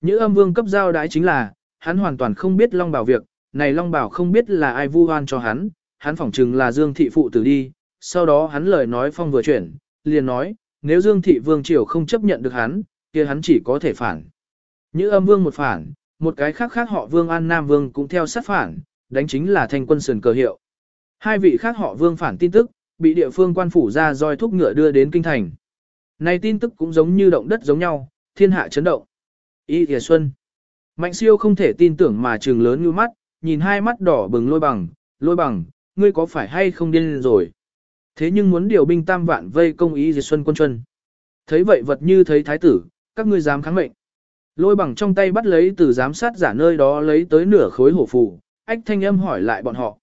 Như âm vương cấp giao đái chính là, hắn hoàn toàn không biết Long Bảo việc, này Long Bảo không biết là ai vu oan cho hắn, hắn phỏng chừng là Dương Thị Phụ tử đi, sau đó hắn lời nói phong vừa chuyển, liền nói, nếu Dương Thị Vương Triều không chấp nhận được hắn, kia hắn chỉ có thể phản. Như âm vương một phản, một cái khác khác họ Vương An Nam Vương cũng theo sát phản, đánh chính là thanh quân sườn cờ hiệu. Hai vị khác họ Vương phản tin tức, bị địa phương quan phủ ra roi thúc ngựa đưa đến kinh thành. Này tin tức cũng giống như động đất giống nhau, thiên hạ chấn động. Y Thìa Xuân. Mạnh siêu không thể tin tưởng mà trừng lớn như mắt, nhìn hai mắt đỏ bừng lôi bằng, lôi bằng, ngươi có phải hay không điên rồi. Thế nhưng muốn điều binh tam vạn vây công Y Thìa Xuân quân chuân. Thấy vậy vật như thấy thái tử, các ngươi dám kháng mệnh. Lôi bằng trong tay bắt lấy từ giám sát giả nơi đó lấy tới nửa khối hổ phù, ách thanh âm hỏi lại bọn họ.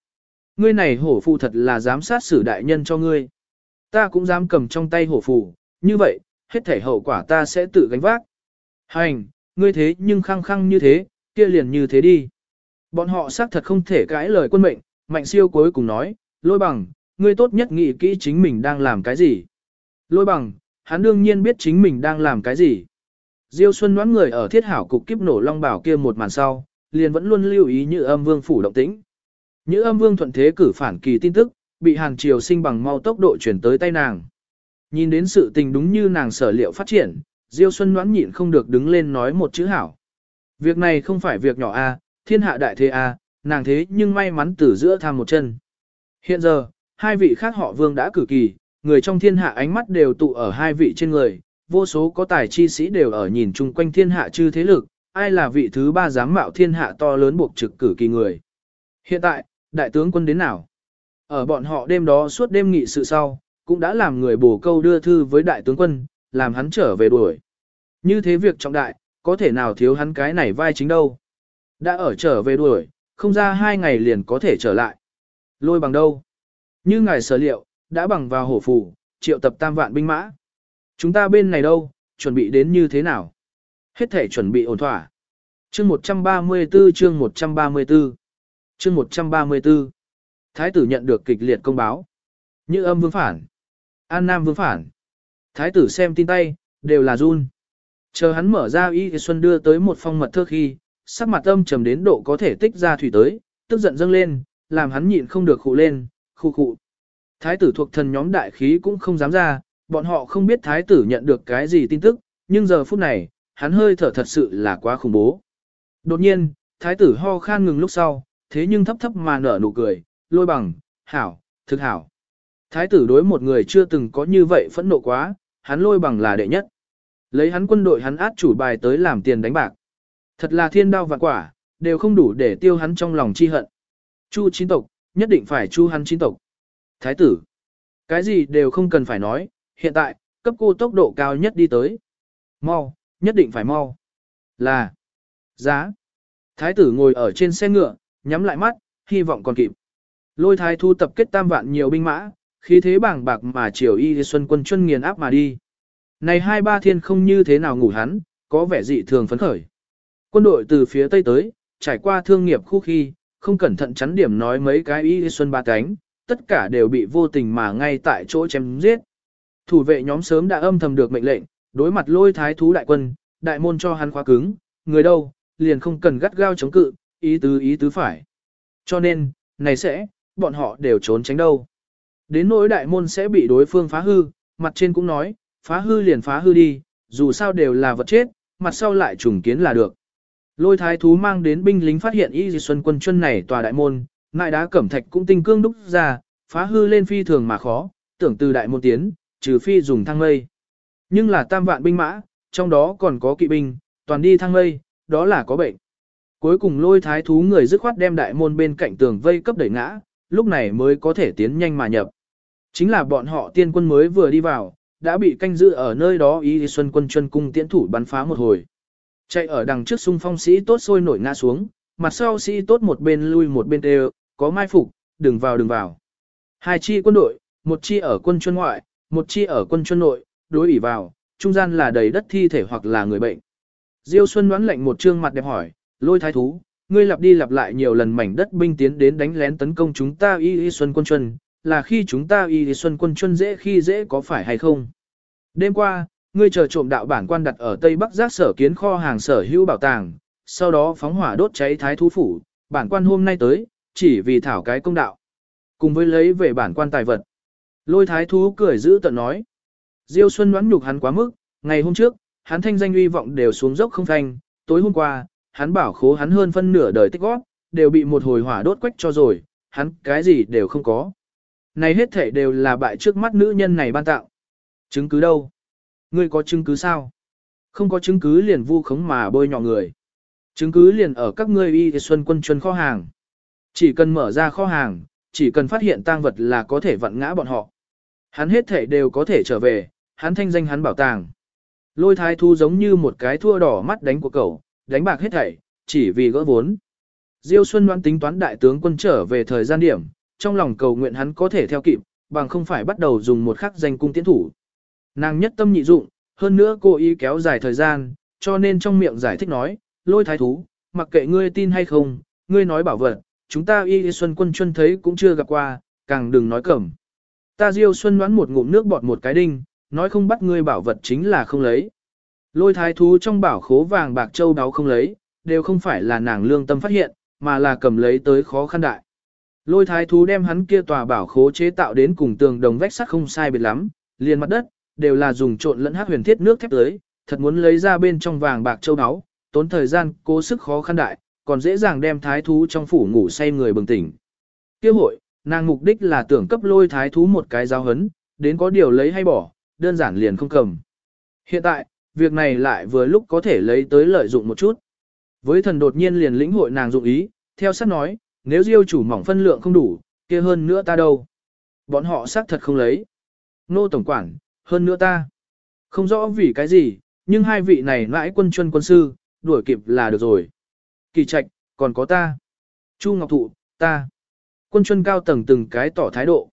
Ngươi này hổ phù thật là giám sát xử đại nhân cho ngươi. Ta cũng dám cầm trong tay hổ phù, như vậy, hết thể hậu quả ta sẽ tự gánh vác. Hành, ngươi thế nhưng khăng khăng như thế, kia liền như thế đi. Bọn họ xác thật không thể cãi lời quân mệnh, mạnh siêu cuối cùng nói, lôi bằng, ngươi tốt nhất nghĩ kỹ chính mình đang làm cái gì. Lôi bằng, hắn đương nhiên biết chính mình đang làm cái gì. Diêu Xuân đoán người ở thiết hảo cục kiếp nổ long bảo kia một màn sau, liền vẫn luôn lưu ý như âm vương phủ động tĩnh. Như âm vương thuận thế cử phản kỳ tin tức, bị hàng triều sinh bằng mau tốc độ chuyển tới tay nàng. Nhìn đến sự tình đúng như nàng sở liệu phát triển, Diêu Xuân đoán nhịn không được đứng lên nói một chữ hảo. Việc này không phải việc nhỏ a, thiên hạ đại thế a, nàng thế nhưng may mắn từ giữa tham một chân. Hiện giờ, hai vị khác họ vương đã cử kỳ, người trong thiên hạ ánh mắt đều tụ ở hai vị trên người, vô số có tài chi sĩ đều ở nhìn chung quanh thiên hạ chư thế lực, ai là vị thứ ba dám mạo thiên hạ to lớn buộc trực cử kỳ người. Hiện tại, đại tướng quân đến nào? Ở bọn họ đêm đó suốt đêm nghị sự sau, cũng đã làm người bổ câu đưa thư với đại tướng quân, làm hắn trở về đuổi. Như thế việc trọng đại, có thể nào thiếu hắn cái này vai chính đâu. Đã ở trở về đuổi, không ra hai ngày liền có thể trở lại. Lôi bằng đâu? Như ngài sở liệu, đã bằng vào hổ phủ, triệu tập tam vạn binh mã. Chúng ta bên này đâu, chuẩn bị đến như thế nào? Hết thể chuẩn bị ổn thỏa. Chương 134 chương 134 Chương 134 Thái tử nhận được kịch liệt công báo. Như âm vương phản. An Nam vương phản. Thái tử xem tin tay, đều là run. Chờ hắn mở ra y xuân đưa tới một phong mật thơ khi, sắc mặt âm trầm đến độ có thể tích ra thủy tới, tức giận dâng lên, làm hắn nhịn không được khụ lên, khu khụ. Thái tử thuộc thần nhóm đại khí cũng không dám ra, bọn họ không biết thái tử nhận được cái gì tin tức, nhưng giờ phút này, hắn hơi thở thật sự là quá khủng bố. Đột nhiên, thái tử ho khan ngừng lúc sau, thế nhưng thấp thấp mà nở nụ cười, lôi bằng, hảo, thực hảo. Thái tử đối một người chưa từng có như vậy phẫn nộ quá, hắn lôi bằng là đệ nhất. Lấy hắn quân đội hắn át chủ bài tới làm tiền đánh bạc. Thật là thiên đao vạn quả, đều không đủ để tiêu hắn trong lòng chi hận. Chu chín tộc, nhất định phải chu hắn chín tộc. Thái tử, cái gì đều không cần phải nói, hiện tại, cấp cô tốc độ cao nhất đi tới. Mau, nhất định phải mau. Là, giá. Thái tử ngồi ở trên xe ngựa, nhắm lại mắt, hy vọng còn kịp. Lôi thái thu tập kết tam vạn nhiều binh mã, khí thế bảng bạc mà triều y xuân quân chân nghiền áp mà đi. Này hai ba thiên không như thế nào ngủ hắn, có vẻ dị thường phấn khởi. Quân đội từ phía tây tới, trải qua thương nghiệp khu khi, không cẩn thận chắn điểm nói mấy cái y xuân ba cánh, tất cả đều bị vô tình mà ngay tại chỗ chém giết. Thủ vệ nhóm sớm đã âm thầm được mệnh lệnh, đối mặt lôi thái thú đại quân, đại môn cho hắn khóa cứng, người đâu, liền không cần gắt gao chống cự, ý tứ ý tứ phải. Cho nên, này sẽ, bọn họ đều trốn tránh đâu. Đến nỗi đại môn sẽ bị đối phương phá hư, mặt trên cũng nói, phá hư liền phá hư đi, dù sao đều là vật chết, mặt sau lại trùng kiến là được. Lôi thái thú mang đến binh lính phát hiện y dì xuân quân chân này tòa đại môn, ngại đá cẩm thạch cũng tinh cương đúc ra, phá hư lên phi thường mà khó, tưởng từ đại môn tiến, trừ phi dùng thang mây. Nhưng là tam vạn binh mã, trong đó còn có kỵ binh, toàn đi thang mây, đó là có bệnh. Cuối cùng lôi thái thú người dứt khoát đem đại môn bên cạnh tường vây cấp đẩy ngã, lúc này mới có thể tiến nhanh mà nhập. Chính là bọn họ tiên quân mới vừa đi vào, đã bị canh giữ ở nơi đó ý xuân quân chân cung tiễn thủ bắn phá một hồi. Chạy ở đằng trước xung phong sĩ tốt sôi nổi ngã xuống, mặt sau sĩ tốt một bên lui một bên đều, có mai phục, đừng vào đừng vào. Hai chi quân đội, một chi ở quân chuyên ngoại, một chi ở quân chuyên nội, đối ủy vào, trung gian là đầy đất thi thể hoặc là người bệnh. Diêu Xuân đoán lệnh một trương mặt đẹp hỏi, lôi thái thú, ngươi lặp đi lặp lại nhiều lần mảnh đất binh tiến đến đánh lén tấn công chúng ta y y xuân quân chuân, là khi chúng ta y xuân quân chuân dễ khi dễ có phải hay không? Đêm qua, ngươi chờ trộm đạo bản quan đặt ở Tây Bắc giác sở kiến kho hàng sở hữu bảo tàng, sau đó phóng hỏa đốt cháy thái thú phủ, bản quan hôm nay tới, chỉ vì thảo cái công đạo. Cùng với lấy về bản quan tài vật. Lôi thái thú cười giữ tận nói. Diêu Xuân đoán nhục hắn quá mức, ngày hôm trước, hắn thanh danh uy vọng đều xuống dốc không thanh, tối hôm qua, hắn bảo khố hắn hơn phân nửa đời tích góp, đều bị một hồi hỏa đốt quách cho rồi, hắn cái gì đều không có. Này hết thể đều là bại trước mắt nữ nhân này ban tạo. Chứng cứ đâu? Ngươi có chứng cứ sao? Không có chứng cứ liền vu khống mà bôi nhọ người. Chứng cứ liền ở các ngươi y xuân quân chuân kho hàng. Chỉ cần mở ra kho hàng, chỉ cần phát hiện tang vật là có thể vặn ngã bọn họ. Hắn hết thể đều có thể trở về, hắn thanh danh hắn bảo tàng. Lôi thái thu giống như một cái thua đỏ mắt đánh của cậu, đánh bạc hết thảy, chỉ vì gỡ vốn. Diêu Xuân đoán tính toán đại tướng quân trở về thời gian điểm, trong lòng cầu nguyện hắn có thể theo kịp, bằng không phải bắt đầu dùng một khắc danh cung tiến thủ. Nàng nhất tâm nhị dụng, hơn nữa cô ý kéo dài thời gian, cho nên trong miệng giải thích nói, lôi thái thú, mặc kệ ngươi tin hay không, ngươi nói bảo vật, chúng ta y xuân quân chuân thấy cũng chưa gặp qua, càng đừng nói cẩm. Ta diêu xuân đoán một ngụm nước bọt một cái đinh, nói không bắt ngươi bảo vật chính là không lấy. Lôi thái thú trong bảo khố vàng bạc châu đáo không lấy, đều không phải là nàng lương tâm phát hiện, mà là cầm lấy tới khó khăn đại. Lôi thái thú đem hắn kia tòa bảo khố chế tạo đến cùng tường đồng vách sắt không sai biệt lắm, liền mặt đất, đều là dùng trộn lẫn hắc huyền thiết nước thép tới, thật muốn lấy ra bên trong vàng bạc châu áo, tốn thời gian, cố sức khó khăn đại, còn dễ dàng đem thái thú trong phủ ngủ say người bừng tỉnh. Kêu hội, nàng mục đích là tưởng cấp lôi thái thú một cái giáo hấn, đến có điều lấy hay bỏ, đơn giản liền không cầm. Hiện tại, việc này lại vừa lúc có thể lấy tới lợi dụng một chút. Với thần đột nhiên liền lĩnh hội nàng dụng ý, theo sát nói, nếu diêu chủ mỏng phân lượng không đủ, kia hơn nữa ta đâu. Bọn họ xác thật không lấy. Nô Tổng Quản, hơn nữa ta. Không rõ vì cái gì, nhưng hai vị này mãi quân chuân quân sư, đuổi kịp là được rồi. Kỳ trạch, còn có ta. Chu Ngọc Thụ, ta. Quân chuân cao tầng từng cái tỏ thái độ.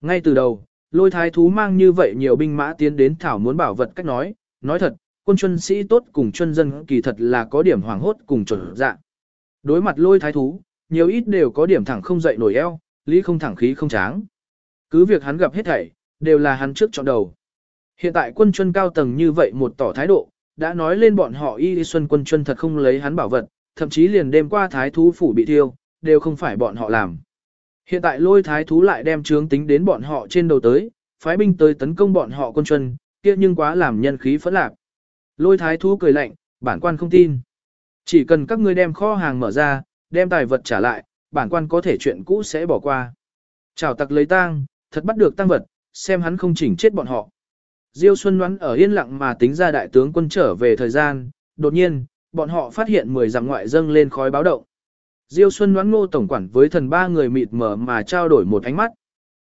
Ngay từ đầu, lôi thái thú mang như vậy nhiều binh mã tiến đến thảo muốn bảo vật cách nói, nói thật, quân chuân sĩ tốt cùng chuân dân kỳ thật là có điểm hoàng hốt cùng trở dạ. Đối mặt lôi thái thú, nhiều ít đều có điểm thẳng không dậy nổi eo, lý không thẳng khí không tráng. Cứ việc hắn gặp hết thảy, đều là hắn trước chọn đầu. Hiện tại quân chuân cao tầng như vậy một tỏ thái độ, đã nói lên bọn họ y xuân quân chuân thật không lấy hắn bảo vật, thậm chí liền đêm qua thái thú phủ bị thiêu, đều không phải bọn họ làm. Hiện tại lôi thái thú lại đem trướng tính đến bọn họ trên đầu tới, phái binh tới tấn công bọn họ quân chuân, kia nhưng quá làm nhân khí phẫn lạc. Lôi thái thú cười lạnh, bản quan không tin. Chỉ cần các ngươi đem kho hàng mở ra, đem tài vật trả lại, bản quan có thể chuyện cũ sẽ bỏ qua. Chào tặc lấy tang, thật bắt được tăng vật, xem hắn không chỉnh chết bọn họ. Diêu Xuân Ngoãn ở yên lặng mà tính ra đại tướng quân trở về thời gian, đột nhiên, bọn họ phát hiện 10 dặm ngoại dâng lên khói báo động. Diêu Xuân Ngoãn ngô tổng quản với thần ba người mịt mờ mà trao đổi một ánh mắt.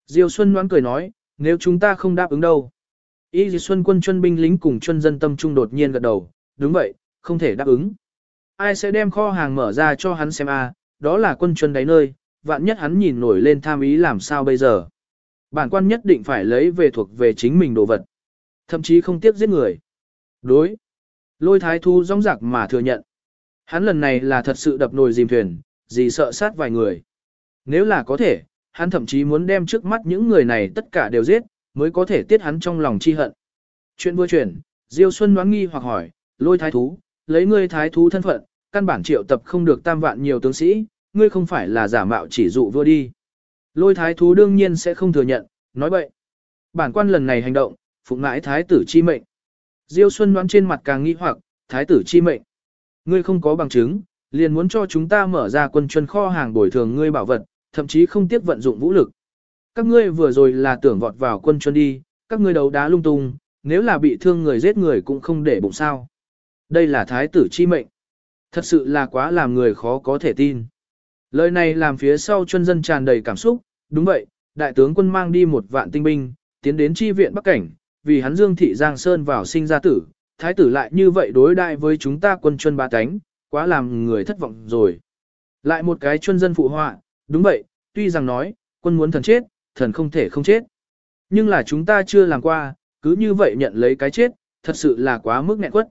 Diêu Xuân Ngoãn cười nói, nếu chúng ta không đáp ứng đâu. Y Diêu Xuân quân chuân binh lính cùng chuân dân tâm trung đột nhiên gật đầu, đúng vậy, không thể đáp ứng. Ai sẽ đem kho hàng mở ra cho hắn xem a? đó là quân chuân đáy nơi, vạn nhất hắn nhìn nổi lên tham ý làm sao bây giờ. Bản quan nhất định phải lấy về thuộc về chính mình đồ vật. Thậm chí không tiếc giết người. Đối. Lôi thái thu rong rạc mà thừa nhận. Hắn lần này là thật sự đập nồi dìm thuyền, gì sợ sát vài người. Nếu là có thể, hắn thậm chí muốn đem trước mắt những người này tất cả đều giết, mới có thể tiết hắn trong lòng chi hận. Chuyện vừa chuyển, Diêu Xuân đoán nghi hoặc hỏi, lôi thái thú, lấy ngươi thái thú thân phận, căn bản triệu tập không được tam vạn nhiều tướng sĩ, ngươi không phải là giả mạo chỉ dụ vua đi. Lôi thái thú đương nhiên sẽ không thừa nhận, nói bậy. Bản quan lần này hành động, phụng mãi thái tử chi mệnh. Diêu Xuân đoán trên mặt càng nghi hoặc, thái tử chi mệnh. Ngươi không có bằng chứng, liền muốn cho chúng ta mở ra quân chuân kho hàng bồi thường ngươi bảo vật, thậm chí không tiếc vận dụng vũ lực. Các ngươi vừa rồi là tưởng vọt vào quân chuân đi, các ngươi đấu đá lung tung, nếu là bị thương người giết người cũng không để bụng sao. Đây là thái tử chi mệnh. Thật sự là quá làm người khó có thể tin. Lời này làm phía sau chân dân tràn đầy cảm xúc, đúng vậy, đại tướng quân mang đi một vạn tinh binh, tiến đến chi viện Bắc Cảnh, vì hắn Dương Thị Giang Sơn vào sinh ra tử, thái tử lại như vậy đối đại với chúng ta quân chân ba cánh, quá làm người thất vọng rồi. Lại một cái chân dân phụ họa, đúng vậy, tuy rằng nói, quân muốn thần chết, thần không thể không chết. Nhưng là chúng ta chưa làm qua, cứ như vậy nhận lấy cái chết, thật sự là quá mức nghẹn quất.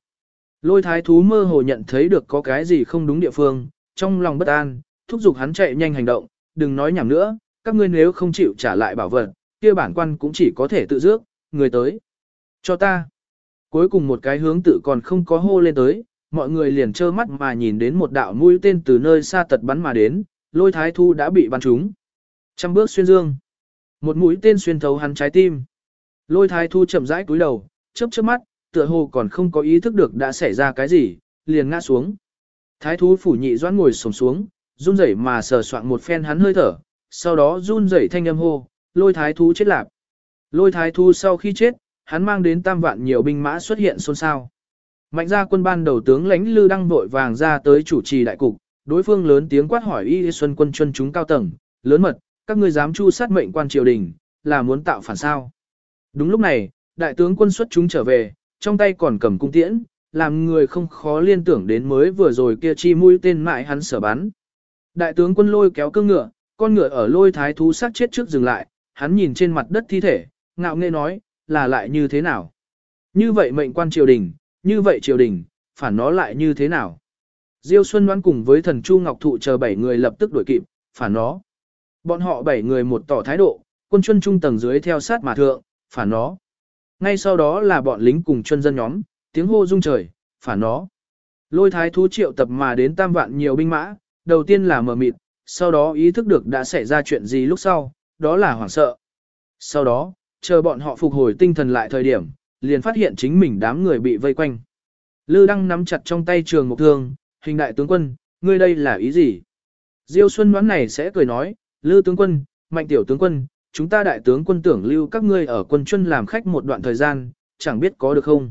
Lôi thái thú mơ hồ nhận thấy được có cái gì không đúng địa phương, trong lòng bất an, thúc giục hắn chạy nhanh hành động, đừng nói nhảm nữa, các ngươi nếu không chịu trả lại bảo vật, kia bản quan cũng chỉ có thể tự dước, người tới. Cho ta. Cuối cùng một cái hướng tự còn không có hô lên tới, mọi người liền trơ mắt mà nhìn đến một đạo mũi tên từ nơi xa tật bắn mà đến, lôi thái thu đã bị bắn trúng. Trăm bước xuyên dương. Một mũi tên xuyên thấu hắn trái tim. Lôi thái thu chậm rãi cúi đầu, chớp chớp mắt, tựa hồ còn không có ý thức được đã xảy ra cái gì, liền ngã xuống. Thái thú phủ nhị doãn ngồi sổng xuống, run rẩy mà sờ soạn một phen hắn hơi thở, sau đó run rẩy thanh âm hô, lôi thái thú chết lạp. Lôi thái thú sau khi chết, hắn mang đến tam vạn nhiều binh mã xuất hiện xôn xao. Mạnh gia quân ban đầu tướng lãnh lư đăng vội vàng ra tới chủ trì đại cục, đối phương lớn tiếng quát hỏi y xuân quân chân chúng cao tầng, lớn mật, các ngươi dám chu sát mệnh quan triều đình, là muốn tạo phản sao. Đúng lúc này, đại tướng quân xuất chúng trở về, trong tay còn cầm cung tiễn, làm người không khó liên tưởng đến mới vừa rồi kia chi mũi tên mại hắn sở bắn. Đại tướng quân lôi kéo cương ngựa, con ngựa ở lôi thái thú sát chết trước dừng lại, hắn nhìn trên mặt đất thi thể, ngạo nghễ nói, là lại như thế nào? Như vậy mệnh quan triều đình, như vậy triều đình, phản nó lại như thế nào? Diêu Xuân đoán cùng với thần Chu Ngọc Thụ chờ bảy người lập tức đuổi kịp, phản nó. Bọn họ bảy người một tỏ thái độ, quân chuân trung tầng dưới theo sát mà thượng, phản nó. Ngay sau đó là bọn lính cùng chân dân nhóm, tiếng hô rung trời, phản nó. Lôi thái thú triệu tập mà đến tam vạn nhiều binh mã, đầu tiên là mờ mịt, sau đó ý thức được đã xảy ra chuyện gì lúc sau, đó là hoảng sợ. Sau đó, chờ bọn họ phục hồi tinh thần lại thời điểm, liền phát hiện chính mình đám người bị vây quanh. Lư Đăng nắm chặt trong tay trường mục thương, hình đại tướng quân, ngươi đây là ý gì? Diêu Xuân đoán này sẽ cười nói, Lư tướng quân, mạnh tiểu tướng quân, chúng ta đại tướng quân tưởng lưu các ngươi ở quân chuân làm khách một đoạn thời gian, chẳng biết có được không?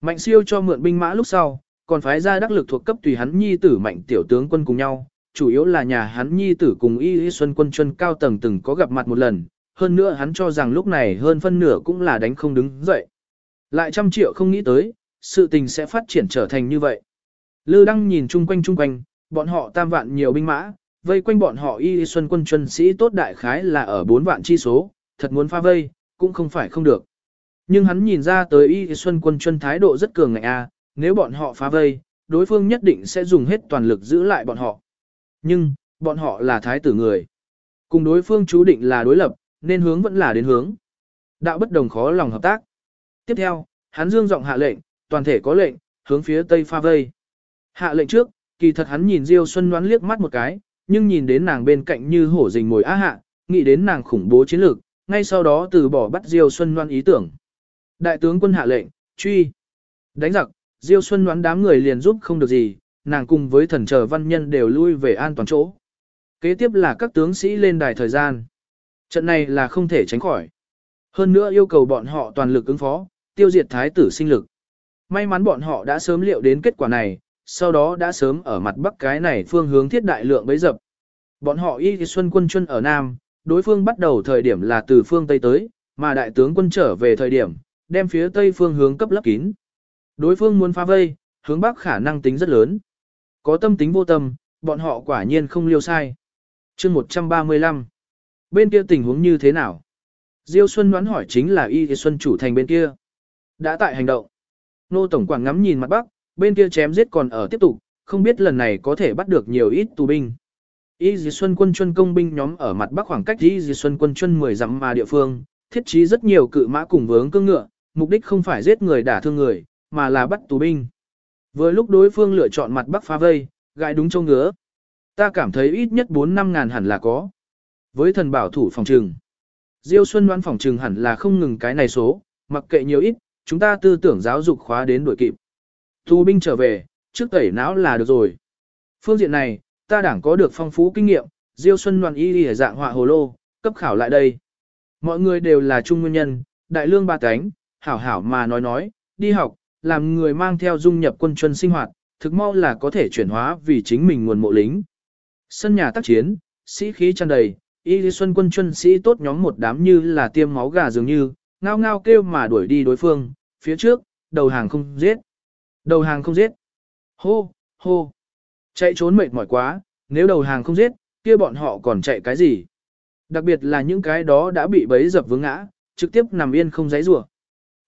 Mạnh siêu cho mượn binh mã lúc sau, còn phái ra đắc lực thuộc cấp tùy hắn nhi tử mạnh tiểu tướng quân cùng nhau, chủ yếu là nhà hắn nhi tử cùng y y xuân quân chuân cao tầng từng có gặp mặt một lần, hơn nữa hắn cho rằng lúc này hơn phân nửa cũng là đánh không đứng dậy. Lại trăm triệu không nghĩ tới, sự tình sẽ phát triển trở thành như vậy. Lư Đăng nhìn chung quanh chung quanh, bọn họ tam vạn nhiều binh mã, vây quanh bọn họ y xuân quân chuân sĩ tốt đại khái là ở bốn vạn chi số, thật muốn pha vây, cũng không phải không được. Nhưng hắn nhìn ra tới y xuân quân chuân thái độ rất cường ngạnh a, nếu bọn họ phá vây, đối phương nhất định sẽ dùng hết toàn lực giữ lại bọn họ. Nhưng, bọn họ là thái tử người. Cùng đối phương chú định là đối lập, nên hướng vẫn là đến hướng. Đạo bất đồng khó lòng hợp tác. Tiếp theo, hắn dương giọng hạ lệnh, toàn thể có lệnh, hướng phía tây pha vây. Hạ lệnh trước, kỳ thật hắn nhìn Diêu Xuân đoán liếc mắt một cái, nhưng nhìn đến nàng bên cạnh như hổ rình mồi á hạ, nghĩ đến nàng khủng bố chiến lược, ngay sau đó từ bỏ bắt Diêu Xuân Loan ý tưởng. Đại tướng quân hạ lệnh, truy. Đánh giặc, Diêu Xuân Loan đám người liền giúp không được gì, nàng cùng với thần chờ văn nhân đều lui về an toàn chỗ. Kế tiếp là các tướng sĩ lên đài thời gian. Trận này là không thể tránh khỏi. Hơn nữa yêu cầu bọn họ toàn lực ứng phó, tiêu diệt thái tử sinh lực. May mắn bọn họ đã sớm liệu đến kết quả này, sau đó đã sớm ở mặt bắc cái này phương hướng thiết đại lượng bấy dập. Bọn họ y xuân quân chân ở Nam, đối phương bắt đầu thời điểm là từ phương Tây tới, mà đại tướng quân trở về thời điểm, đem phía Tây phương hướng cấp lấp kín. Đối phương muốn phá vây, hướng Bắc khả năng tính rất lớn. Có tâm tính vô tâm, bọn họ quả nhiên không liêu sai. chương 135. Bên kia tình huống như thế nào? Diêu Xuân đoán hỏi chính là Y Xuân chủ thành bên kia. Đã tại hành động. Nô Tổng quảng ngắm nhìn mặt Bắc, bên kia chém giết còn ở tiếp tục, không biết lần này có thể bắt được nhiều ít tù binh. Y Dì Xuân quân chuân công binh nhóm ở mặt Bắc khoảng cách Y Dì Xuân quân chuân 10 dặm mà địa phương, thiết trí rất nhiều cự mã cùng vướng cương ngựa, mục đích không phải giết người đả thương người, mà là bắt tù binh. Vừa lúc đối phương lựa chọn mặt bắc phá vây, gãi đúng châu ngứa. Ta cảm thấy ít nhất 4-5 ngàn hẳn là có. Với thần bảo thủ phòng trừng. Diêu Xuân đoán phòng trừng hẳn là không ngừng cái này số, mặc kệ nhiều ít, chúng ta tư tưởng giáo dục khóa đến đổi kịp. Tù binh trở về, trước tẩy não là được rồi. Phương diện này, ta đảng có được phong phú kinh nghiệm, Diêu Xuân loan y đi dạng họa hồ lô, cấp khảo lại đây. Mọi người đều là trung nguyên nhân, đại lương ba cánh, hảo hảo mà nói nói, đi học, làm người mang theo dung nhập quân chuân sinh hoạt, thực mau là có thể chuyển hóa vì chính mình nguồn mộ lính. Sân nhà tác chiến, sĩ khí tràn đầy, y lý xuân quân chuân sĩ tốt nhóm một đám như là tiêm máu gà dường như, ngao ngao kêu mà đuổi đi đối phương, phía trước, đầu hàng không giết. Đầu hàng không giết. Hô, hô. Chạy trốn mệt mỏi quá, nếu đầu hàng không giết, kia bọn họ còn chạy cái gì? Đặc biệt là những cái đó đã bị bấy dập vướng ngã, trực tiếp nằm yên không giấy rủa.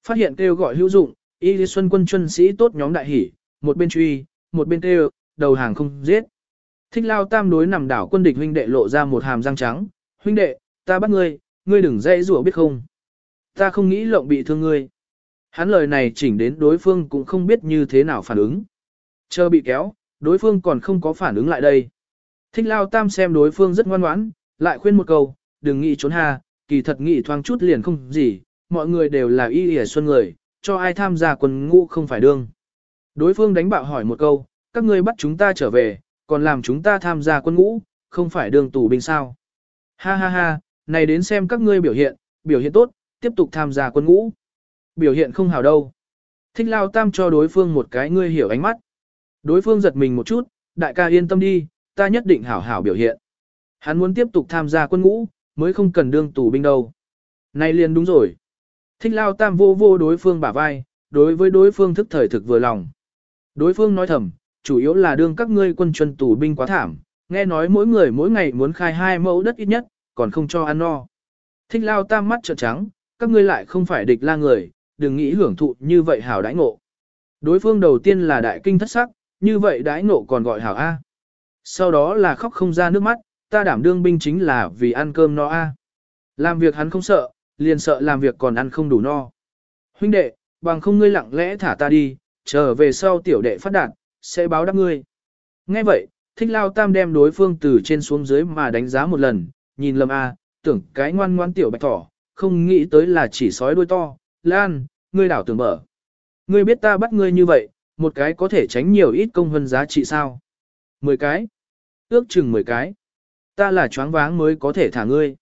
Phát hiện kêu gọi hữu dụng, Y Lý Xuân quân chuân sĩ tốt nhóm đại hỉ, một bên truy, một bên kêu, đầu hàng không giết. Thích lao tam đối nằm đảo quân địch huynh đệ lộ ra một hàm răng trắng, huynh đệ, ta bắt ngươi, ngươi đừng dây rủa biết không. Ta không nghĩ lộng bị thương ngươi. Hắn lời này chỉnh đến đối phương cũng không biết như thế nào phản ứng. Chờ bị kéo, đối phương còn không có phản ứng lại đây. Thích lao tam xem đối phương rất ngoan ngoãn, lại khuyên một câu, đừng nghĩ trốn hà, kỳ thật nghĩ thoáng chút liền không gì, mọi người đều là y ỉa xuân người, cho ai tham gia quân ngũ không phải đương. Đối phương đánh bạo hỏi một câu, các ngươi bắt chúng ta trở về, còn làm chúng ta tham gia quân ngũ, không phải đương tù binh sao. Ha ha ha, này đến xem các ngươi biểu hiện, biểu hiện tốt, tiếp tục tham gia quân ngũ. Biểu hiện không hào đâu. Thích lao tam cho đối phương một cái ngươi hiểu ánh mắt. Đối phương giật mình một chút, đại ca yên tâm đi, ta nhất định hảo hảo biểu hiện. Hắn muốn tiếp tục tham gia quân ngũ, mới không cần đương tù binh đâu. Này liền đúng rồi. Thích lao tam vô vô đối phương bả vai, đối với đối phương thức thời thực vừa lòng. Đối phương nói thầm, chủ yếu là đương các ngươi quân chuân tù binh quá thảm, nghe nói mỗi người mỗi ngày muốn khai hai mẫu đất ít nhất, còn không cho ăn no. Thích lao tam mắt trợn trắng, các ngươi lại không phải địch la người, đừng nghĩ hưởng thụ như vậy hảo đãi ngộ. Đối phương đầu tiên là đại kinh thất sắc, như vậy đãi ngộ còn gọi hảo A. Sau đó là khóc không ra nước mắt, ta đảm đương binh chính là vì ăn cơm no A. Làm việc hắn không sợ, liền sợ làm việc còn ăn không đủ no. Huynh đệ, bằng không ngươi lặng lẽ thả ta đi, trở về sau tiểu đệ phát đạt, sẽ báo đáp ngươi. Nghe vậy, thích lao tam đem đối phương từ trên xuống dưới mà đánh giá một lần, nhìn lầm A, tưởng cái ngoan ngoan tiểu bạch thỏ, không nghĩ tới là chỉ sói đuôi to, Lan, ngươi đảo tưởng mở. Ngươi biết ta bắt ngươi như vậy, một cái có thể tránh nhiều ít công hơn giá trị sao? Mười cái. Ước chừng mười cái. Ta là choáng váng mới có thể thả ngươi.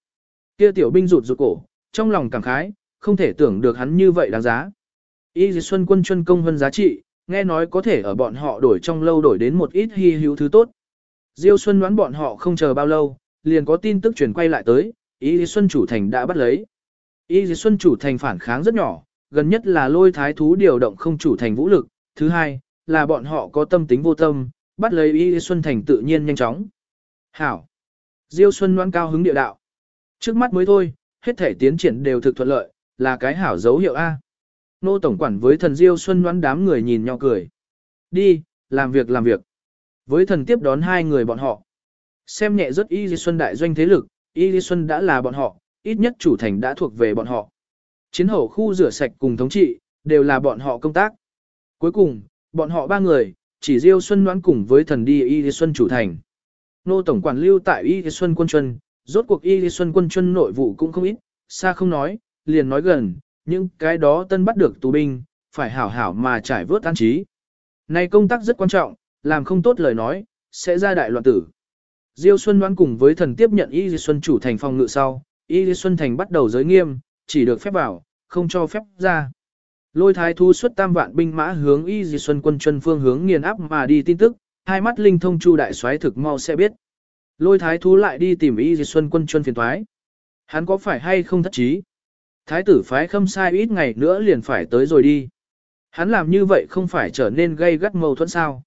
Kia tiểu binh rụt rụt cổ, trong lòng cảm khái, không thể tưởng được hắn như vậy đáng giá. Y dì xuân quân chuân công hơn giá trị, nghe nói có thể ở bọn họ đổi trong lâu đổi đến một ít hy hữu thứ tốt. Diêu Xuân đoán bọn họ không chờ bao lâu, liền có tin tức truyền quay lại tới, Y dì xuân chủ thành đã bắt lấy. Y dì xuân chủ thành phản kháng rất nhỏ, gần nhất là lôi thái thú điều động không chủ thành vũ lực, thứ hai, là bọn họ có tâm tính vô tâm, bắt lấy Y Xuân Thành tự nhiên nhanh chóng. Hảo! Diêu Xuân loan cao hứng địa đạo. Trước mắt mới thôi, hết thể tiến triển đều thực thuận lợi, là cái hảo dấu hiệu A. Nô Tổng quản với thần Diêu Xuân đoán đám người nhìn nhau cười. Đi, làm việc làm việc. Với thần tiếp đón hai người bọn họ. Xem nhẹ rất Y Di Xuân đại doanh thế lực, Y Di Xuân đã là bọn họ, ít nhất chủ thành đã thuộc về bọn họ. Chiến hậu khu rửa sạch cùng thống trị, đều là bọn họ công tác. Cuối cùng, bọn họ ba người, chỉ Diêu Xuân đoán cùng với thần đi Y Di Xuân chủ thành. Nô Tổng quản lưu tại Y Di Xuân quân chuân, rốt cuộc Y Di Xuân quân chuân nội vụ cũng không ít, xa không nói, liền nói gần, nhưng cái đó tân bắt được tù binh, phải hảo hảo mà trải vớt an trí. Này công tác rất quan trọng, làm không tốt lời nói, sẽ ra đại loạn tử. Diêu Xuân đoán cùng với thần tiếp nhận Y Di Xuân chủ thành phòng ngự sau, Y Di Xuân thành bắt đầu giới nghiêm, chỉ được phép vào, không cho phép ra. Lôi thái thu xuất tam vạn binh mã hướng Y Di Xuân quân chân phương hướng nghiền áp mà đi tin tức, hai mắt linh thông chu đại soái thực mau sẽ biết. Lôi thái thú lại đi tìm Y Di Xuân quân chân phiền thoái. Hắn có phải hay không thất trí? Thái tử phái khâm sai ít ngày nữa liền phải tới rồi đi. Hắn làm như vậy không phải trở nên gây gắt mâu thuẫn sao.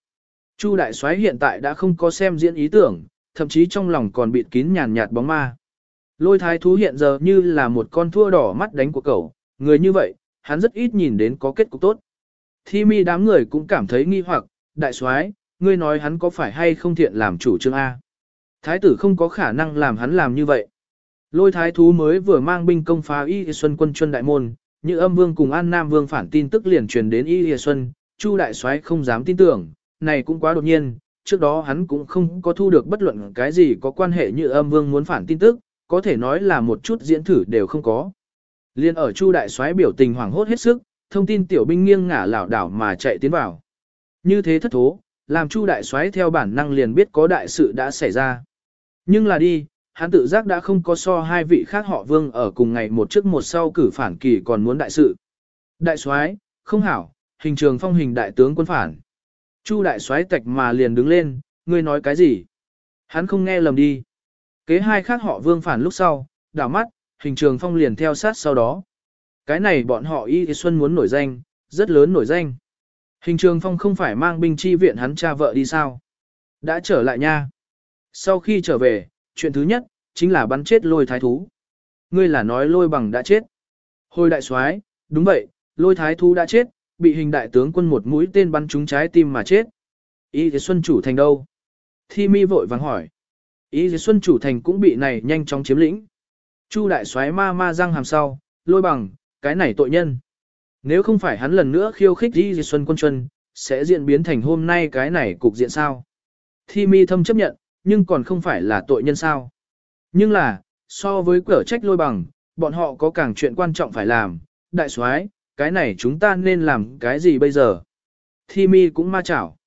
Chu đại soái hiện tại đã không có xem diễn ý tưởng, thậm chí trong lòng còn bịt kín nhàn nhạt bóng ma. Lôi thái thú hiện giờ như là một con thua đỏ mắt đánh của cậu, người như vậy, hắn rất ít nhìn đến có kết cục tốt. Thi mi đám người cũng cảm thấy nghi hoặc, đại soái, ngươi nói hắn có phải hay không thiện làm chủ trương A. Thái tử không có khả năng làm hắn làm như vậy. Lôi thái thú mới vừa mang binh công phá Y Xuân quân chuân đại môn, như âm vương cùng An Nam vương phản tin tức liền truyền đến Y Xuân, Chu đại soái không dám tin tưởng, này cũng quá đột nhiên, trước đó hắn cũng không có thu được bất luận cái gì có quan hệ như âm vương muốn phản tin tức, có thể nói là một chút diễn thử đều không có. Liên ở Chu đại soái biểu tình hoảng hốt hết sức, thông tin tiểu binh nghiêng ngả lảo đảo mà chạy tiến vào. Như thế thất thố, làm Chu đại soái theo bản năng liền biết có đại sự đã xảy ra. Nhưng là đi, hắn tự giác đã không có so hai vị khác họ Vương ở cùng ngày một trước một sau cử phản kỳ còn muốn đại sự. Đại soái, không hảo, hình trường phong hình đại tướng quân phản. Chu đại soái tạch mà liền đứng lên, ngươi nói cái gì? Hắn không nghe lầm đi. Kế hai khác họ Vương phản lúc sau, đảo mắt, hình trường phong liền theo sát sau đó. Cái này bọn họ Y Xuân muốn nổi danh, rất lớn nổi danh. Hình trường phong không phải mang binh chi viện hắn cha vợ đi sao. Đã trở lại nha. Sau khi trở về, chuyện thứ nhất, chính là bắn chết lôi thái thú. Ngươi là nói lôi bằng đã chết. Hồi đại soái, đúng vậy, lôi thái thú đã chết, bị hình đại tướng quân một mũi tên bắn trúng trái tim mà chết. Y thì Xuân chủ thành đâu? Thi mi vội vàng hỏi. Ý thì Xuân chủ thành cũng bị này nhanh chóng chiếm lĩnh. Chu đại soái ma ma răng hàm sau, lôi bằng, cái này tội nhân. Nếu không phải hắn lần nữa khiêu khích Ý Y Xuân Quân Chuân, sẽ diễn biến thành hôm nay cái này cục diện sao? Thi mi thâm chấp nhận, nhưng còn không phải là tội nhân sao? Nhưng là, so với cửa trách lôi bằng, bọn họ có càng chuyện quan trọng phải làm. Đại soái, cái này chúng ta nên làm cái gì bây giờ? Thi mi cũng ma chảo.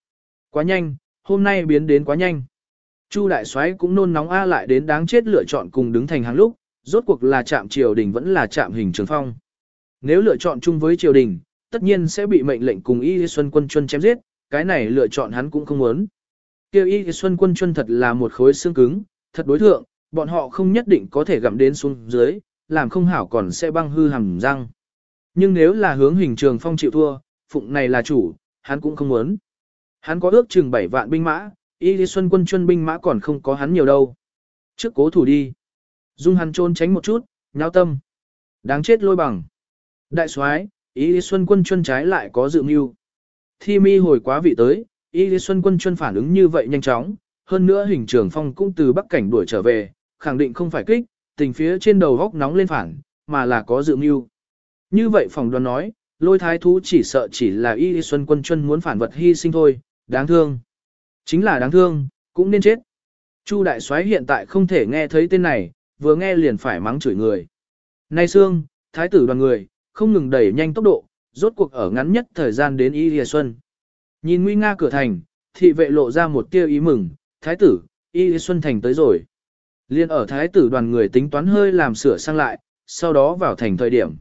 Quá nhanh, hôm nay biến đến quá nhanh. Chu đại soái cũng nôn nóng a lại đến đáng chết lựa chọn cùng đứng thành hàng lúc, rốt cuộc là chạm triều đình vẫn là chạm hình trường phong. Nếu lựa chọn chung với triều đình, tất nhiên sẽ bị mệnh lệnh cùng Y Xuân Quân Chuân chém giết, cái này lựa chọn hắn cũng không muốn. Kêu Y Xuân Quân Chuân thật là một khối xương cứng, thật đối thượng, bọn họ không nhất định có thể gặm đến xuống dưới, làm không hảo còn sẽ băng hư hầm răng. Nhưng nếu là hướng hình trường phong chịu thua, phụng này là chủ, hắn cũng không muốn. Hắn có ước chừng 7 vạn binh mã, Y Xuân Quân Chuân binh mã còn không có hắn nhiều đâu. Trước cố thủ đi. Dung hắn trôn tránh một chút, nháo tâm. Đáng chết lôi bằng. Đại soái, ý Xuân quân chuân trái lại có dự mưu. Thi mi hồi quá vị tới, Y Lý Xuân quân chuân phản ứng như vậy nhanh chóng, hơn nữa hình trưởng phong cũng từ bắc cảnh đuổi trở về, khẳng định không phải kích, tình phía trên đầu góc nóng lên phản, mà là có dự mưu. Như vậy phòng đoán nói, lôi thái thú chỉ sợ chỉ là y xuân quân chuân muốn phản vật hy sinh thôi, đáng thương. Chính là đáng thương, cũng nên chết. Chu đại soái hiện tại không thể nghe thấy tên này, vừa nghe liền phải mắng chửi người. Nay xương, thái tử đoàn người, không ngừng đẩy nhanh tốc độ, rốt cuộc ở ngắn nhất thời gian đến Y Lìa Xuân. Nhìn nguy nga cửa thành, thị vệ lộ ra một tia ý mừng, thái tử, Y Lìa Xuân thành tới rồi. Liên ở thái tử đoàn người tính toán hơi làm sửa sang lại, sau đó vào thành thời điểm.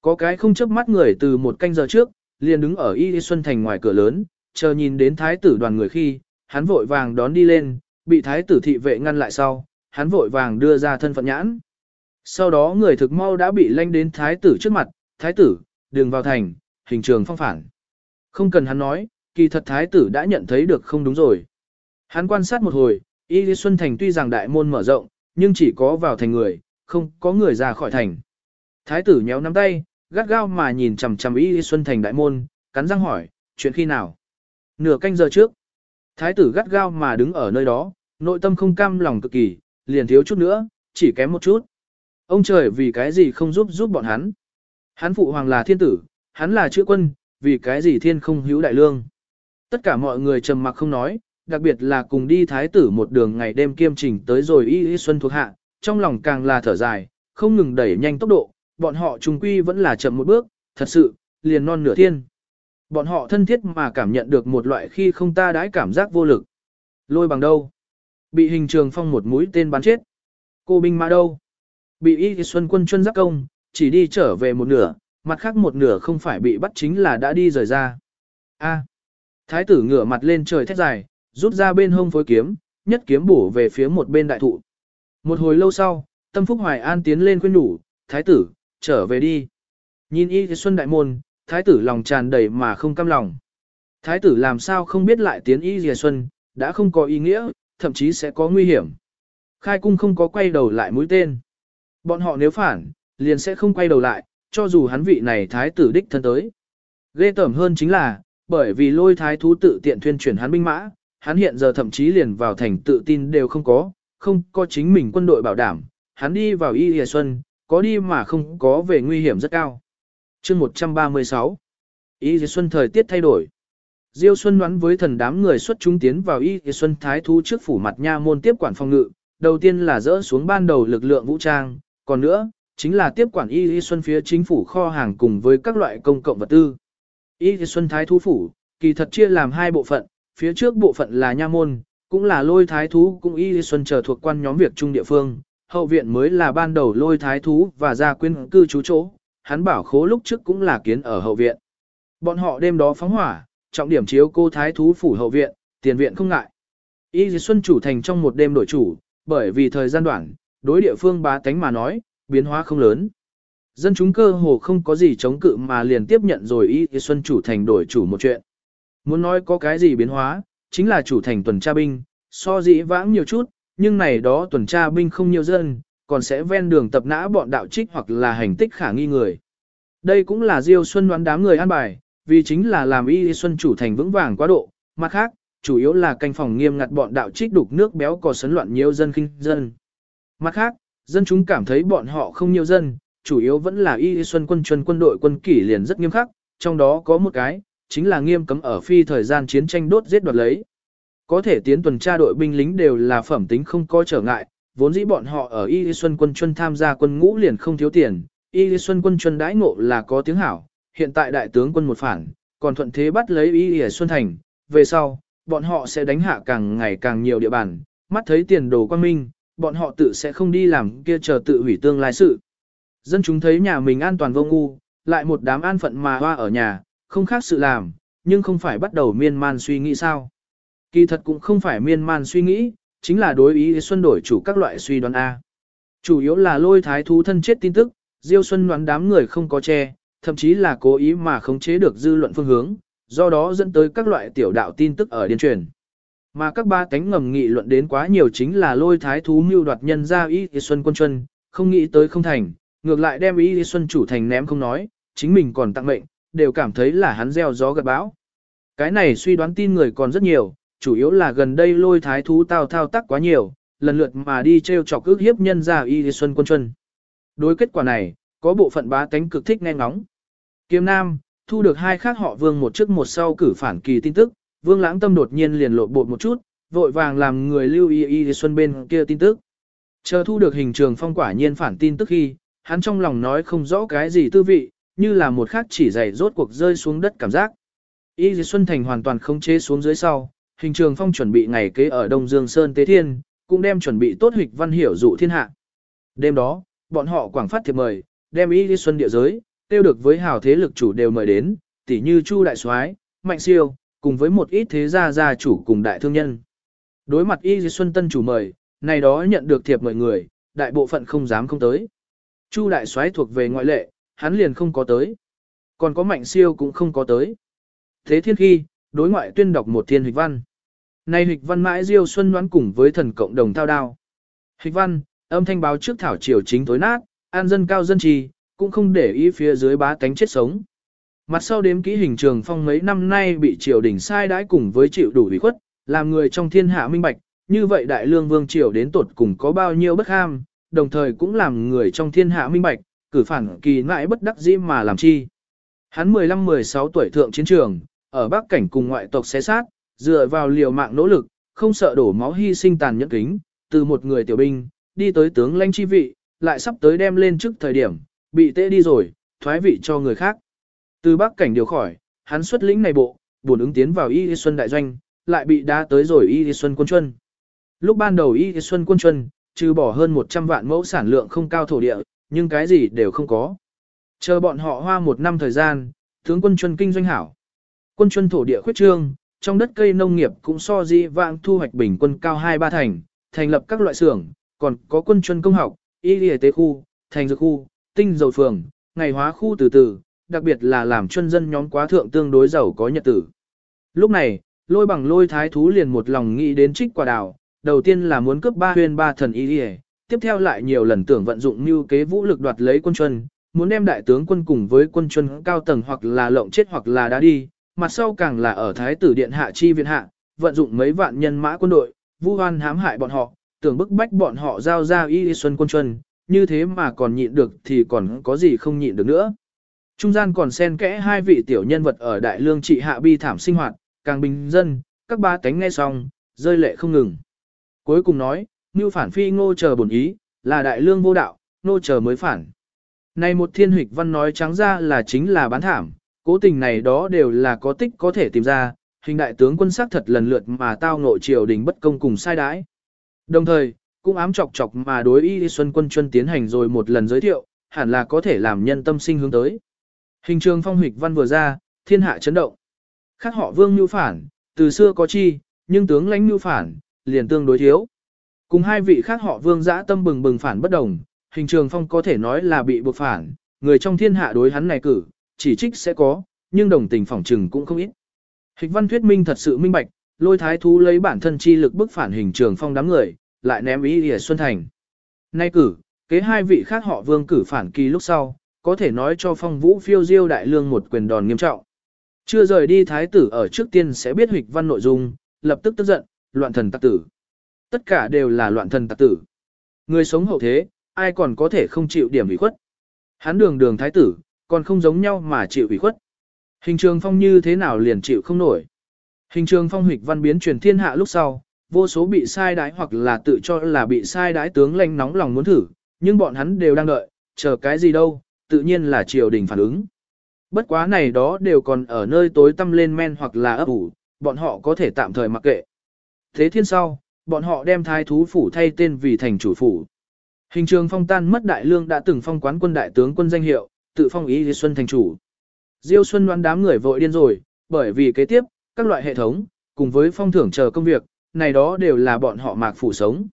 Có cái không chấp mắt người từ một canh giờ trước, liền đứng ở Y Lìa Xuân thành ngoài cửa lớn, chờ nhìn đến thái tử đoàn người khi, hắn vội vàng đón đi lên, bị thái tử thị vệ ngăn lại sau, hắn vội vàng đưa ra thân phận nhãn. Sau đó người thực mau đã bị lanh đến thái tử trước mặt, thái tử, đừng vào thành, hình trường phong phản. Không cần hắn nói, kỳ thật thái tử đã nhận thấy được không đúng rồi. Hắn quan sát một hồi, Y Lý Xuân Thành tuy rằng đại môn mở rộng, nhưng chỉ có vào thành người, không có người ra khỏi thành. Thái tử nhéo nắm tay, gắt gao mà nhìn chằm chằm Y Lý Xuân Thành đại môn, cắn răng hỏi, chuyện khi nào? Nửa canh giờ trước. Thái tử gắt gao mà đứng ở nơi đó, nội tâm không cam lòng cực kỳ, liền thiếu chút nữa, chỉ kém một chút. Ông trời vì cái gì không giúp giúp bọn hắn? Hắn phụ hoàng là thiên tử, hắn là chữ quân, vì cái gì thiên không hữu đại lương. Tất cả mọi người trầm mặc không nói, đặc biệt là cùng đi thái tử một đường ngày đêm kiêm trình tới rồi y y xuân thuộc hạ, trong lòng càng là thở dài, không ngừng đẩy nhanh tốc độ, bọn họ trùng quy vẫn là chậm một bước, thật sự, liền non nửa thiên. Bọn họ thân thiết mà cảm nhận được một loại khi không ta đãi cảm giác vô lực. Lôi bằng đâu? Bị hình trường phong một mũi tên bắn chết. Cô binh mã đâu? Bị y xuân quân chuân giác công, chỉ đi trở về một nửa, mặt khác một nửa không phải bị bắt chính là đã đi rời ra. A. Thái tử ngửa mặt lên trời thét dài, rút ra bên hông phối kiếm, nhất kiếm bổ về phía một bên đại thụ. Một hồi lâu sau, tâm phúc hoài an tiến lên khuyên nhủ, thái tử, trở về đi. Nhìn y xuân đại môn, thái tử lòng tràn đầy mà không cam lòng. Thái tử làm sao không biết lại tiến y dìa xuân, đã không có ý nghĩa, thậm chí sẽ có nguy hiểm. Khai cung không có quay đầu lại mũi tên. Bọn họ nếu phản, liền sẽ không quay đầu lại, cho dù hắn vị này thái tử đích thân tới. Ghê tởm hơn chính là, bởi vì lôi thái thú tự tiện thuyên chuyển hắn binh mã, hắn hiện giờ thậm chí liền vào thành tự tin đều không có, không có chính mình quân đội bảo đảm, hắn đi vào Y Lìa Xuân, có đi mà không có về nguy hiểm rất cao chương 136 Y Lìa Xuân thời tiết thay đổi. Diêu Xuân đoán với thần đám người xuất chúng tiến vào Y Lìa Xuân thái thú trước phủ mặt nha môn tiếp quản phòng ngự, đầu tiên là dỡ xuống ban đầu lực lượng vũ trang, còn nữa, chính là tiếp quản Y Y Xuân phía chính phủ kho hàng cùng với các loại công cộng vật tư. Y Y Xuân Thái Thú Phủ, kỳ thật chia làm hai bộ phận, phía trước bộ phận là nha môn, cũng là lôi thái thú cũng Y Y Xuân chờ thuộc quan nhóm việc trung địa phương, hậu viện mới là ban đầu lôi thái thú và gia quyến cư trú chỗ, hắn bảo khố lúc trước cũng là kiến ở hậu viện. Bọn họ đêm đó phóng hỏa, trọng điểm chiếu cô thái thú phủ hậu viện, tiền viện không ngại. Y Dì Xuân chủ thành trong một đêm đổi chủ, bởi vì thời gian đoạn, đối địa phương bá tánh mà nói, biến hóa không lớn. Dân chúng cơ hồ không có gì chống cự mà liền tiếp nhận rồi Y Xuân chủ thành đổi chủ một chuyện. Muốn nói có cái gì biến hóa, chính là chủ thành tuần tra binh, so dĩ vãng nhiều chút, nhưng này đó tuần tra binh không nhiều dân, còn sẽ ven đường tập nã bọn đạo trích hoặc là hành tích khả nghi người. Đây cũng là Diêu Xuân đoán đám người an bài, vì chính là làm Y Xuân chủ thành vững vàng quá độ, mặt khác, chủ yếu là canh phòng nghiêm ngặt bọn đạo trích đục nước béo cò sấn loạn nhiều dân kinh dân. Mặt khác, dân chúng cảm thấy bọn họ không nhiều dân, chủ yếu vẫn là y xuân quân chuân quân đội quân kỷ liền rất nghiêm khắc, trong đó có một cái, chính là nghiêm cấm ở phi thời gian chiến tranh đốt giết đoạt lấy. Có thể tiến tuần tra đội binh lính đều là phẩm tính không có trở ngại, vốn dĩ bọn họ ở Y Xuân quân chuân tham gia quân ngũ liền không thiếu tiền, Y Xuân quân chuân đãi ngộ là có tiếng hảo, hiện tại đại tướng quân một phản, còn thuận thế bắt lấy Y Xuân thành, về sau, bọn họ sẽ đánh hạ càng ngày càng nhiều địa bàn, mắt thấy tiền đồ quan minh, bọn họ tự sẽ không đi làm kia chờ tự hủy tương lai sự. Dân chúng thấy nhà mình an toàn vô ngu, lại một đám an phận mà hoa ở nhà, không khác sự làm, nhưng không phải bắt đầu miên man suy nghĩ sao. Kỳ thật cũng không phải miên man suy nghĩ, chính là đối ý Xuân đổi chủ các loại suy đoán A. Chủ yếu là lôi thái thú thân chết tin tức, Diêu Xuân đoán đám người không có che, thậm chí là cố ý mà khống chế được dư luận phương hướng, do đó dẫn tới các loại tiểu đạo tin tức ở điên truyền. Mà các ba cánh ngầm nghị luận đến quá nhiều chính là lôi thái thú mưu đoạt nhân ra ý Xuân quân chân, không nghĩ tới không thành, ngược lại đem ý Xuân chủ thành ném không nói, chính mình còn tặng mệnh, đều cảm thấy là hắn gieo gió gặt bão. Cái này suy đoán tin người còn rất nhiều, chủ yếu là gần đây lôi thái thú tao thao tác quá nhiều, lần lượt mà đi treo chọc ước hiếp nhân ra y xuân quân chuân. Đối kết quả này, có bộ phận bá tánh cực thích nghe ngóng. Kiếm Nam, thu được hai khác họ vương một trước một sau cử phản kỳ tin tức, vương lãng tâm đột nhiên liền lộ bột một chút, vội vàng làm người lưu y y xuân bên kia tin tức. Chờ thu được hình trường phong quả nhiên phản tin tức khi, hắn trong lòng nói không rõ cái gì tư vị, như là một khắc chỉ dày rốt cuộc rơi xuống đất cảm giác. Y Xuân Thành hoàn toàn không chế xuống dưới sau, hình trường phong chuẩn bị ngày kế ở Đông Dương Sơn Tế Thiên, cũng đem chuẩn bị tốt hịch văn hiểu dụ thiên hạ. Đêm đó, bọn họ quảng phát thiệp mời, đem Y Xuân địa giới, tiêu được với hào thế lực chủ đều mời đến, tỉ như Chu Đại Soái, Mạnh Siêu, cùng với một ít thế gia gia chủ cùng đại thương nhân. Đối mặt Y Xuân Tân chủ mời, này đó nhận được thiệp mời người, đại bộ phận không dám không tới. Chu Đại Soái thuộc về ngoại lệ, hắn liền không có tới. Còn có Mạnh Siêu cũng không có tới. Thế thiên khi, đối ngoại tuyên đọc một thiên hịch văn nay hịch văn mãi diêu xuân đoán cùng với thần cộng đồng thao đao. Hịch văn, âm thanh báo trước thảo triều chính tối nát, an dân cao dân trì, cũng không để ý phía dưới bá tánh chết sống. Mặt sau đếm kỹ hình trường phong mấy năm nay bị triều đình sai đãi cùng với chịu đủ ủy khuất, làm người trong thiên hạ minh bạch, như vậy đại lương vương triều đến tột cùng có bao nhiêu bất ham, đồng thời cũng làm người trong thiên hạ minh bạch, cử phản kỳ mãi bất đắc dĩ mà làm chi. Hắn 15-16 tuổi thượng chiến trường, ở Bắc cảnh cùng ngoại tộc xé sát, dựa vào liều mạng nỗ lực, không sợ đổ máu hy sinh tàn nhẫn kính, từ một người tiểu binh, đi tới tướng lãnh chi vị, lại sắp tới đem lên trước thời điểm, bị tê đi rồi, thoái vị cho người khác. Từ Bắc cảnh điều khỏi, hắn xuất lĩnh này bộ, buồn ứng tiến vào Y Xuân đại doanh, lại bị đá tới rồi Y Xuân quân chuân. Lúc ban đầu Y Xuân quân chuân, trừ bỏ hơn 100 vạn mẫu sản lượng không cao thổ địa, nhưng cái gì đều không có. Chờ bọn họ hoa một năm thời gian, tướng quân chuân kinh doanh hảo. Quân chuân thổ địa khuyết trương, trong đất cây nông nghiệp cũng so di vãng thu hoạch bình quân cao 2-3 thành, thành lập các loại xưởng, còn có quân chuân công học, y y tế khu, thành dược khu, tinh dầu phường, ngày hóa khu từ từ, đặc biệt là làm chuân dân nhóm quá thượng tương đối giàu có nhật tử. Lúc này, lôi bằng lôi thái thú liền một lòng nghĩ đến trích quả đào, đầu tiên là muốn cướp ba huyền ba thần y y, tiếp theo lại nhiều lần tưởng vận dụng như kế vũ lực đoạt lấy quân chuân, muốn đem đại tướng quân cùng với quân chuân cao tầng hoặc là lộng chết hoặc là đã đi, mặt sau càng là ở thái tử điện hạ chi viện hạ, vận dụng mấy vạn nhân mã quân đội, vu oan hãm hại bọn họ, tưởng bức bách bọn họ giao ra y xuân quân chuân, như thế mà còn nhịn được thì còn có gì không nhịn được nữa. Trung gian còn xen kẽ hai vị tiểu nhân vật ở đại lương trị hạ bi thảm sinh hoạt, càng bình dân, các ba tánh nghe xong, rơi lệ không ngừng. Cuối cùng nói, như phản phi ngô chờ bổn ý, là đại lương vô đạo, ngô chờ mới phản. Này một thiên hịch văn nói trắng ra là chính là bán thảm, cố tình này đó đều là có tích có thể tìm ra, hình đại tướng quân sắc thật lần lượt mà tao nội triều đình bất công cùng sai đãi. Đồng thời, cũng ám chọc chọc mà đối y xuân quân chuân tiến hành rồi một lần giới thiệu, hẳn là có thể làm nhân tâm sinh hướng tới. Hình trường phong hịch văn vừa ra, thiên hạ chấn động. Khác họ vương nhu phản, từ xưa có chi, nhưng tướng lãnh nhu phản, liền tương đối thiếu. Cùng hai vị khác họ vương giã tâm bừng bừng phản bất đồng, hình trường phong có thể nói là bị buộc phản, người trong thiên hạ đối hắn này cử, chỉ trích sẽ có, nhưng đồng tình phỏng trừng cũng không ít. Hịch văn thuyết minh thật sự minh bạch, lôi thái thú lấy bản thân chi lực bức phản hình trường phong đám người, lại ném ý ỉa xuân thành. Nay cử, kế hai vị khác họ vương cử phản kỳ lúc sau, có thể nói cho phong vũ phiêu diêu đại lương một quyền đòn nghiêm trọng. Chưa rời đi thái tử ở trước tiên sẽ biết hịch văn nội dung, lập tức tức giận, loạn thần tặc tử. Tất cả đều là loạn thần tặc tử. Người sống hậu thế, ai còn có thể không chịu điểm ủy khuất. Hắn đường đường thái tử, còn không giống nhau mà chịu ủy khuất. Hình trường phong như thế nào liền chịu không nổi. Hình trường phong hịch văn biến truyền thiên hạ lúc sau, vô số bị sai đái hoặc là tự cho là bị sai đái tướng lanh nóng lòng muốn thử, nhưng bọn hắn đều đang đợi, chờ cái gì đâu, tự nhiên là triều đình phản ứng. Bất quá này đó đều còn ở nơi tối tăm lên men hoặc là ấp ủ, bọn họ có thể tạm thời mặc kệ. Thế thiên sau, bọn họ đem thái thú phủ thay tên vì thành chủ phủ. Hình trường phong tan mất đại lương đã từng phong quán quân đại tướng quân danh hiệu, tự phong ý Diêu Xuân thành chủ. Diêu Xuân đoán đám người vội điên rồi, bởi vì kế tiếp, các loại hệ thống, cùng với phong thưởng chờ công việc, này đó đều là bọn họ mạc phủ sống.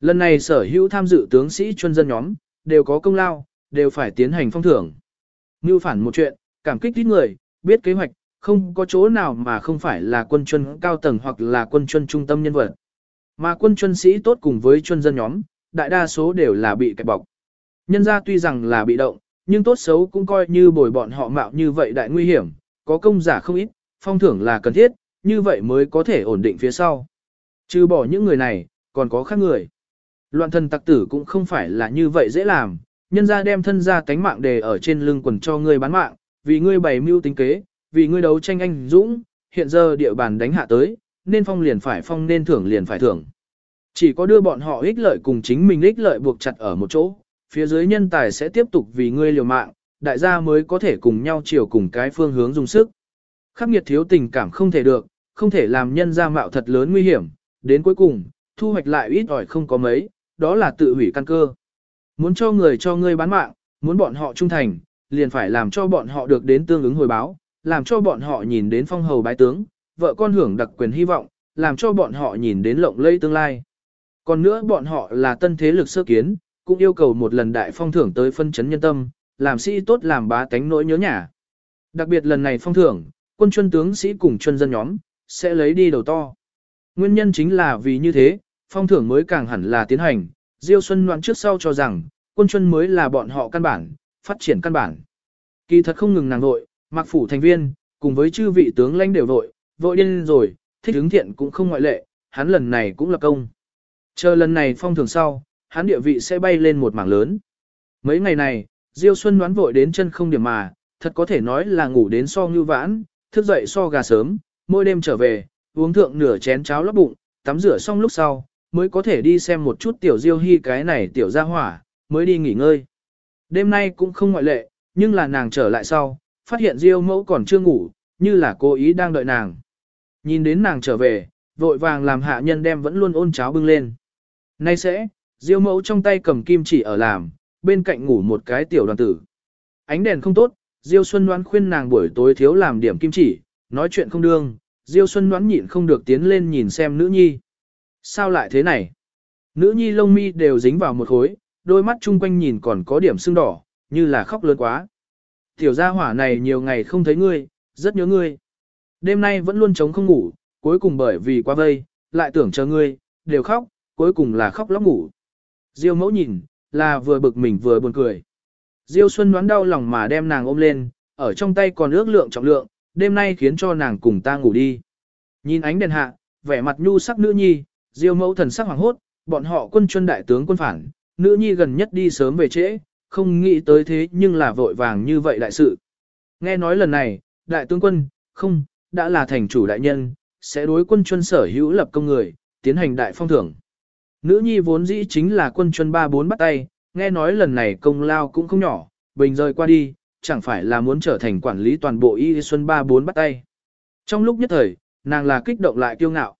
Lần này sở hữu tham dự tướng sĩ chuyên dân nhóm, đều có công lao, đều phải tiến hành phong thưởng. Như phản một chuyện, cảm kích ít người, biết kế hoạch, không có chỗ nào mà không phải là quân chuân cao tầng hoặc là quân chuân trung tâm nhân vật. Mà quân chuân sĩ tốt cùng với chuân dân nhóm, đại đa số đều là bị kẹp bọc. Nhân ra tuy rằng là bị động, nhưng tốt xấu cũng coi như bồi bọn họ mạo như vậy đại nguy hiểm, có công giả không ít, phong thưởng là cần thiết, như vậy mới có thể ổn định phía sau. Trừ bỏ những người này, còn có khác người. Loạn thần tặc tử cũng không phải là như vậy dễ làm, nhân ra đem thân ra cánh mạng đề ở trên lưng quần cho ngươi bán mạng, vì ngươi bày mưu tính kế, vì ngươi đấu tranh anh dũng, hiện giờ địa bàn đánh hạ tới, nên phong liền phải phong nên thưởng liền phải thưởng. Chỉ có đưa bọn họ ích lợi cùng chính mình ích lợi buộc chặt ở một chỗ, phía dưới nhân tài sẽ tiếp tục vì ngươi liều mạng, đại gia mới có thể cùng nhau chiều cùng cái phương hướng dùng sức. Khắc nghiệt thiếu tình cảm không thể được, không thể làm nhân ra mạo thật lớn nguy hiểm, đến cuối cùng, thu hoạch lại ít ỏi không có mấy, đó là tự hủy căn cơ. Muốn cho người cho ngươi bán mạng, muốn bọn họ trung thành, liền phải làm cho bọn họ được đến tương ứng hồi báo, làm cho bọn họ nhìn đến phong hầu bái tướng, vợ con hưởng đặc quyền hy vọng, làm cho bọn họ nhìn đến lộng lẫy tương lai. Còn nữa bọn họ là tân thế lực sơ kiến, cũng yêu cầu một lần đại phong thưởng tới phân chấn nhân tâm, làm sĩ tốt làm bá tánh nỗi nhớ nhà. Đặc biệt lần này phong thưởng, quân chuân tướng sĩ cùng chuân dân nhóm, sẽ lấy đi đầu to. Nguyên nhân chính là vì như thế, phong thưởng mới càng hẳn là tiến hành, Diêu Xuân Loan trước sau cho rằng, quân chuân mới là bọn họ căn bản, phát triển căn bản. Kỳ thật không ngừng nàng nội, mặc phủ thành viên, cùng với chư vị tướng lãnh đều vội, vội điên rồi, thích hướng thiện cũng không ngoại lệ, hắn lần này cũng là công. Chờ lần này phong thường sau, hắn địa vị sẽ bay lên một mảng lớn. Mấy ngày này, Diêu Xuân đoán vội đến chân không điểm mà, thật có thể nói là ngủ đến so như vãn, thức dậy so gà sớm, mỗi đêm trở về, uống thượng nửa chén cháo lấp bụng, tắm rửa xong lúc sau, mới có thể đi xem một chút tiểu Diêu Hy cái này tiểu gia hỏa, mới đi nghỉ ngơi. Đêm nay cũng không ngoại lệ, nhưng là nàng trở lại sau, phát hiện Diêu mẫu còn chưa ngủ, như là cô ý đang đợi nàng. Nhìn đến nàng trở về, vội vàng làm hạ nhân đem vẫn luôn ôn cháo bưng lên. Nay sẽ, Diêu mẫu trong tay cầm kim chỉ ở làm, bên cạnh ngủ một cái tiểu đoàn tử. Ánh đèn không tốt, Diêu Xuân đoán khuyên nàng buổi tối thiếu làm điểm kim chỉ, nói chuyện không đương, Diêu Xuân đoán nhịn không được tiến lên nhìn xem nữ nhi. Sao lại thế này? Nữ nhi lông mi đều dính vào một khối, đôi mắt chung quanh nhìn còn có điểm sưng đỏ, như là khóc lớn quá. Tiểu gia hỏa này nhiều ngày không thấy ngươi, rất nhớ ngươi. Đêm nay vẫn luôn trống không ngủ, cuối cùng bởi vì quá vây, lại tưởng chờ ngươi, đều khóc, cuối cùng là khóc lóc ngủ. Diêu mẫu nhìn, là vừa bực mình vừa buồn cười. Diêu Xuân đoán đau lòng mà đem nàng ôm lên, ở trong tay còn ước lượng trọng lượng, đêm nay khiến cho nàng cùng ta ngủ đi. Nhìn ánh đèn hạ, vẻ mặt nhu sắc nữ nhi, Diêu mẫu thần sắc hoàng hốt, bọn họ quân chuân đại tướng quân phản, nữ nhi gần nhất đi sớm về trễ, không nghĩ tới thế nhưng là vội vàng như vậy đại sự. Nghe nói lần này, đại tướng quân, không, đã là thành chủ đại nhân, sẽ đối quân chuân sở hữu lập công người, tiến hành đại phong thưởng. Nữ nhi vốn dĩ chính là quân chuân ba bốn bắt tay, nghe nói lần này công lao cũng không nhỏ, bình rời qua đi, chẳng phải là muốn trở thành quản lý toàn bộ y xuân ba bốn bắt tay. Trong lúc nhất thời, nàng là kích động lại kiêu ngạo.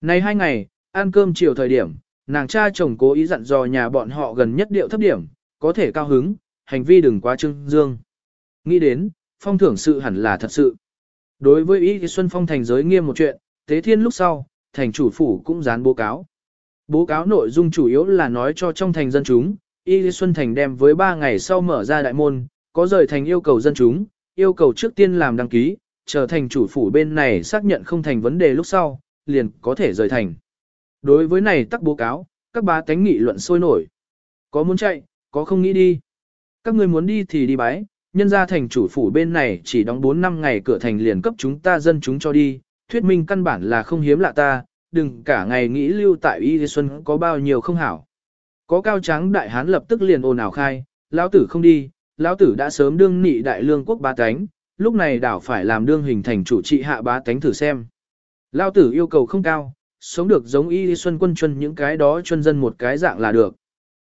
Này hai ngày, ăn cơm chiều thời điểm, nàng cha chồng cố ý dặn dò nhà bọn họ gần nhất điệu thấp điểm, có thể cao hứng, hành vi đừng quá trưng dương. Nghĩ đến, phong thưởng sự hẳn là thật sự. Đối với ý Xuân Phong thành giới nghiêm một chuyện, Tế Thiên lúc sau, thành chủ phủ cũng dán bố cáo. Bố cáo nội dung chủ yếu là nói cho trong thành dân chúng, Y Xuân Thành đem với 3 ngày sau mở ra đại môn, có rời thành yêu cầu dân chúng, yêu cầu trước tiên làm đăng ký, trở thành chủ phủ bên này xác nhận không thành vấn đề lúc sau, liền có thể rời thành. Đối với này tắc bố cáo, các bá tánh nghị luận sôi nổi. Có muốn chạy, có không nghĩ đi. Các người muốn đi thì đi bái, nhân ra thành chủ phủ bên này chỉ đóng 4 năm ngày cửa thành liền cấp chúng ta dân chúng cho đi, thuyết minh căn bản là không hiếm lạ ta, đừng cả ngày nghĩ lưu tại Y Xuân có bao nhiêu không hảo. Có cao trắng đại hán lập tức liền ồn ào khai, lão tử không đi, lão tử đã sớm đương nị đại lương quốc ba tánh, lúc này đảo phải làm đương hình thành chủ trị hạ bá tánh thử xem. Lão tử yêu cầu không cao, sống được giống y xuân quân chân những cái đó chân dân một cái dạng là được.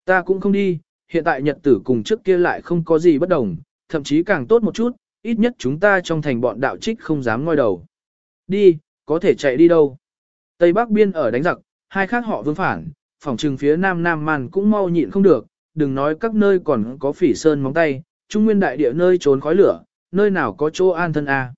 Ta cũng không đi, hiện tại nhật tử cùng trước kia lại không có gì bất đồng, thậm chí càng tốt một chút, ít nhất chúng ta trong thành bọn đạo trích không dám ngoi đầu. Đi, có thể chạy đi đâu. Tây Bắc biên ở đánh giặc, hai khác họ vương phản, phòng trừng phía Nam Nam Man cũng mau nhịn không được, đừng nói các nơi còn có phỉ sơn móng tay, trung nguyên đại địa nơi trốn khói lửa, nơi nào có chỗ an thân a.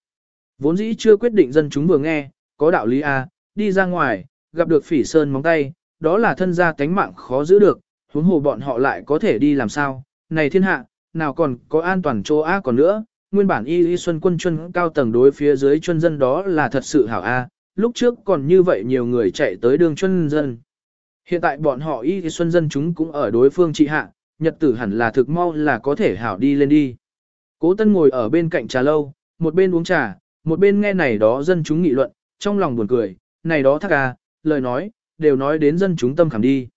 Vốn dĩ chưa quyết định dân chúng vừa nghe, có đạo lý a, đi ra ngoài, gặp được phỉ sơn móng tay, đó là thân gia tánh mạng khó giữ được, huống hồ bọn họ lại có thể đi làm sao, này thiên hạ, nào còn có an toàn chỗ a còn nữa, nguyên bản y y xuân quân chân cao tầng đối phía dưới chân dân đó là thật sự hảo a, lúc trước còn như vậy nhiều người chạy tới đường chân dân. Hiện tại bọn họ y thì xuân dân chúng cũng ở đối phương trị hạ, nhật tử hẳn là thực mau là có thể hảo đi lên đi. Cố tân ngồi ở bên cạnh trà lâu, một bên uống trà, một bên nghe này đó dân chúng nghị luận, trong lòng buồn cười, này đó thắc à, lời nói, đều nói đến dân chúng tâm khảm đi.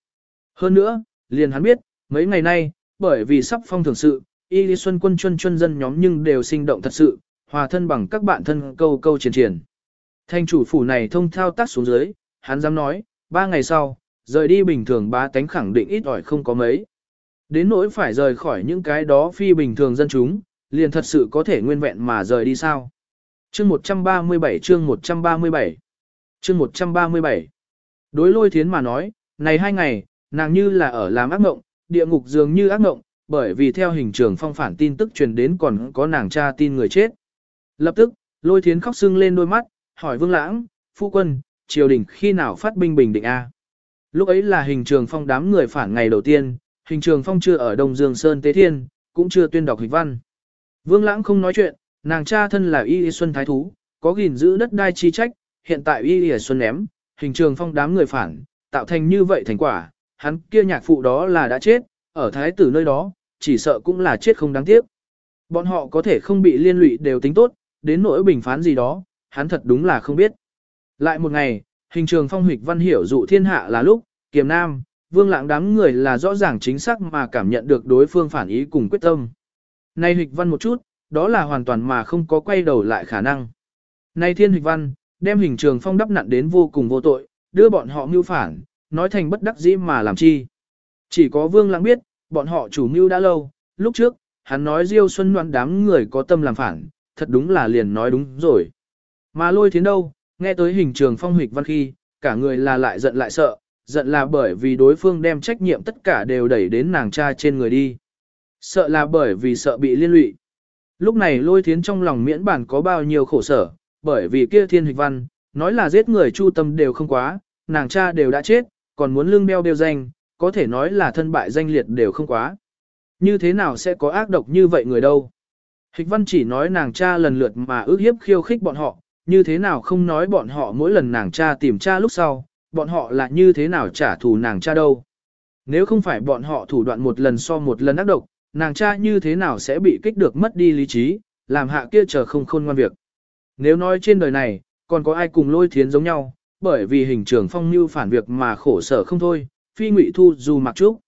Hơn nữa, liền hắn biết, mấy ngày nay, bởi vì sắp phong thường sự, y lý xuân quân chuân chuân dân nhóm nhưng đều sinh động thật sự, hòa thân bằng các bạn thân câu câu triển triển. Thanh chủ phủ này thông thao tác xuống dưới, hắn dám nói, ba ngày sau, rời đi bình thường ba tánh khẳng định ít ỏi không có mấy. Đến nỗi phải rời khỏi những cái đó phi bình thường dân chúng, liền thật sự có thể nguyên vẹn mà rời đi sao. Chương 137 chương 137 chương 137 Đối lôi thiến mà nói, này hai ngày, nàng như là ở làm ác ngộng, địa ngục dường như ác ngộng, bởi vì theo hình trường phong phản tin tức truyền đến còn có nàng cha tin người chết. Lập tức, lôi thiến khóc sưng lên đôi mắt, hỏi vương lãng, phu quân, triều đình khi nào phát binh bình định A. Lúc ấy là hình trường phong đám người phản ngày đầu tiên, hình trường phong chưa ở Đông Dương Sơn Tế Thiên, cũng chưa tuyên đọc hình văn. Vương lãng không nói chuyện, nàng cha thân là Y Xuân Thái Thú, có gìn giữ đất đai chi trách, hiện tại Y Xuân ném, hình trường phong đám người phản, tạo thành như vậy thành quả, hắn kia nhạc phụ đó là đã chết, ở thái tử nơi đó, chỉ sợ cũng là chết không đáng tiếc. Bọn họ có thể không bị liên lụy đều tính tốt, đến nỗi bình phán gì đó, hắn thật đúng là không biết. Lại một ngày, hình trường phong hịch văn hiểu dụ thiên hạ là lúc, kiềm nam, vương lãng đám người là rõ ràng chính xác mà cảm nhận được đối phương phản ý cùng quyết tâm. Nay hịch văn một chút, đó là hoàn toàn mà không có quay đầu lại khả năng. Nay thiên hịch văn, đem hình trường phong đắp nặn đến vô cùng vô tội, đưa bọn họ mưu phản, nói thành bất đắc dĩ mà làm chi. Chỉ có vương lãng biết, bọn họ chủ mưu đã lâu, lúc trước, hắn nói Diêu Xuân đoán đám người có tâm làm phản, thật đúng là liền nói đúng rồi. Mà lôi thiến đâu, nghe tới hình trường phong Hịch văn khi, cả người là lại giận lại sợ, giận là bởi vì đối phương đem trách nhiệm tất cả đều đẩy đến nàng cha trên người đi. Sợ là bởi vì sợ bị liên lụy. Lúc này lôi thiến trong lòng miễn bản có bao nhiêu khổ sở, bởi vì kia thiên Hịch văn, nói là giết người chu tâm đều không quá, nàng cha đều đã chết, còn muốn lương đeo đeo danh, có thể nói là thân bại danh liệt đều không quá. Như thế nào sẽ có ác độc như vậy người đâu? Hịch văn chỉ nói nàng cha lần lượt mà ước hiếp khiêu khích bọn họ, như thế nào không nói bọn họ mỗi lần nàng cha tìm cha lúc sau, bọn họ là như thế nào trả thù nàng cha đâu. Nếu không phải bọn họ thủ đoạn một lần so một lần ác độc, nàng cha như thế nào sẽ bị kích được mất đi lý trí, làm hạ kia chờ không khôn ngoan việc. Nếu nói trên đời này, còn có ai cùng lôi thiến giống nhau, bởi vì hình trường phong như phản việc mà khổ sở không thôi, phi ngụy thu du mặc trúc.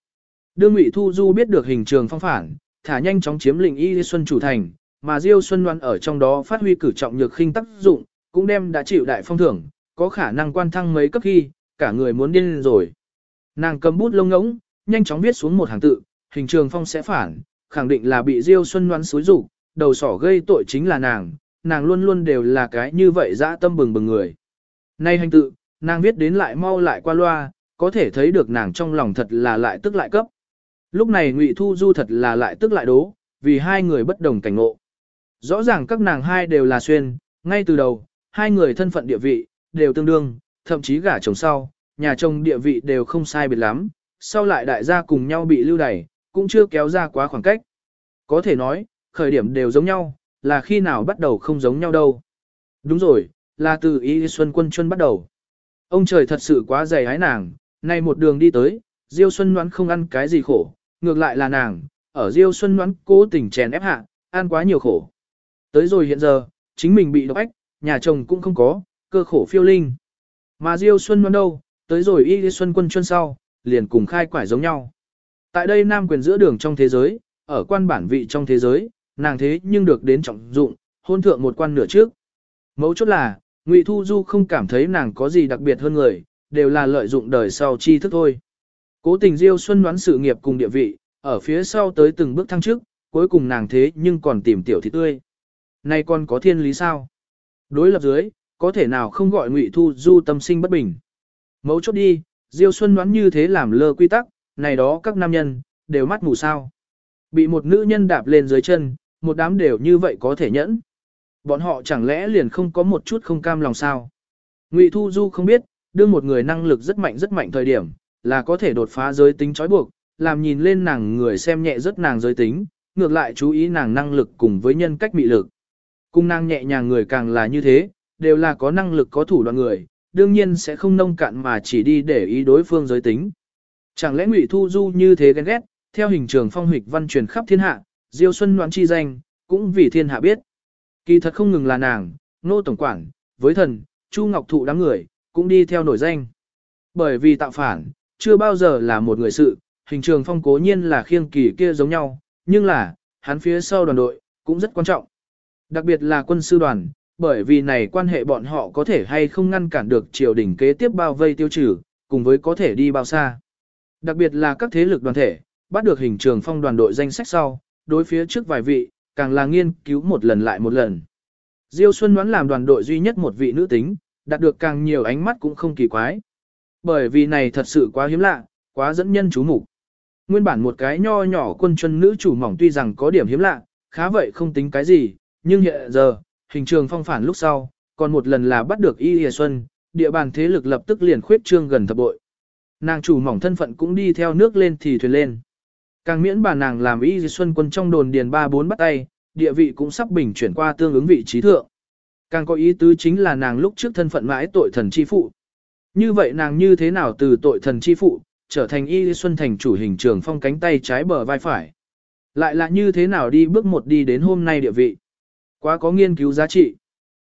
Đương ngụy thu du biết được hình trường phong phản, thả nhanh chóng chiếm lĩnh y xuân chủ thành, mà diêu xuân đoan ở trong đó phát huy cử trọng nhược khinh tác dụng, cũng đem đã chịu đại phong thưởng, có khả năng quan thăng mấy cấp khi, cả người muốn điên rồi. Nàng cầm bút lông ngỗng, nhanh chóng viết xuống một hàng tự, hình trường phong sẽ phản, khẳng định là bị diêu xuân đoan xúi rủ, đầu sỏ gây tội chính là nàng, nàng luôn luôn đều là cái như vậy dã tâm bừng bừng người. Nay hành tự, nàng viết đến lại mau lại qua loa, có thể thấy được nàng trong lòng thật là lại tức lại cấp. Lúc này Ngụy Thu Du thật là lại tức lại đố, vì hai người bất đồng cảnh ngộ. Rõ ràng các nàng hai đều là xuyên, ngay từ đầu, hai người thân phận địa vị, đều tương đương, thậm chí gả chồng sau, nhà chồng địa vị đều không sai biệt lắm, sau lại đại gia cùng nhau bị lưu đày, cũng chưa kéo ra quá khoảng cách. Có thể nói, khởi điểm đều giống nhau, là khi nào bắt đầu không giống nhau đâu. Đúng rồi, là từ ý xuân quân chuân bắt đầu. Ông trời thật sự quá dày hái nàng, nay một đường đi tới, Diêu Xuân Ngoãn không ăn cái gì khổ, ngược lại là nàng, ở Diêu Xuân Ngoãn cố tình chèn ép hạ, ăn quá nhiều khổ. Tới rồi hiện giờ, chính mình bị độc ách, nhà chồng cũng không có, cơ khổ phiêu linh. Mà Diêu Xuân Ngoãn đâu, tới rồi Y Xuân Quân chuân sau, liền cùng khai quải giống nhau. Tại đây nam quyền giữa đường trong thế giới, ở quan bản vị trong thế giới, nàng thế nhưng được đến trọng dụng, hôn thượng một quan nửa trước. Mấu chốt là, Ngụy Thu Du không cảm thấy nàng có gì đặc biệt hơn người, đều là lợi dụng đời sau chi thức thôi. Cố tình Diêu Xuân đoán sự nghiệp cùng địa vị, ở phía sau tới từng bước thăng trước, cuối cùng nàng thế nhưng còn tìm tiểu thị tươi. nay còn có thiên lý sao? Đối lập dưới, có thể nào không gọi Ngụy Thu Du tâm sinh bất bình. Mấu chốt đi, Diêu Xuân đoán như thế làm lơ quy tắc, này đó các nam nhân, đều mắt mù sao. Bị một nữ nhân đạp lên dưới chân, một đám đều như vậy có thể nhẫn. Bọn họ chẳng lẽ liền không có một chút không cam lòng sao? Ngụy Thu Du không biết, đương một người năng lực rất mạnh rất mạnh thời điểm, là có thể đột phá giới tính trói buộc, làm nhìn lên nàng người xem nhẹ rất nàng giới tính, ngược lại chú ý nàng năng lực cùng với nhân cách mị lực. Cung nàng nhẹ nhàng người càng là như thế, đều là có năng lực có thủ đoạn người, đương nhiên sẽ không nông cạn mà chỉ đi để ý đối phương giới tính. Chẳng lẽ Ngụy Thu Du như thế ghen ghét, theo hình trường phong hịch văn truyền khắp thiên hạ, Diêu Xuân Noãn chi danh, cũng vì thiên hạ biết. Kỳ thật không ngừng là nàng, nô tổng quản, với thần, Chu Ngọc Thụ đám người, cũng đi theo nổi danh. Bởi vì tạo phản, chưa bao giờ là một người sự, hình trường phong cố nhiên là khiêng kỳ kia giống nhau, nhưng là, hắn phía sau đoàn đội, cũng rất quan trọng. Đặc biệt là quân sư đoàn, bởi vì này quan hệ bọn họ có thể hay không ngăn cản được triều đình kế tiếp bao vây tiêu trừ, cùng với có thể đi bao xa. Đặc biệt là các thế lực đoàn thể, bắt được hình trường phong đoàn đội danh sách sau, đối phía trước vài vị, càng là nghiên cứu một lần lại một lần. Diêu Xuân đoán làm đoàn đội duy nhất một vị nữ tính, đạt được càng nhiều ánh mắt cũng không kỳ quái. Bởi vì này thật sự quá hiếm lạ, quá dẫn nhân chú mục. Nguyên bản một cái nho nhỏ quân chân nữ chủ mỏng tuy rằng có điểm hiếm lạ, khá vậy không tính cái gì, nhưng hiện giờ, hình trường phong phản lúc sau, còn một lần là bắt được Y Lìa Xuân, địa bàn thế lực lập tức liền khuyết trương gần thập bội. Nàng chủ mỏng thân phận cũng đi theo nước lên thì thuyền lên. Càng miễn bà nàng làm Y Lìa Xuân quân trong đồn điền ba bốn bắt tay, địa vị cũng sắp bình chuyển qua tương ứng vị trí thượng. Càng có ý tứ chính là nàng lúc trước thân phận mãi tội thần chi phụ. Như vậy nàng như thế nào từ tội thần chi phụ, trở thành Y Xuân Thành chủ hình trường phong cánh tay trái bờ vai phải. Lại là như thế nào đi bước một đi đến hôm nay địa vị. Quá có nghiên cứu giá trị.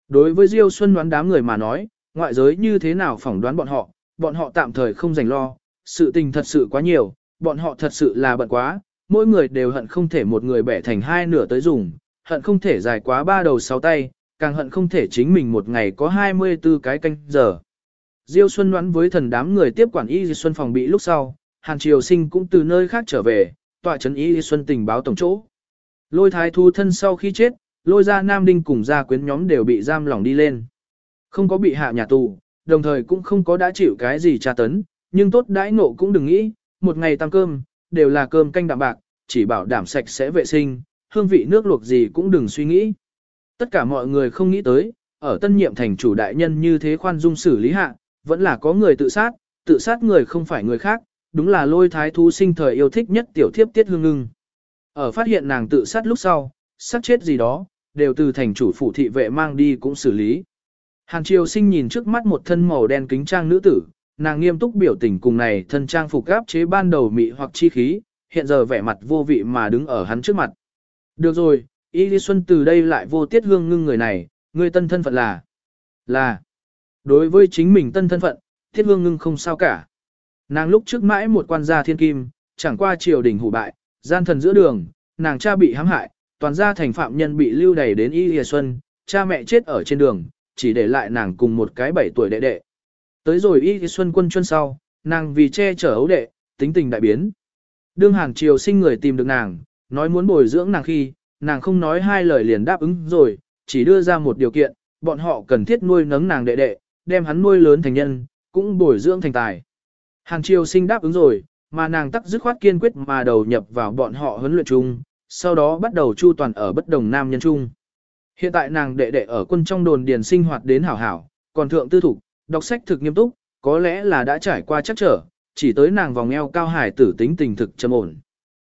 Đối với Diêu Xuân đoán đám người mà nói, ngoại giới như thế nào phỏng đoán bọn họ, bọn họ tạm thời không dành lo, sự tình thật sự quá nhiều, bọn họ thật sự là bận quá, mỗi người đều hận không thể một người bẻ thành hai nửa tới dùng, hận không thể dài quá ba đầu sáu tay, càng hận không thể chính mình một ngày có 24 cái canh giờ. Diêu Xuân đoán với thần đám người tiếp quản Y Xuân phòng bị lúc sau, Hàn Triều Sinh cũng từ nơi khác trở về, tọa trấn Y Xuân tình báo tổng chỗ. Lôi thái thu thân sau khi chết, lôi ra Nam Đinh cùng gia quyến nhóm đều bị giam lỏng đi lên. Không có bị hạ nhà tù, đồng thời cũng không có đã chịu cái gì tra tấn, nhưng tốt đãi ngộ cũng đừng nghĩ, một ngày tăng cơm, đều là cơm canh đạm bạc, chỉ bảo đảm sạch sẽ vệ sinh, hương vị nước luộc gì cũng đừng suy nghĩ. Tất cả mọi người không nghĩ tới, ở tân nhiệm thành chủ đại nhân như thế khoan dung xử lý hạ, vẫn là có người tự sát, tự sát người không phải người khác, đúng là lôi thái thú sinh thời yêu thích nhất tiểu thiếp tiết hương ngưng. Ở phát hiện nàng tự sát lúc sau, sát chết gì đó, đều từ thành chủ phủ thị vệ mang đi cũng xử lý. Hàn triều sinh nhìn trước mắt một thân màu đen kính trang nữ tử, nàng nghiêm túc biểu tình cùng này thân trang phục gáp chế ban đầu mị hoặc chi khí, hiện giờ vẻ mặt vô vị mà đứng ở hắn trước mặt. Được rồi, Y Lý Xuân từ đây lại vô tiết hương ngưng người này, người tân thân phận là, là, đối với chính mình tân thân phận, Thiết hương ngưng không sao cả. Nàng lúc trước mãi một quan gia thiên kim, chẳng qua triều đình hủ bại, gian thần giữa đường, nàng cha bị hãm hại, toàn gia thành phạm nhân bị lưu đày đến Y Lìa Xuân, cha mẹ chết ở trên đường, chỉ để lại nàng cùng một cái bảy tuổi đệ đệ. Tới rồi Y Lìa Xuân quân chuân sau, nàng vì che chở ấu đệ, tính tình đại biến. Đương hàng triều sinh người tìm được nàng, nói muốn bồi dưỡng nàng khi, nàng không nói hai lời liền đáp ứng rồi, chỉ đưa ra một điều kiện, bọn họ cần thiết nuôi nấng nàng đệ đệ, đem hắn nuôi lớn thành nhân, cũng bồi dưỡng thành tài. Hàng triều sinh đáp ứng rồi, mà nàng tắc dứt khoát kiên quyết mà đầu nhập vào bọn họ huấn luyện chung, sau đó bắt đầu chu toàn ở bất đồng nam nhân trung Hiện tại nàng đệ đệ ở quân trong đồn điền sinh hoạt đến hảo hảo, còn thượng tư thủ, đọc sách thực nghiêm túc, có lẽ là đã trải qua chắc trở, chỉ tới nàng vòng eo cao hải tử tính tình thực trầm ổn.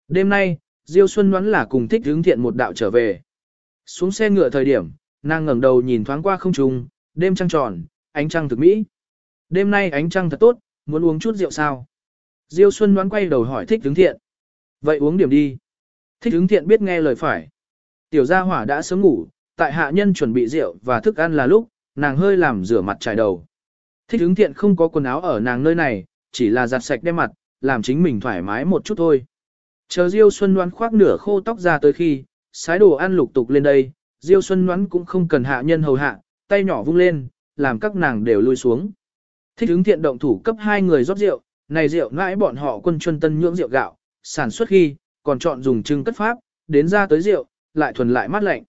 Đêm nay, Diêu Xuân đoán là cùng thích hướng thiện một đạo trở về. Xuống xe ngựa thời điểm, nàng ngẩng đầu nhìn thoáng qua không trung, đêm trăng tròn, ánh trăng thực mỹ. Đêm nay ánh trăng thật tốt, muốn uống chút rượu sao? Diêu Xuân đoán quay đầu hỏi thích hướng thiện. Vậy uống điểm đi. Thích Ứng thiện biết nghe lời phải. Tiểu gia hỏa đã sớm ngủ, tại hạ nhân chuẩn bị rượu và thức ăn là lúc, nàng hơi làm rửa mặt trải đầu. Thích Ứng thiện không có quần áo ở nàng nơi này, chỉ là giặt sạch đem mặt, làm chính mình thoải mái một chút thôi. Chờ Diêu Xuân Ngoãn khoác nửa khô tóc ra tới khi, sái đồ ăn lục tục lên đây, Diêu Xuân Ngoãn cũng không cần hạ nhân hầu hạ, tay nhỏ vung lên, làm các nàng đều lui xuống. Thích ứng thiện động thủ cấp hai người rót rượu, này rượu ngãi bọn họ quân chuân tân nhưỡng rượu gạo, sản xuất khi, còn chọn dùng trưng cất pháp, đến ra tới rượu, lại thuần lại mát lạnh.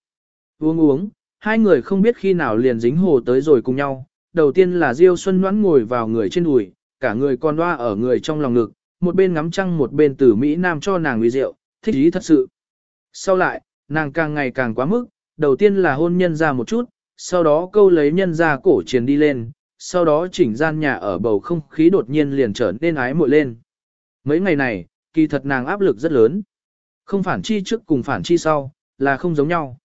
Uống uống, hai người không biết khi nào liền dính hồ tới rồi cùng nhau. Đầu tiên là Diêu Xuân Ngoãn ngồi vào người trên đùi, cả người còn đoa ở người trong lòng ngực, một bên ngắm trăng một bên từ Mỹ Nam cho nàng uy rượu, thích ý thật sự. Sau lại, nàng càng ngày càng quá mức, đầu tiên là hôn nhân ra một chút, sau đó câu lấy nhân ra cổ chiến đi lên, sau đó chỉnh gian nhà ở bầu không khí đột nhiên liền trở nên ái muội lên. Mấy ngày này, kỳ thật nàng áp lực rất lớn. Không phản chi trước cùng phản chi sau, là không giống nhau.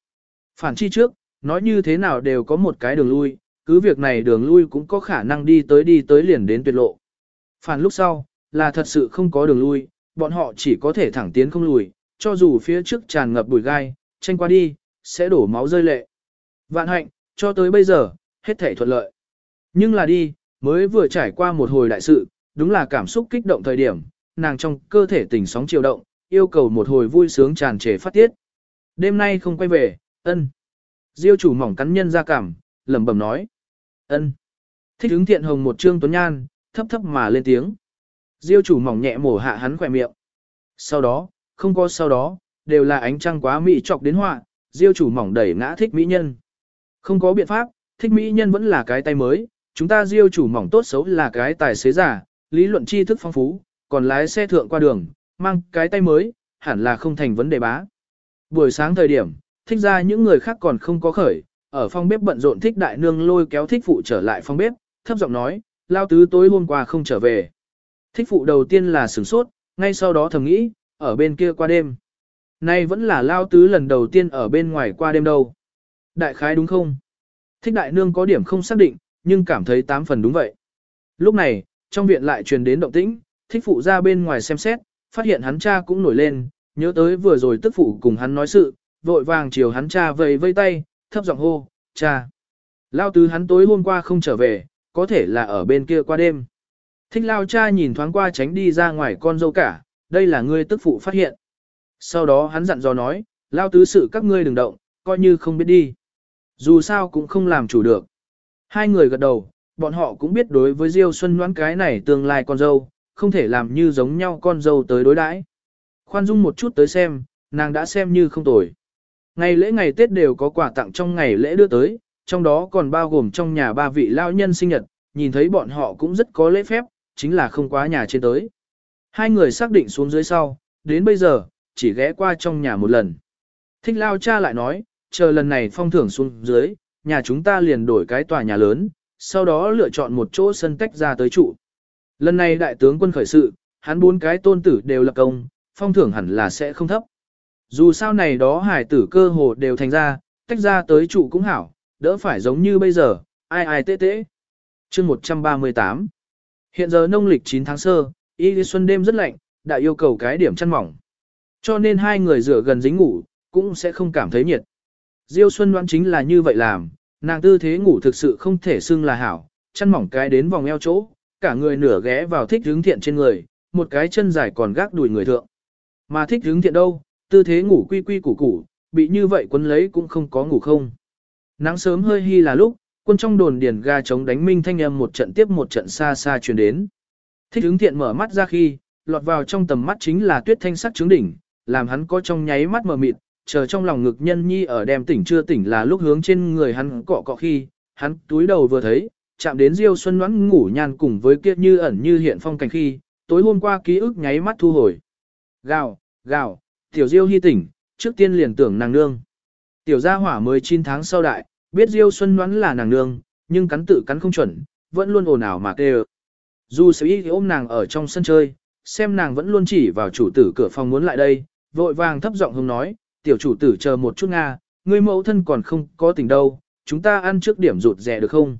Phản chi trước, nói như thế nào đều có một cái đường lui, cứ việc này đường lui cũng có khả năng đi tới đi tới liền đến tuyệt lộ. Phản lúc sau, là thật sự không có đường lui, bọn họ chỉ có thể thẳng tiến không lùi, cho dù phía trước tràn ngập bụi gai, tranh qua đi, sẽ đổ máu rơi lệ. Vạn hạnh, cho tới bây giờ, hết thể thuận lợi. Nhưng là đi, mới vừa trải qua một hồi đại sự, đúng là cảm xúc kích động thời điểm, nàng trong cơ thể tỉnh sóng chiều động, yêu cầu một hồi vui sướng tràn trề phát tiết. Đêm nay không quay về, ân. Diêu chủ mỏng cắn nhân ra cảm, lẩm bẩm nói. ân. Thích ứng thiện hồng một trương tuấn nhan, thấp thấp mà lên tiếng. Diêu chủ mỏng nhẹ mổ hạ hắn khỏe miệng. Sau đó, không có sau đó, đều là ánh trăng quá mỹ chọc đến họa, diêu chủ mỏng đẩy ngã thích mỹ nhân. Không có biện pháp, thích mỹ nhân vẫn là cái tay mới, chúng ta diêu chủ mỏng tốt xấu là cái tài xế giả, lý luận tri thức phong phú, còn lái xe thượng qua đường, mang cái tay mới, hẳn là không thành vấn đề bá. Buổi sáng thời điểm, thích ra những người khác còn không có khởi, ở phòng bếp bận rộn thích đại nương lôi kéo thích phụ trở lại phòng bếp, thấp giọng nói, lao tứ tối hôm qua không trở về. Thích phụ đầu tiên là sửng sốt, ngay sau đó thầm nghĩ, ở bên kia qua đêm. Nay vẫn là lao tứ lần đầu tiên ở bên ngoài qua đêm đâu. Đại khái đúng không? Thích đại nương có điểm không xác định, nhưng cảm thấy tám phần đúng vậy. Lúc này, trong viện lại truyền đến động tĩnh, thích phụ ra bên ngoài xem xét, phát hiện hắn cha cũng nổi lên, nhớ tới vừa rồi tức phụ cùng hắn nói sự, vội vàng chiều hắn cha vầy vây tay, thấp giọng hô, cha. Lao tứ hắn tối hôm qua không trở về, có thể là ở bên kia qua đêm. Thích lao cha nhìn thoáng qua tránh đi ra ngoài con dâu cả, đây là ngươi tức phụ phát hiện. Sau đó hắn dặn dò nói, lao tứ sự các ngươi đừng động, coi như không biết đi. Dù sao cũng không làm chủ được. Hai người gật đầu, bọn họ cũng biết đối với Diêu Xuân Ngoãn cái này tương lai con dâu, không thể làm như giống nhau con dâu tới đối đãi. Khoan dung một chút tới xem, nàng đã xem như không tồi. Ngày lễ ngày Tết đều có quà tặng trong ngày lễ đưa tới, trong đó còn bao gồm trong nhà ba vị lao nhân sinh nhật, nhìn thấy bọn họ cũng rất có lễ phép, chính là không quá nhà trên tới. Hai người xác định xuống dưới sau, đến bây giờ, chỉ ghé qua trong nhà một lần. Thích lao cha lại nói, chờ lần này phong thưởng xuống dưới, nhà chúng ta liền đổi cái tòa nhà lớn, sau đó lựa chọn một chỗ sân tách ra tới trụ. Lần này đại tướng quân khởi sự, hắn bốn cái tôn tử đều lập công, phong thưởng hẳn là sẽ không thấp. Dù sao này đó hải tử cơ hồ đều thành ra, tách ra tới trụ cũng hảo, đỡ phải giống như bây giờ, ai ai tê tê. chương 138 Hiện giờ nông lịch 9 tháng sơ, y xuân đêm rất lạnh, đã yêu cầu cái điểm chăn mỏng. Cho nên hai người rửa gần dính ngủ, cũng sẽ không cảm thấy nhiệt. Diêu Xuân đoán chính là như vậy làm, nàng tư thế ngủ thực sự không thể xưng là hảo, chăn mỏng cái đến vòng eo chỗ, cả người nửa ghé vào thích hướng thiện trên người, một cái chân dài còn gác đùi người thượng. Mà thích hướng thiện đâu, tư thế ngủ quy quy củ củ, bị như vậy quân lấy cũng không có ngủ không. Nắng sớm hơi hy là lúc, quân trong đồn điền ga chống đánh minh thanh âm một trận tiếp một trận xa xa truyền đến. Thích hướng thiện mở mắt ra khi, lọt vào trong tầm mắt chính là tuyết thanh sắc trứng đỉnh, làm hắn có trong nháy mắt mờ mịt, chờ trong lòng ngực nhân nhi ở đem tỉnh chưa tỉnh là lúc hướng trên người hắn cọ cọ khi, hắn túi đầu vừa thấy, chạm đến Diêu Xuân Ngoãn ngủ nhàn cùng với kia như ẩn như hiện phong cảnh khi, tối hôm qua ký ức nháy mắt thu hồi. Gào, gào, tiểu Diêu hy tỉnh, trước tiên liền tưởng nàng nương. Tiểu gia hỏa mới 9 tháng sau đại, biết Diêu Xuân Ngoãn là nàng nương, nhưng cắn tự cắn không chuẩn, vẫn luôn ồn ào mà kêu. Dù sở ý ôm nàng ở trong sân chơi, xem nàng vẫn luôn chỉ vào chủ tử cửa phòng muốn lại đây, vội vàng thấp giọng hùng nói, tiểu chủ tử chờ một chút Nga, ngươi mẫu thân còn không có tình đâu, chúng ta ăn trước điểm rụt rẻ được không?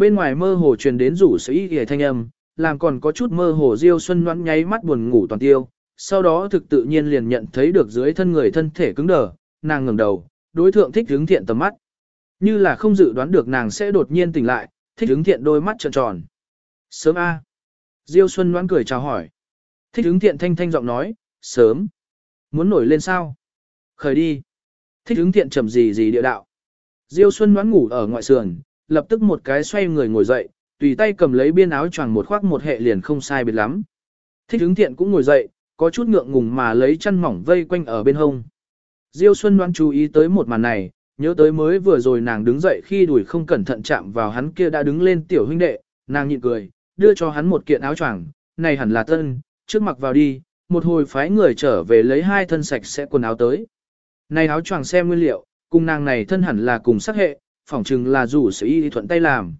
Bên ngoài mơ hồ truyền đến rủ sở ý hề thanh âm, làm còn có chút mơ hồ Diêu Xuân Ngoãn nháy mắt buồn ngủ toàn tiêu, sau đó thực tự nhiên liền nhận thấy được dưới thân người thân thể cứng đờ, nàng ngẩng đầu, đối thượng thích hướng thiện tầm mắt. Như là không dự đoán được nàng sẽ đột nhiên tỉnh lại, thích hướng thiện đôi mắt tròn tròn. Sớm A. Diêu Xuân Ngoãn cười chào hỏi. Thích hướng thiện thanh thanh giọng nói, sớm. Muốn nổi lên sao? Khởi đi. Thích hướng thiện trầm gì gì địa đạo. Diêu Xuân đoán ngủ ở ngoại sườn, lập tức một cái xoay người ngồi dậy, tùy tay cầm lấy biên áo choàng một khoác một hệ liền không sai biệt lắm. Thích hứng thiện cũng ngồi dậy, có chút ngượng ngùng mà lấy chăn mỏng vây quanh ở bên hông. Diêu Xuân đoán chú ý tới một màn này, nhớ tới mới vừa rồi nàng đứng dậy khi đuổi không cẩn thận chạm vào hắn kia đã đứng lên tiểu huynh đệ, nàng nhịn cười, đưa cho hắn một kiện áo choàng, này hẳn là tân, trước mặc vào đi, một hồi phái người trở về lấy hai thân sạch sẽ quần áo tới. Này áo choàng xem nguyên liệu, cùng nàng này thân hẳn là cùng sắc hệ, phỏng chừng là rủ sự y thuận tay làm.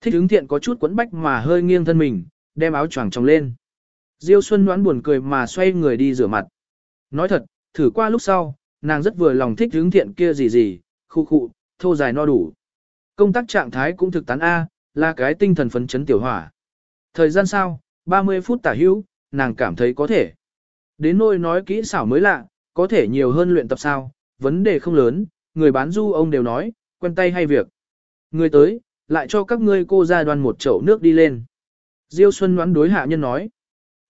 Thích hướng thiện có chút quấn bách mà hơi nghiêng thân mình, đem áo choàng trong lên. Diêu Xuân đoán buồn cười mà xoay người đi rửa mặt. Nói thật, thử qua lúc sau, nàng rất vừa lòng thích hướng thiện kia gì gì, khu khu, thô dài no đủ. Công tác trạng thái cũng thực tán A, là cái tinh thần phấn chấn tiểu hỏa. Thời gian sao, 30 phút tả hữu, nàng cảm thấy có thể. Đến nôi nói kỹ xảo mới lạ, có thể nhiều hơn luyện tập sao, vấn đề không lớn, người bán du ông đều nói, quen tay hay việc. Người tới, lại cho các ngươi cô ra đoan một chậu nước đi lên. Diêu Xuân đoán đối hạ nhân nói,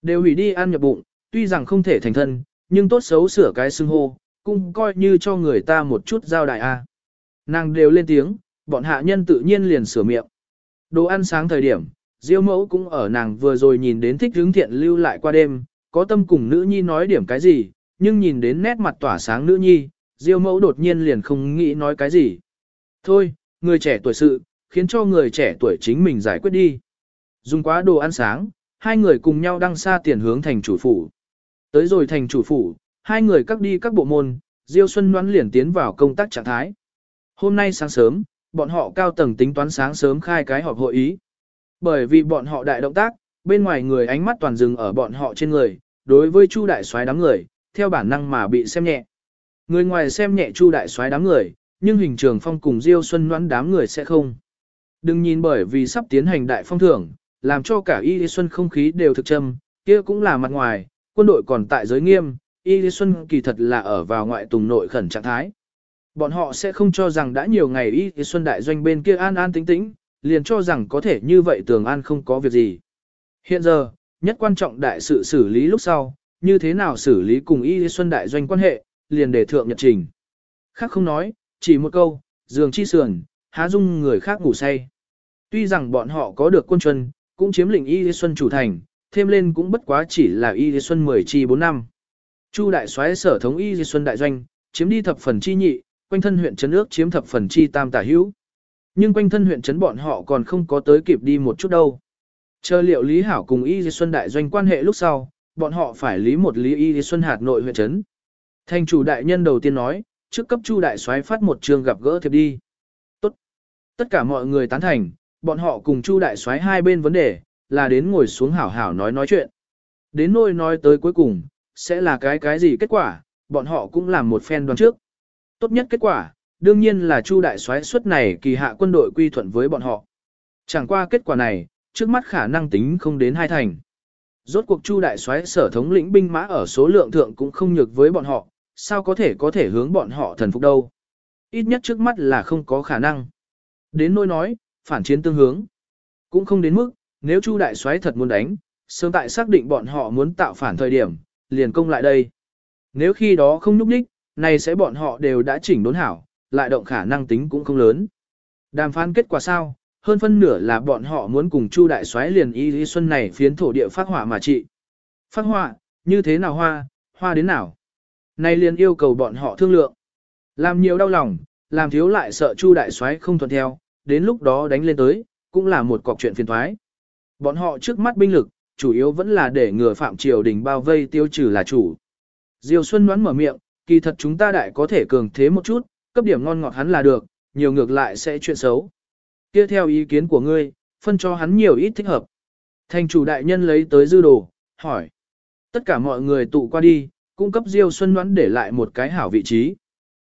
đều hủy đi ăn nhập bụng, tuy rằng không thể thành thân, nhưng tốt xấu sửa cái xưng hô, cũng coi như cho người ta một chút giao đại a. Nàng đều lên tiếng, bọn hạ nhân tự nhiên liền sửa miệng. Đồ ăn sáng thời điểm, Diêu mẫu cũng ở nàng vừa rồi nhìn đến thích hướng thiện lưu lại qua đêm, có tâm cùng nữ nhi nói điểm cái gì, nhưng nhìn đến nét mặt tỏa sáng nữ nhi, Diêu mẫu đột nhiên liền không nghĩ nói cái gì. Thôi, người trẻ tuổi sự, khiến cho người trẻ tuổi chính mình giải quyết đi. Dùng quá đồ ăn sáng, hai người cùng nhau đăng xa tiền hướng thành chủ phủ. Tới rồi thành chủ phủ, hai người cắt đi các bộ môn, Diêu Xuân Ngoãn liền tiến vào công tác trạng thái. Hôm nay sáng sớm, bọn họ cao tầng tính toán sáng sớm khai cái họp hội ý. Bởi vì bọn họ đại động tác, bên ngoài người ánh mắt toàn dừng ở bọn họ trên người, đối với Chu đại soái đám người, theo bản năng mà bị xem nhẹ. Người ngoài xem nhẹ Chu đại soái đám người, nhưng hình trường phong cùng Diêu Xuân Ngoãn đám người sẽ không. Đừng nhìn bởi vì sắp tiến hành đại phong thưởng, làm cho cả Y Xuân không khí đều thực châm, kia cũng là mặt ngoài, quân đội còn tại giới nghiêm, Y Xuân kỳ thật là ở vào ngoại tùng nội khẩn trạng thái. Bọn họ sẽ không cho rằng đã nhiều ngày Y Xuân đại doanh bên kia an an tĩnh tĩnh, liền cho rằng có thể như vậy tường an không có việc gì. Hiện giờ, nhất quan trọng đại sự xử lý lúc sau, như thế nào xử lý cùng Y Xuân đại doanh quan hệ, liền để thượng nhật trình. Khác không nói, chỉ một câu, giường chi sườn, há dung người khác ngủ say. Tuy rằng bọn họ có được quân chuân, cũng chiếm lĩnh Y Lê Xuân chủ thành, thêm lên cũng bất quá chỉ là Y Lê Xuân 10 chi 4 năm. Chu đại soái sở thống Y Lê Xuân đại doanh, chiếm đi thập phần chi nhị, quanh thân huyện trấn ước chiếm thập phần chi tam tả hữu. Nhưng quanh thân huyện trấn bọn họ còn không có tới kịp đi một chút đâu. Chờ liệu Lý Hảo cùng Y Lê Xuân đại doanh quan hệ lúc sau, bọn họ phải lý một lý Y Lê Xuân hạt nội huyện trấn. Thành chủ đại nhân đầu tiên nói, trước cấp Chu đại soái phát một trường gặp gỡ thiệp đi. Tốt. Tất cả mọi người tán thành, bọn họ cùng Chu đại soái hai bên vấn đề, là đến ngồi xuống hảo hảo nói nói chuyện. Đến nôi nói tới cuối cùng, sẽ là cái cái gì kết quả, bọn họ cũng làm một phen đoán trước. Tốt nhất kết quả, đương nhiên là Chu đại soái suất này kỳ hạ quân đội quy thuận với bọn họ. Chẳng qua kết quả này, trước mắt khả năng tính không đến hai thành. Rốt cuộc Chu đại soái sở thống lĩnh binh mã ở số lượng thượng cũng không nhược với bọn họ, sao có thể có thể hướng bọn họ thần phục đâu. Ít nhất trước mắt là không có khả năng. Đến nỗi nói, phản chiến tương hướng. Cũng không đến mức, nếu Chu đại soái thật muốn đánh, sớm tại xác định bọn họ muốn tạo phản thời điểm, liền công lại đây. Nếu khi đó không núp đích, này sẽ bọn họ đều đã chỉnh đốn hảo, lại động khả năng tính cũng không lớn. Đàm phán kết quả sao, hơn phân nửa là bọn họ muốn cùng Chu đại soái liền y lý xuân này phiến thổ địa phát hỏa mà trị. Phát hỏa, như thế nào hoa, hoa đến nào? Nay liền yêu cầu bọn họ thương lượng. Làm nhiều đau lòng, làm thiếu lại sợ Chu đại soái không thuận theo, đến lúc đó đánh lên tới, cũng là một cọc chuyện phiền thoái. Bọn họ trước mắt binh lực, chủ yếu vẫn là để ngừa phạm triều đình bao vây tiêu trừ là chủ. Diêu Xuân đoán mở miệng, kỳ thật chúng ta đại có thể cường thế một chút, cấp điểm ngon ngọt hắn là được, nhiều ngược lại sẽ chuyện xấu. Kia theo ý kiến của ngươi, phân cho hắn nhiều ít thích hợp. Thành chủ đại nhân lấy tới dư đồ, hỏi. Tất cả mọi người tụ qua đi, cung cấp Diêu Xuân đoán để lại một cái hảo vị trí.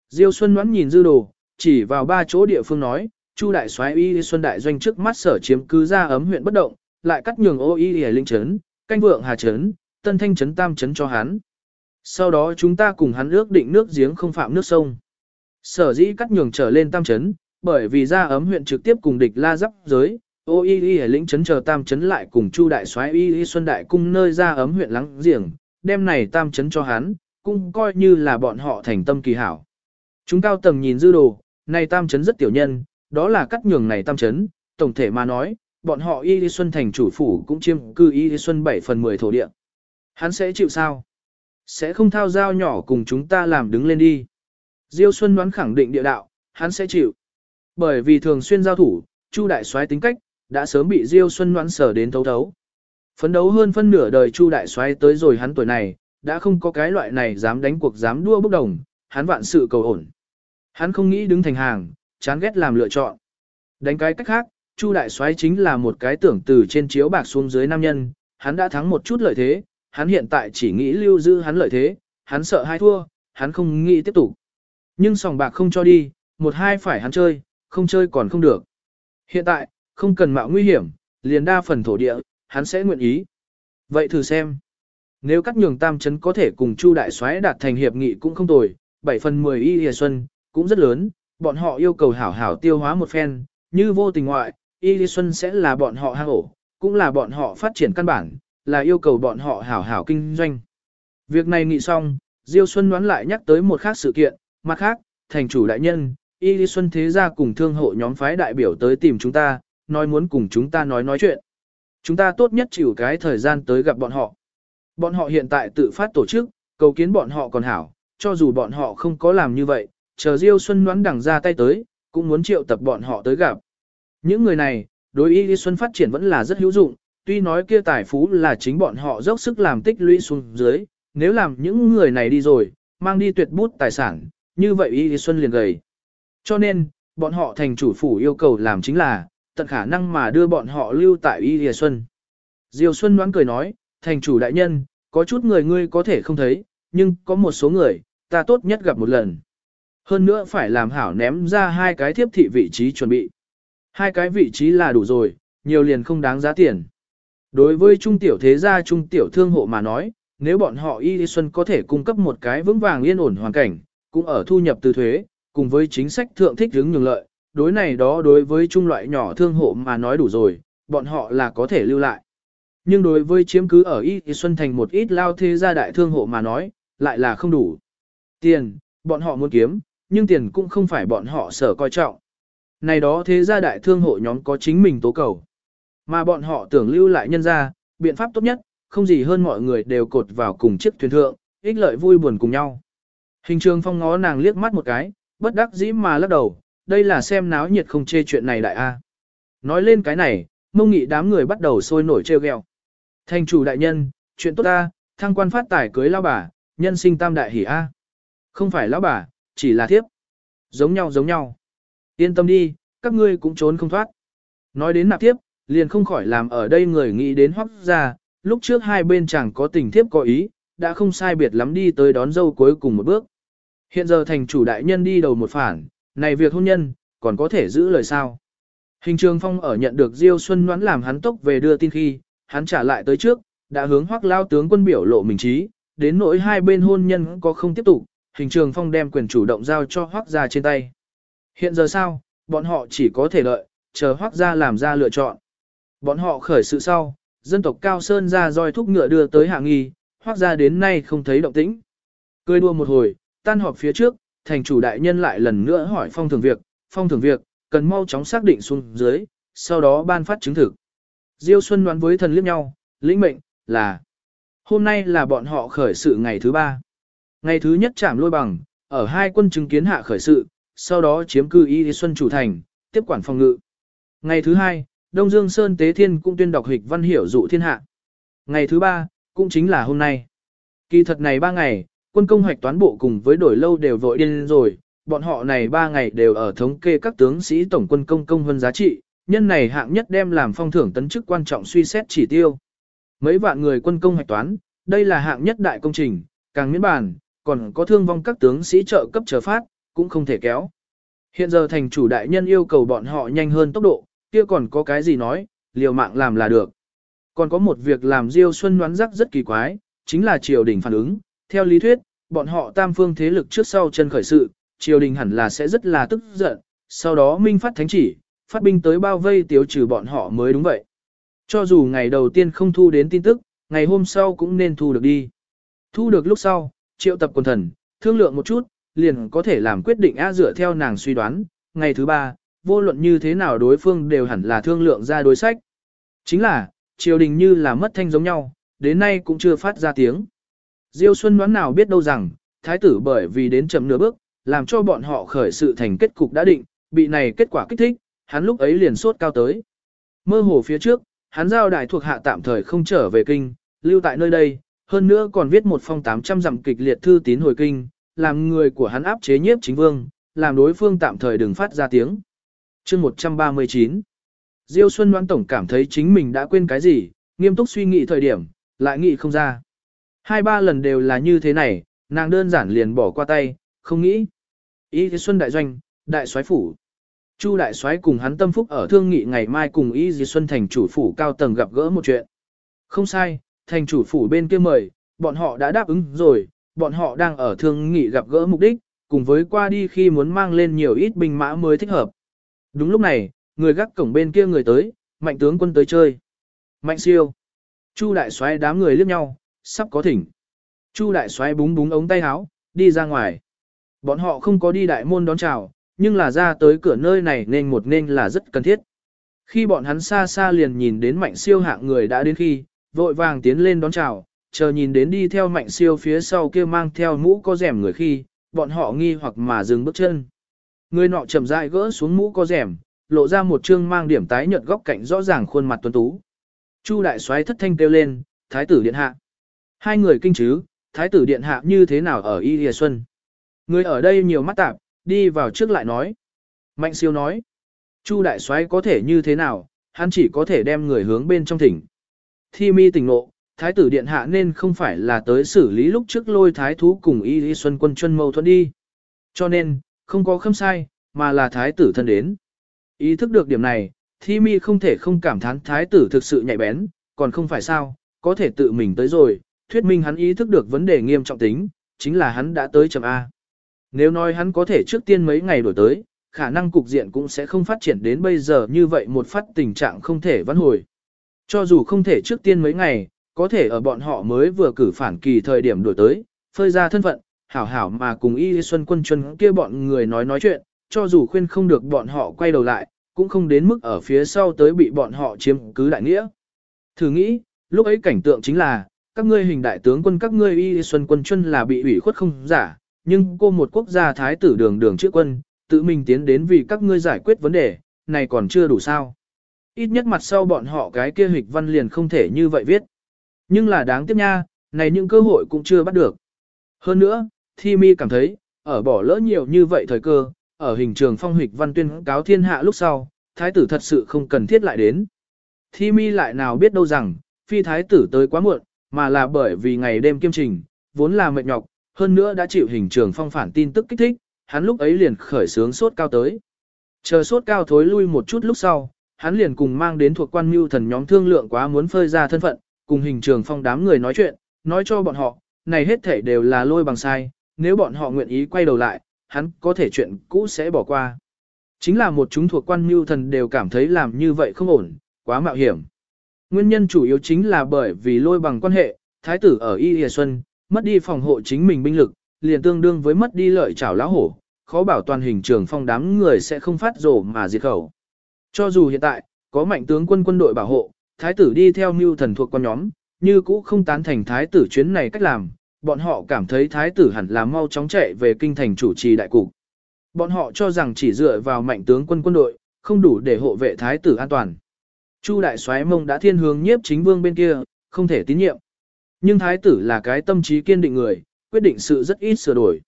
Diêu Xuân đoán nhìn dư đồ, chỉ vào ba chỗ địa phương nói, Chu đại soái y Xuân đại doanh trước mắt sở chiếm cứ ra ấm huyện bất động, lại cắt nhường ô y linh trấn, canh vượng hà trấn, tân thanh trấn tam trấn cho hắn. Sau đó chúng ta cùng hắn ước định nước giếng không phạm nước sông. Sở dĩ cắt nhường trở lên tam trấn, bởi vì ra ấm huyện trực tiếp cùng địch la giáp giới, ô y y lĩnh trấn chờ tam trấn lại cùng chu đại soái y y xuân đại cung nơi ra ấm huyện lắng giềng, đem này tam chấn cho hắn, cũng coi như là bọn họ thành tâm kỳ hảo. Chúng cao tầng nhìn dư đồ, này tam chấn rất tiểu nhân, đó là cắt nhường này tam chấn, tổng thể mà nói, bọn họ Y Lý Xuân thành chủ phủ cũng chiêm cư Y Lý Xuân 7 phần 10 thổ địa. Hắn sẽ chịu sao? Sẽ không thao giao nhỏ cùng chúng ta làm đứng lên đi. Diêu Xuân đoán khẳng định địa đạo, hắn sẽ chịu. Bởi vì thường xuyên giao thủ, Chu đại soái tính cách, đã sớm bị Diêu Xuân đoán sở đến thấu thấu. Phấn đấu hơn phân nửa đời Chu đại soái tới rồi hắn tuổi này, đã không có cái loại này dám đánh cuộc dám đua bốc đồng, hắn vạn sự cầu ổn. Hắn không nghĩ đứng thành hàng, chán ghét làm lựa chọn. Đánh cái cách khác, Chu đại soái chính là một cái tưởng từ trên chiếu bạc xuống dưới nam nhân, hắn đã thắng một chút lợi thế, hắn hiện tại chỉ nghĩ lưu giữ hắn lợi thế, hắn sợ hai thua, hắn không nghĩ tiếp tục. Nhưng sòng bạc không cho đi, một hai phải hắn chơi, không chơi còn không được. Hiện tại, không cần mạo nguy hiểm, liền đa phần thổ địa, hắn sẽ nguyện ý. Vậy thử xem. Nếu các nhường tam chấn có thể cùng Chu đại soái đạt thành hiệp nghị cũng không tồi, 7 phần 10 y hìa xuân, cũng rất lớn, bọn họ yêu cầu hảo hảo tiêu hóa một phen, như vô tình ngoại, y hìa xuân sẽ là bọn họ hang ổ, cũng là bọn họ phát triển căn bản, là yêu cầu bọn họ hảo hảo kinh doanh. Việc này nghị xong, Diêu Xuân đoán lại nhắc tới một khác sự kiện, mặt khác, thành chủ đại nhân, Y Lý Xuân Thế Gia cùng thương hộ nhóm phái đại biểu tới tìm chúng ta, nói muốn cùng chúng ta nói nói chuyện. Chúng ta tốt nhất chịu cái thời gian tới gặp bọn họ. Bọn họ hiện tại tự phát tổ chức, cầu kiến bọn họ còn hảo, cho dù bọn họ không có làm như vậy, chờ Diêu Xuân đoán đằng ra tay tới, cũng muốn triệu tập bọn họ tới gặp. Những người này, đối Y Xuân phát triển vẫn là rất hữu dụng, tuy nói kia tài phú là chính bọn họ dốc sức làm tích lũy xuống dưới, nếu làm những người này đi rồi, mang đi tuyệt bút tài sản, như vậy Y Xuân liền gầy. Cho nên, bọn họ thành chủ phủ yêu cầu làm chính là, tận khả năng mà đưa bọn họ lưu tại Y Xuân. Diều Xuân đoán cười nói, thành chủ đại nhân, có chút người ngươi có thể không thấy, nhưng có một số người, ta tốt nhất gặp một lần. Hơn nữa phải làm hảo ném ra hai cái thiếp thị vị trí chuẩn bị. Hai cái vị trí là đủ rồi, nhiều liền không đáng giá tiền. Đối với trung tiểu thế gia trung tiểu thương hộ mà nói, nếu bọn họ Y Xuân có thể cung cấp một cái vững vàng yên ổn hoàn cảnh, cũng ở thu nhập từ thuế, cùng với chính sách thượng thích hướng nhường lợi, đối này đó đối với trung loại nhỏ thương hộ mà nói đủ rồi, bọn họ là có thể lưu lại. Nhưng đối với chiếm cứ ở Y Xuân thành một ít lao thế gia đại thương hộ mà nói, lại là không đủ. Tiền, bọn họ muốn kiếm, nhưng tiền cũng không phải bọn họ sở coi trọng. Này đó thế gia đại thương hộ nhóm có chính mình tố cầu. Mà bọn họ tưởng lưu lại nhân ra, biện pháp tốt nhất, không gì hơn mọi người đều cột vào cùng chiếc thuyền thượng, ích lợi vui buồn cùng nhau. Hình trường phong ngó nàng liếc mắt một cái, bất đắc dĩ mà lắc đầu, đây là xem náo nhiệt không chê chuyện này đại a. Nói lên cái này, mông nghị đám người bắt đầu sôi nổi treo ghẹo. Thành chủ đại nhân, chuyện tốt ta, thăng quan phát tài cưới lão bà, nhân sinh tam đại hỉ a. Không phải lão bà, chỉ là thiếp. Giống nhau giống nhau. Yên tâm đi, các ngươi cũng trốn không thoát. Nói đến nạp thiếp liền không khỏi làm ở đây người nghĩ đến hoắc ra, lúc trước hai bên chẳng có tình thiếp có ý, đã không sai biệt lắm đi tới đón dâu cuối cùng một bước. Hiện giờ thành chủ đại nhân đi đầu một phản, này việc hôn nhân, còn có thể giữ lời sao. Hình trường phong ở nhận được Diêu Xuân Ngoãn làm hắn tốc về đưa tin khi, hắn trả lại tới trước, đã hướng hoắc lao tướng quân biểu lộ mình trí, đến nỗi hai bên hôn nhân có không tiếp tục, hình trường phong đem quyền chủ động giao cho hoắc ra trên tay. Hiện giờ sao, bọn họ chỉ có thể đợi, chờ hoắc ra làm ra lựa chọn. Bọn họ khởi sự sau, dân tộc Cao Sơn ra roi thúc ngựa đưa tới hạ nghi, Hoắc ra đến nay không thấy động tĩnh. Cười đua một hồi, tan họp phía trước, thành chủ đại nhân lại lần nữa hỏi phong thường việc, phong thường việc, cần mau chóng xác định xuống dưới, sau đó ban phát chứng thực. Diêu Xuân đoán với thần liếc nhau, lĩnh mệnh, là hôm nay là bọn họ khởi sự ngày thứ ba. Ngày thứ nhất chạm lôi bằng, ở hai quân chứng kiến hạ khởi sự, sau đó chiếm cư y xuân chủ thành, tiếp quản phòng ngự. Ngày thứ hai, Đông Dương Sơn Tế Thiên cũng tuyên đọc hịch văn hiểu dụ thiên hạ. Ngày thứ ba, cũng chính là hôm nay. Kỳ thật này ba ngày, quân công hoạch toán bộ cùng với đổi lâu đều vội điên rồi, bọn họ này ba ngày đều ở thống kê các tướng sĩ tổng quân công công hơn giá trị, nhân này hạng nhất đem làm phong thưởng tấn chức quan trọng suy xét chỉ tiêu. Mấy vạn người quân công hoạch toán, đây là hạng nhất đại công trình, càng miễn bàn, còn có thương vong các tướng sĩ trợ cấp chờ phát, cũng không thể kéo. Hiện giờ thành chủ đại nhân yêu cầu bọn họ nhanh hơn tốc độ, kia còn có cái gì nói, liều mạng làm là được. Còn có một việc làm Diêu Xuân đoán rắc rất kỳ quái, chính là triều đình phản ứng. Theo lý thuyết, bọn họ tam phương thế lực trước sau chân khởi sự, triều đình hẳn là sẽ rất là tức giận, sau đó minh phát thánh chỉ, phát binh tới bao vây tiêu trừ bọn họ mới đúng vậy. Cho dù ngày đầu tiên không thu đến tin tức, ngày hôm sau cũng nên thu được đi. Thu được lúc sau, triệu tập quần thần, thương lượng một chút, liền có thể làm quyết định á dựa theo nàng suy đoán, ngày thứ ba, vô luận như thế nào đối phương đều hẳn là thương lượng ra đối sách. Chính là, triều đình như là mất thanh giống nhau, đến nay cũng chưa phát ra tiếng. Diêu Xuân đoán nào biết đâu rằng, thái tử bởi vì đến chậm nửa bước, làm cho bọn họ khởi sự thành kết cục đã định, bị này kết quả kích thích, hắn lúc ấy liền sốt cao tới. Mơ hồ phía trước, hắn giao đại thuộc hạ tạm thời không trở về kinh, lưu tại nơi đây, hơn nữa còn viết một phong 800 dặm kịch liệt thư tín hồi kinh, làm người của hắn áp chế nhiếp chính vương, làm đối phương tạm thời đừng phát ra tiếng. chương 139 Diêu Xuân Đoan Tổng cảm thấy chính mình đã quên cái gì, nghiêm túc suy nghĩ thời điểm, lại nghĩ không ra. Hai ba lần đều là như thế này, nàng đơn giản liền bỏ qua tay, không nghĩ. Ý Xuân Đại Doanh, Đại soái Phủ. Chu Đại soái cùng hắn tâm phúc ở thương nghị ngày mai cùng Ý Di Xuân thành chủ phủ cao tầng gặp gỡ một chuyện. Không sai, thành chủ phủ bên kia mời, bọn họ đã đáp ứng rồi, bọn họ đang ở thương nghị gặp gỡ mục đích, cùng với qua đi khi muốn mang lên nhiều ít binh mã mới thích hợp. Đúng lúc này, người gác cổng bên kia người tới, mạnh tướng quân tới chơi. Mạnh siêu. Chu đại soái đám người liếc nhau, sắp có thỉnh. Chu đại xoáy búng búng ống tay áo, đi ra ngoài. Bọn họ không có đi đại môn đón chào, nhưng là ra tới cửa nơi này nên một nên là rất cần thiết. Khi bọn hắn xa xa liền nhìn đến mạnh siêu hạng người đã đến khi, vội vàng tiến lên đón chào, chờ nhìn đến đi theo mạnh siêu phía sau kia mang theo mũ có rèm người khi, bọn họ nghi hoặc mà dừng bước chân. Người nọ chậm rãi gỡ xuống mũ có rèm, lộ ra một trương mang điểm tái nhợt góc cạnh rõ ràng khuôn mặt tuấn tú. Chu đại soái thất thanh kêu lên, thái tử điện hạ. Hai người kinh chứ, thái tử điện hạ như thế nào ở Y Lìa Xuân. Người ở đây nhiều mắt tạp, đi vào trước lại nói. Mạnh siêu nói, Chu đại soái có thể như thế nào, hắn chỉ có thể đem người hướng bên trong thỉnh. Thi mi tỉnh nộ, thái tử điện hạ nên không phải là tới xử lý lúc trước lôi thái thú cùng y Lìa xuân quân chân mâu thuẫn đi. Cho nên, không có khâm sai, mà là thái tử thân đến. Ý thức được điểm này, thi mi không thể không cảm thán thái tử thực sự nhạy bén, còn không phải sao, có thể tự mình tới rồi, thuyết minh hắn ý thức được vấn đề nghiêm trọng tính, chính là hắn đã tới chậm A. Nếu nói hắn có thể trước tiên mấy ngày đổi tới, khả năng cục diện cũng sẽ không phát triển đến bây giờ như vậy một phát tình trạng không thể vãn hồi. Cho dù không thể trước tiên mấy ngày, có thể ở bọn họ mới vừa cử phản kỳ thời điểm đổi tới, phơi ra thân phận, hảo hảo mà cùng Y Xuân Quân Chuân kia bọn người nói nói chuyện, cho dù khuyên không được bọn họ quay đầu lại, cũng không đến mức ở phía sau tới bị bọn họ chiếm cứ đại nghĩa. Thử nghĩ, lúc ấy cảnh tượng chính là, các ngươi hình đại tướng quân các ngươi Y Xuân Quân chân là bị ủy khuất không giả, nhưng cô một quốc gia thái tử đường đường chữ quân, tự mình tiến đến vì các ngươi giải quyết vấn đề, này còn chưa đủ sao. Ít nhất mặt sau bọn họ cái kia hịch văn liền không thể như vậy viết. Nhưng là đáng tiếc nha, này những cơ hội cũng chưa bắt được. Hơn nữa, Thi Mi cảm thấy, ở bỏ lỡ nhiều như vậy thời cơ, ở hình trường phong hịch văn tuyên cáo thiên hạ lúc sau, thái tử thật sự không cần thiết lại đến. Thi Mi lại nào biết đâu rằng, phi thái tử tới quá muộn, mà là bởi vì ngày đêm kiêm trình, vốn là mệt nhọc, hơn nữa đã chịu hình trường phong phản tin tức kích thích, hắn lúc ấy liền khởi sướng sốt cao tới. Chờ sốt cao thối lui một chút lúc sau, hắn liền cùng mang đến thuộc quan mưu thần nhóm thương lượng quá muốn phơi ra thân phận, cùng hình trường phong đám người nói chuyện, nói cho bọn họ, này hết thể đều là lôi bằng sai, nếu bọn họ nguyện ý quay đầu lại, hắn có thể chuyện cũ sẽ bỏ qua. Chính là một chúng thuộc quan mưu thần đều cảm thấy làm như vậy không ổn, quá mạo hiểm. Nguyên nhân chủ yếu chính là bởi vì lôi bằng quan hệ, thái tử ở Y Lìa Xuân, mất đi phòng hộ chính mình binh lực, liền tương đương với mất đi lợi chảo lão hổ, khó bảo toàn hình trường phong đám người sẽ không phát rổ mà diệt khẩu. Cho dù hiện tại, có mạnh tướng quân quân đội bảo hộ, thái tử đi theo mưu thần thuộc con nhóm, như cũ không tán thành thái tử chuyến này cách làm, bọn họ cảm thấy thái tử hẳn là mau chóng chạy về kinh thành chủ trì đại cục. Bọn họ cho rằng chỉ dựa vào mạnh tướng quân quân đội, không đủ để hộ vệ thái tử an toàn. Chu đại soái mông đã thiên hướng nhiếp chính vương bên kia, không thể tín nhiệm. Nhưng thái tử là cái tâm trí kiên định người, quyết định sự rất ít sửa đổi.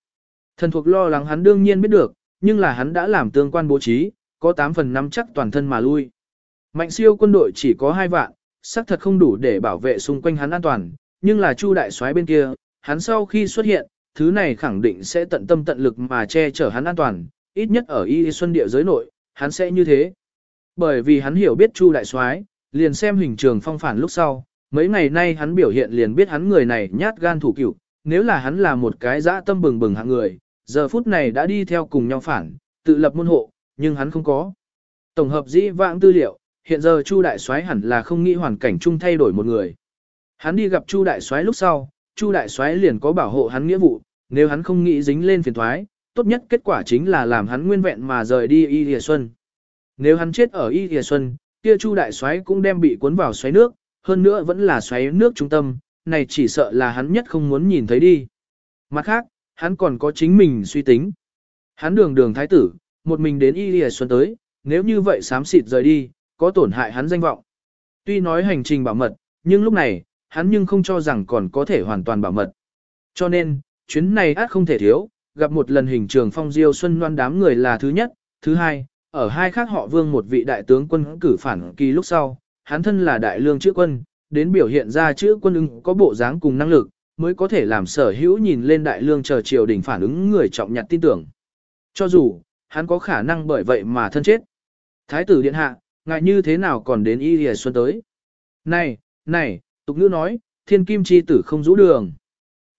Thần thuộc lo lắng hắn đương nhiên biết được, nhưng là hắn đã làm tương quan bố trí, có 8 phần 5 chắc toàn thân mà lui. Mạnh siêu quân đội chỉ có 2 vạn, xác thật không đủ để bảo vệ xung quanh hắn an toàn, nhưng là Chu đại soái bên kia, hắn sau khi xuất hiện, thứ này khẳng định sẽ tận tâm tận lực mà che chở hắn an toàn, ít nhất ở Y Xuân địa giới nội, hắn sẽ như thế. Bởi vì hắn hiểu biết Chu đại soái, liền xem hình trường phong phản lúc sau, mấy ngày nay hắn biểu hiện liền biết hắn người này nhát gan thủ cựu, nếu là hắn là một cái dã tâm bừng bừng hạng người, giờ phút này đã đi theo cùng nhau phản, tự lập môn hộ, nhưng hắn không có. Tổng hợp dĩ vãng tư liệu, hiện giờ Chu đại soái hẳn là không nghĩ hoàn cảnh chung thay đổi một người. Hắn đi gặp Chu đại soái lúc sau, Chu đại soái liền có bảo hộ hắn nghĩa vụ, nếu hắn không nghĩ dính lên phiền toái, tốt nhất kết quả chính là làm hắn nguyên vẹn mà rời đi Y Lìa Xuân. Nếu hắn chết ở Y Thìa Xuân, kia Chu đại soái cũng đem bị cuốn vào xoáy nước, hơn nữa vẫn là xoáy nước trung tâm, này chỉ sợ là hắn nhất không muốn nhìn thấy đi. Mặt khác, hắn còn có chính mình suy tính. Hắn đường đường thái tử, một mình đến Y Lìa Xuân tới, nếu như vậy sám xịt rời đi, có tổn hại hắn danh vọng. Tuy nói hành trình bảo mật, nhưng lúc này, hắn nhưng không cho rằng còn có thể hoàn toàn bảo mật. Cho nên, chuyến này át không thể thiếu, gặp một lần hình trường phong diêu xuân loan đám người là thứ nhất, thứ hai, ở hai khác họ vương một vị đại tướng quân cử phản kỳ lúc sau, hắn thân là đại lương chữ quân, đến biểu hiện ra chữ quân ưng có bộ dáng cùng năng lực, mới có thể làm sở hữu nhìn lên đại lương chờ triều đình phản ứng người trọng nhặt tin tưởng. Cho dù, hắn có khả năng bởi vậy mà thân chết. Thái tử điện hạ, ngại như thế nào còn đến y hề xuân tới. Này, này, tục ngữ nói, thiên kim chi tử không rũ đường.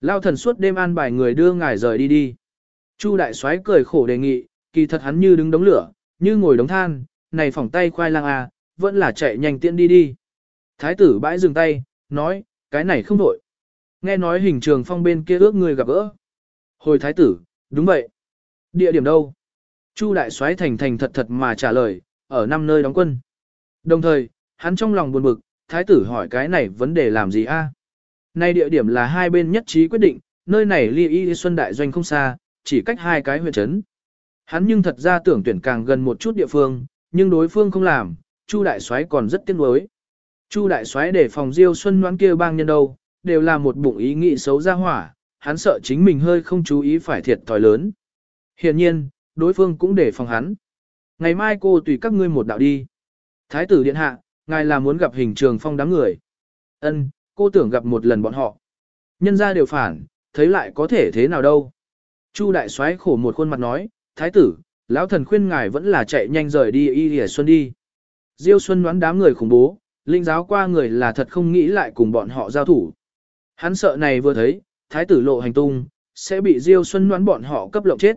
Lao thần suốt đêm an bài người đưa ngài rời đi đi. Chu đại soái cười khổ đề nghị, kỳ thật hắn như đứng đống lửa, như ngồi đống than, này phỏng tay khoai lang à, vẫn là chạy nhanh tiện đi đi. Thái tử bãi dừng tay, nói, cái này không đổi. Nghe nói hình trường phong bên kia ước người gặp gỡ. Hồi thái tử, đúng vậy. Địa điểm đâu? Chu đại soái thành thành thật thật mà trả lời, ở năm nơi đóng quân. Đồng thời, hắn trong lòng buồn bực, thái tử hỏi cái này vấn đề làm gì a? Nay địa điểm là hai bên nhất trí quyết định, nơi này ly y xuân đại doanh không xa, chỉ cách hai cái huyện trấn. Hắn nhưng thật ra tưởng tuyển càng gần một chút địa phương, nhưng đối phương không làm, Chu đại soái còn rất tiếc nuối. Chu đại soái để phòng Diêu Xuân Loan kia bang nhân đâu, đều là một bụng ý nghĩ xấu ra hỏa, hắn sợ chính mình hơi không chú ý phải thiệt thòi lớn. Hiện nhiên, đối phương cũng để phòng hắn. Ngày mai cô tùy các ngươi một đạo đi. Thái tử điện hạ, ngài là muốn gặp hình trường phong đám người. Ân, cô tưởng gặp một lần bọn họ. Nhân ra đều phản, thấy lại có thể thế nào đâu. Chu đại soái khổ một khuôn mặt nói, thái tử, lão thần khuyên ngài vẫn là chạy nhanh rời đi y hỉa xuân đi. Diêu xuân đoán đám người khủng bố, linh giáo qua người là thật không nghĩ lại cùng bọn họ giao thủ. Hắn sợ này vừa thấy, thái tử lộ hành tung, sẽ bị Diêu xuân đoán bọn họ cấp lộng chết.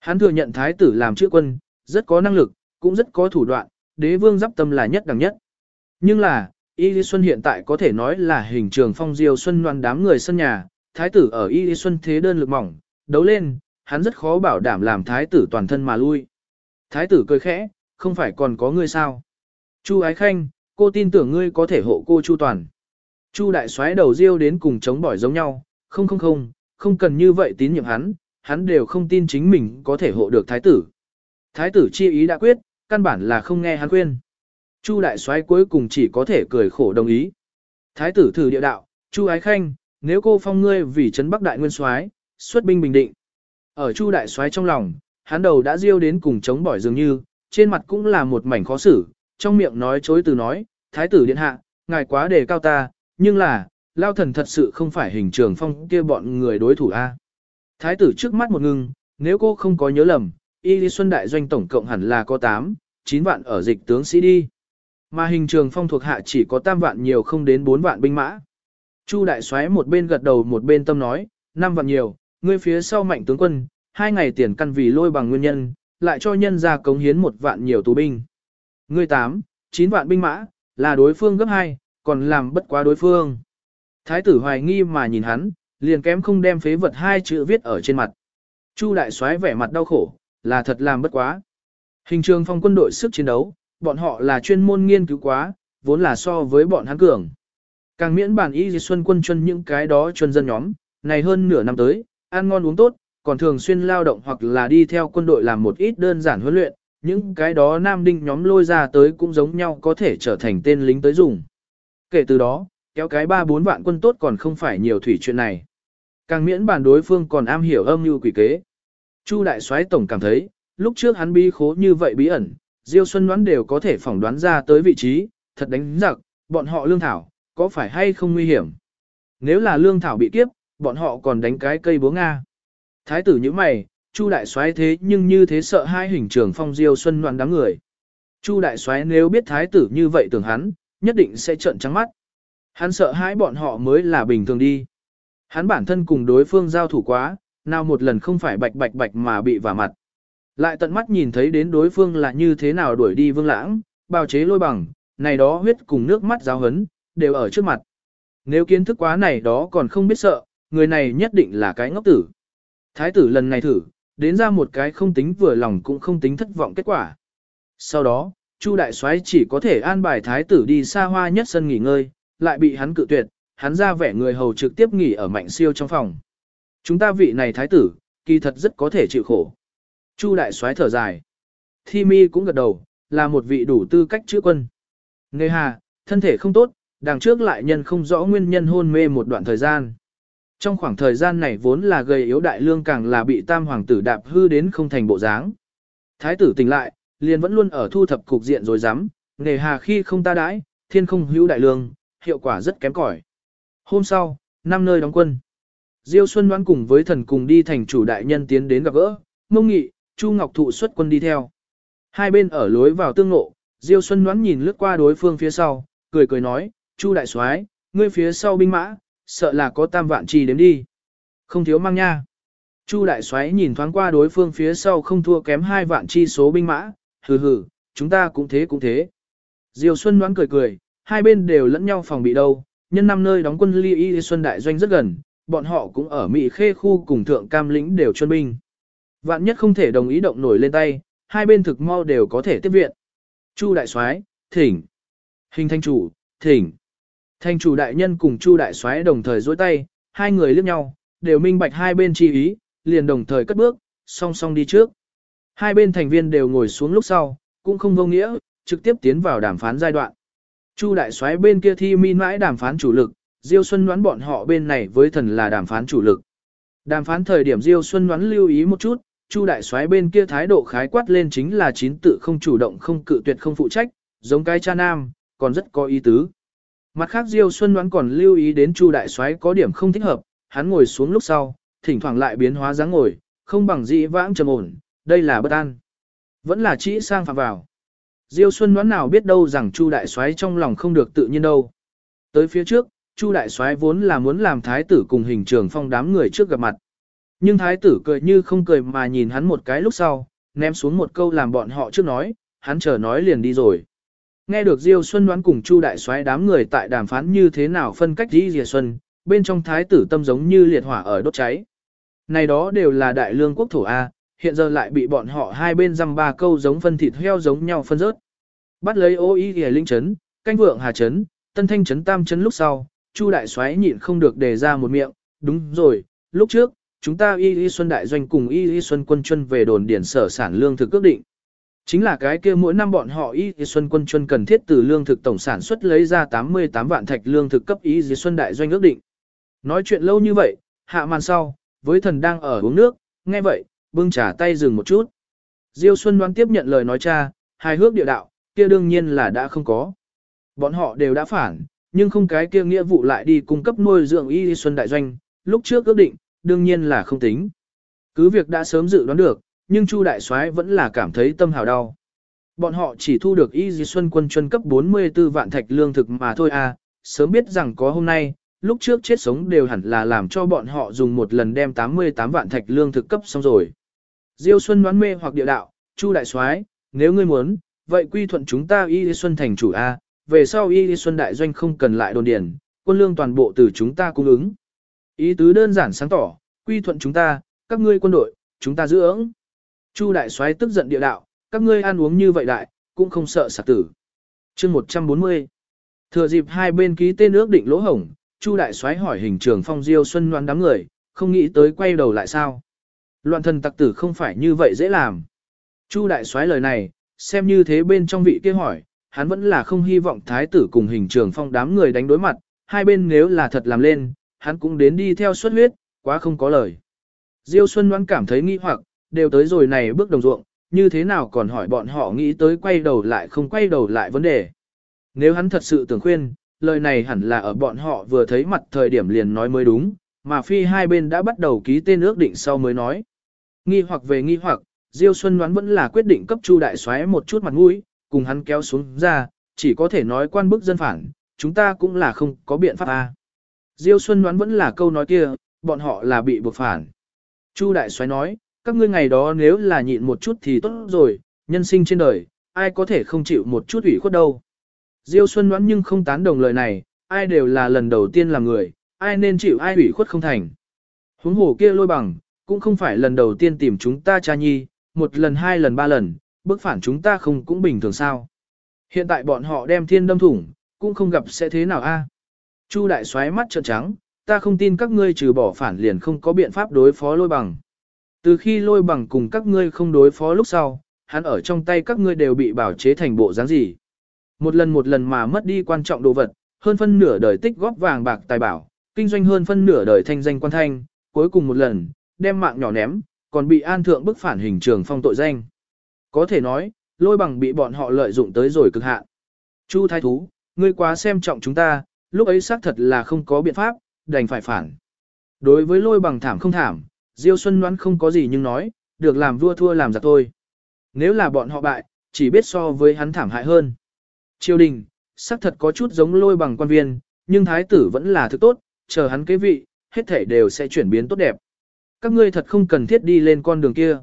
Hắn thừa nhận thái tử làm chữ quân, rất có năng lực, cũng rất có thủ đoạn, đế vương giáp tâm là nhất đẳng nhất. Nhưng là, Y Lý Xuân hiện tại có thể nói là hình trường phong diêu xuân đoán đám người sân nhà, thái tử ở Y Lý Xuân thế đơn lực mỏng, đấu lên, hắn rất khó bảo đảm làm thái tử toàn thân mà lui. Thái tử cười khẽ, không phải còn có ngươi sao? Chu Ái Khanh, cô tin tưởng ngươi có thể hộ cô Chu Toàn. Chu đại soái đầu riêu đến cùng chống bỏi giống nhau, không không không, không cần như vậy tín nhiệm hắn, hắn đều không tin chính mình có thể hộ được thái tử. Thái tử chi ý đã quyết, căn bản là không nghe hắn khuyên. Chu đại soái cuối cùng chỉ có thể cười khổ đồng ý. Thái tử thử địa đạo, Chu ái khanh, nếu cô phong ngươi vì trấn Bắc đại nguyên soái, xuất binh bình định. Ở Chu đại soái trong lòng, hắn đầu đã riêu đến cùng chống bỏi dường như, trên mặt cũng là một mảnh khó xử, trong miệng nói chối từ nói, thái tử điện hạ, ngài quá đề cao ta, nhưng là, lao thần thật sự không phải hình trường phong kia bọn người đối thủ a. Thái tử trước mắt một ngưng, nếu cô không có nhớ lầm, Y Lý Xuân Đại Doanh tổng cộng hẳn là có 8, 9 vạn ở dịch tướng sĩ đi. Mà hình trường phong thuộc hạ chỉ có tam vạn nhiều không đến 4 vạn binh mã. Chu đại soái một bên gật đầu một bên tâm nói, năm vạn nhiều, ngươi phía sau mạnh tướng quân, hai ngày tiền căn vì lôi bằng nguyên nhân, lại cho nhân ra cống hiến một vạn nhiều tù binh. Ngươi tám, chín vạn binh mã, là đối phương gấp hai, còn làm bất quá đối phương. Thái tử hoài nghi mà nhìn hắn, liền kém không đem phế vật hai chữ viết ở trên mặt. Chu đại soái vẻ mặt đau khổ, là thật làm bất quá. Hình trường phong quân đội sức chiến đấu, bọn họ là chuyên môn nghiên cứu quá, vốn là so với bọn hắn cường. Càng miễn bản y xuân quân chân những cái đó chân dân nhóm, này hơn nửa năm tới, ăn ngon uống tốt, còn thường xuyên lao động hoặc là đi theo quân đội làm một ít đơn giản huấn luyện, những cái đó nam đinh nhóm lôi ra tới cũng giống nhau có thể trở thành tên lính tới dùng. Kể từ đó, kéo cái ba bốn vạn quân tốt còn không phải nhiều thủy chuyện này. Càng miễn bản đối phương còn am hiểu âm mưu quỷ kế. Chu đại soái tổng cảm thấy, lúc trước hắn bi khố như vậy bí ẩn, Diêu Xuân đoán đều có thể phỏng đoán ra tới vị trí, thật đánh giặc, bọn họ lương thảo, có phải hay không nguy hiểm? Nếu là lương thảo bị kiếp, bọn họ còn đánh cái cây búa Nga. Thái tử như mày, Chu đại soái thế nhưng như thế sợ hai hình trưởng phong Diêu Xuân loạn đám người. Chu đại soái nếu biết thái tử như vậy tưởng hắn, nhất định sẽ trợn trắng mắt. Hắn sợ hãi bọn họ mới là bình thường đi. Hắn bản thân cùng đối phương giao thủ quá, nào một lần không phải bạch bạch bạch mà bị vả mặt. Lại tận mắt nhìn thấy đến đối phương là như thế nào đuổi đi vương lãng, bào chế lôi bằng, này đó huyết cùng nước mắt giáo hấn, đều ở trước mặt. Nếu kiến thức quá này đó còn không biết sợ, người này nhất định là cái ngốc tử. Thái tử lần này thử, đến ra một cái không tính vừa lòng cũng không tính thất vọng kết quả. Sau đó, Chu đại soái chỉ có thể an bài thái tử đi xa hoa nhất sân nghỉ ngơi, lại bị hắn cự tuyệt, hắn ra vẻ người hầu trực tiếp nghỉ ở mạnh siêu trong phòng. Chúng ta vị này thái tử, kỳ thật rất có thể chịu khổ. Chu đại soái thở dài. Thi mi cũng gật đầu, là một vị đủ tư cách chữa quân. Nghề hà, thân thể không tốt, đằng trước lại nhân không rõ nguyên nhân hôn mê một đoạn thời gian. Trong khoảng thời gian này vốn là gầy yếu đại lương càng là bị tam hoàng tử đạp hư đến không thành bộ dáng. Thái tử tỉnh lại, liền vẫn luôn ở thu thập cục diện rồi dám, nghề hà khi không ta đãi, thiên không hữu đại lương, hiệu quả rất kém cỏi. Hôm sau, năm nơi đóng quân. Diêu Xuân đoán cùng với thần cùng đi thành chủ đại nhân tiến đến gặp gỡ, mông nghị, Chu Ngọc Thụ xuất quân đi theo. Hai bên ở lối vào tương ngộ, Diêu Xuân đoán nhìn lướt qua đối phương phía sau, cười cười nói, Chu đại soái, ngươi phía sau binh mã, sợ là có tam vạn chi đếm đi. Không thiếu mang nha. Chu đại soái nhìn thoáng qua đối phương phía sau không thua kém hai vạn chi số binh mã, hừ hừ, chúng ta cũng thế cũng thế. Diêu Xuân đoán cười cười, hai bên đều lẫn nhau phòng bị đâu, nhân năm nơi đóng quân ly y xuân đại doanh rất gần, bọn họ cũng ở Mỹ khê khu cùng thượng cam lĩnh đều chuyên binh. Vạn nhất không thể đồng ý động nổi lên tay, hai bên thực mau đều có thể tiếp viện. Chu đại soái, thỉnh. Hình thanh chủ, thỉnh. Thanh chủ đại nhân cùng Chu đại soái đồng thời giơ tay, hai người liếc nhau, đều minh bạch hai bên chi ý, liền đồng thời cất bước, song song đi trước. Hai bên thành viên đều ngồi xuống lúc sau, cũng không vô nghĩa, trực tiếp tiến vào đàm phán giai đoạn. Chu đại soái bên kia thi min mãi đàm phán chủ lực, Diêu Xuân đoán bọn họ bên này với thần là đàm phán chủ lực. Đàm phán thời điểm Diêu Xuân đoán lưu ý một chút, Chu đại soái bên kia thái độ khái quát lên chính là chín tự không chủ động không cự tuyệt không phụ trách, giống cái cha nam, còn rất có ý tứ. Mặt khác Diêu Xuân đoán còn lưu ý đến Chu đại soái có điểm không thích hợp, hắn ngồi xuống lúc sau, thỉnh thoảng lại biến hóa dáng ngồi, không bằng dị vãng trầm ổn, đây là bất an. Vẫn là chỉ sang phạm vào. Diêu Xuân đoán nào biết đâu rằng Chu đại soái trong lòng không được tự nhiên đâu. Tới phía trước, Chu đại soái vốn là muốn làm thái tử cùng hình trường phong đám người trước gặp mặt. Nhưng thái tử cười như không cười mà nhìn hắn một cái lúc sau, ném xuống một câu làm bọn họ trước nói, hắn chờ nói liền đi rồi. Nghe được Diêu Xuân đoán cùng Chu đại soái đám người tại đàm phán như thế nào phân cách Di Diệp Xuân, bên trong thái tử tâm giống như liệt hỏa ở đốt cháy. Này đó đều là đại lương quốc thổ A, hiện giờ lại bị bọn họ hai bên răm ba câu giống phân thịt heo giống nhau phân rớt. Bắt lấy ô ý ghề linh chấn, canh vượng hà chấn, tân thanh chấn tam chấn lúc sau, Chu đại soái nhịn không được đề ra một miệng, đúng rồi, lúc trước, chúng ta y y xuân đại doanh cùng y y xuân quân chuân về đồn điển sở sản lương thực ước định. Chính là cái kia mỗi năm bọn họ y Dì xuân quân chuân cần thiết từ lương thực tổng sản xuất lấy ra 88 vạn thạch lương thực cấp y Dì xuân đại doanh ước định. Nói chuyện lâu như vậy, hạ màn sau, với thần đang ở uống nước, nghe vậy, bưng trả tay dừng một chút. Diêu Xuân đoán tiếp nhận lời nói cha, hài hước địa đạo, kia đương nhiên là đã không có. Bọn họ đều đã phản, nhưng không cái kia nghĩa vụ lại đi cung cấp nuôi dưỡng y xuân đại doanh, lúc trước ước định, đương nhiên là không tính. Cứ việc đã sớm dự đoán được, nhưng Chu đại soái vẫn là cảm thấy tâm hào đau. Bọn họ chỉ thu được y di xuân quân chuân cấp 44 vạn thạch lương thực mà thôi à, sớm biết rằng có hôm nay, lúc trước chết sống đều hẳn là làm cho bọn họ dùng một lần đem 88 vạn thạch lương thực cấp xong rồi. Diêu Xuân đoán mê hoặc địa đạo, Chu đại soái, nếu ngươi muốn, vậy quy thuận chúng ta Y Di Xuân thành chủ A, về sau Y Di Xuân đại doanh không cần lại đồn điền, quân lương toàn bộ từ chúng ta cung ứng. Ý tứ đơn giản sáng tỏ, quy thuận chúng ta, các ngươi quân đội, chúng ta giữ ứng. Chu đại soái tức giận địa đạo, các ngươi ăn uống như vậy đại, cũng không sợ sạc tử. Chương 140 Thừa dịp hai bên ký tên ước định lỗ hổng, Chu đại soái hỏi hình trường phong diêu xuân loan đám người, không nghĩ tới quay đầu lại sao. Loạn thần tặc tử không phải như vậy dễ làm. Chu đại soái lời này, xem như thế bên trong vị kia hỏi, hắn vẫn là không hy vọng thái tử cùng hình trường phong đám người đánh đối mặt, hai bên nếu là thật làm lên, hắn cũng đến đi theo xuất huyết, quá không có lời. Diêu Xuân Loan cảm thấy nghi hoặc, đều tới rồi này bước đồng ruộng, như thế nào còn hỏi bọn họ nghĩ tới quay đầu lại không quay đầu lại vấn đề. Nếu hắn thật sự tưởng khuyên, lời này hẳn là ở bọn họ vừa thấy mặt thời điểm liền nói mới đúng, mà phi hai bên đã bắt đầu ký tên ước định sau mới nói. Nghi hoặc về nghi hoặc, Diêu Xuân đoán vẫn là quyết định cấp Chu đại soái một chút mặt mũi, cùng hắn kéo xuống ra, chỉ có thể nói quan bức dân phản, chúng ta cũng là không có biện pháp a. Diêu Xuân đoán vẫn là câu nói kia, bọn họ là bị buộc phản. Chu đại soái nói, các ngươi ngày đó nếu là nhịn một chút thì tốt rồi, nhân sinh trên đời, ai có thể không chịu một chút ủy khuất đâu. Diêu Xuân đoán nhưng không tán đồng lời này, ai đều là lần đầu tiên làm người, ai nên chịu ai ủy khuất không thành. Huống hồ kia lôi bằng, cũng không phải lần đầu tiên tìm chúng ta cha nhi, một lần hai lần ba lần, bức phản chúng ta không cũng bình thường sao. Hiện tại bọn họ đem thiên đâm thủng, cũng không gặp sẽ thế nào a. Chu đại xoáy mắt trợn trắng, ta không tin các ngươi trừ bỏ phản liền không có biện pháp đối phó lôi bằng. Từ khi lôi bằng cùng các ngươi không đối phó lúc sau, hắn ở trong tay các ngươi đều bị bảo chế thành bộ dáng gì. Một lần một lần mà mất đi quan trọng đồ vật, hơn phân nửa đời tích góp vàng bạc tài bảo, kinh doanh hơn phân nửa đời thanh danh quan thanh, cuối cùng một lần, đem mạng nhỏ ném, còn bị an thượng bức phản hình trường phong tội danh. Có thể nói, lôi bằng bị bọn họ lợi dụng tới rồi cực hạn. Chu thái thú, ngươi quá xem trọng chúng ta, lúc ấy xác thật là không có biện pháp, đành phải phản. Đối với lôi bằng thảm không thảm, Diêu Xuân Loan không có gì nhưng nói, được làm vua thua làm giặc thôi. Nếu là bọn họ bại, chỉ biết so với hắn thảm hại hơn. Triều đình, xác thật có chút giống lôi bằng quan viên, nhưng thái tử vẫn là thứ tốt, chờ hắn kế vị, hết thể đều sẽ chuyển biến tốt đẹp. Các ngươi thật không cần thiết đi lên con đường kia.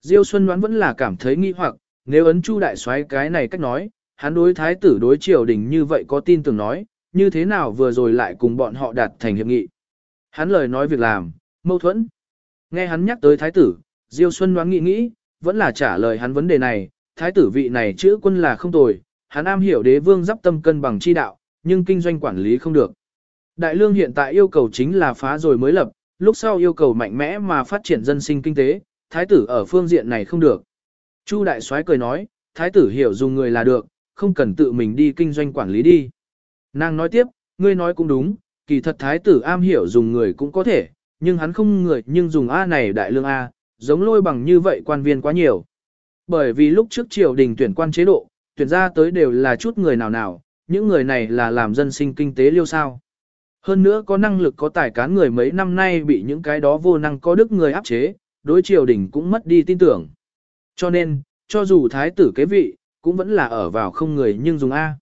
Diêu Xuân Loan vẫn là cảm thấy nghi hoặc, nếu ấn chu đại soái cái này cách nói, hắn đối thái tử đối triều đình như vậy có tin tưởng nói, như thế nào vừa rồi lại cùng bọn họ đạt thành hiệp nghị. Hắn lời nói việc làm, mâu thuẫn. Nghe hắn nhắc tới thái tử, Diêu Xuân đoán nghĩ nghĩ, vẫn là trả lời hắn vấn đề này, thái tử vị này chữ quân là không tồi, hắn am hiểu đế vương giáp tâm cân bằng chi đạo, nhưng kinh doanh quản lý không được. Đại lương hiện tại yêu cầu chính là phá rồi mới lập, lúc sau yêu cầu mạnh mẽ mà phát triển dân sinh kinh tế, thái tử ở phương diện này không được. Chu đại soái cười nói, thái tử hiểu dùng người là được, không cần tự mình đi kinh doanh quản lý đi. Nàng nói tiếp, ngươi nói cũng đúng, kỳ thật thái tử am hiểu dùng người cũng có thể, nhưng hắn không người nhưng dùng A này đại lương A, giống lôi bằng như vậy quan viên quá nhiều. Bởi vì lúc trước triều đình tuyển quan chế độ, tuyển ra tới đều là chút người nào nào, những người này là làm dân sinh kinh tế liêu sao. Hơn nữa có năng lực có tài cán người mấy năm nay bị những cái đó vô năng có đức người áp chế, đối triều đình cũng mất đi tin tưởng. Cho nên, cho dù thái tử kế vị, cũng vẫn là ở vào không người nhưng dùng A.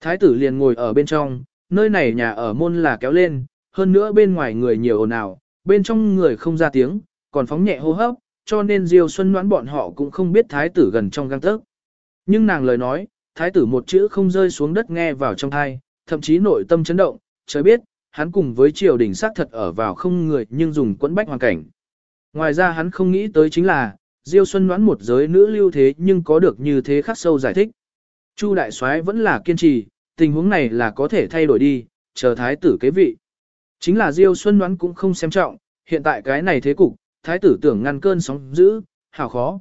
Thái tử liền ngồi ở bên trong, nơi này nhà ở môn là kéo lên, hơn nữa bên ngoài người nhiều ồn ào, bên trong người không ra tiếng, còn phóng nhẹ hô hấp, cho nên Diêu Xuân đoán bọn họ cũng không biết thái tử gần trong gang tấc. Nhưng nàng lời nói, thái tử một chữ không rơi xuống đất nghe vào trong tai, thậm chí nội tâm chấn động, trời biết, hắn cùng với triều đình xác thật ở vào không người nhưng dùng quẫn bách hoàn cảnh. Ngoài ra hắn không nghĩ tới chính là, Diêu Xuân đoán một giới nữ lưu thế nhưng có được như thế khắc sâu giải thích. Chu đại soái vẫn là kiên trì, tình huống này là có thể thay đổi đi, chờ thái tử kế vị. Chính là Diêu Xuân đoán cũng không xem trọng, hiện tại cái này thế cục, thái tử tưởng ngăn cơn sóng dữ, hào khó.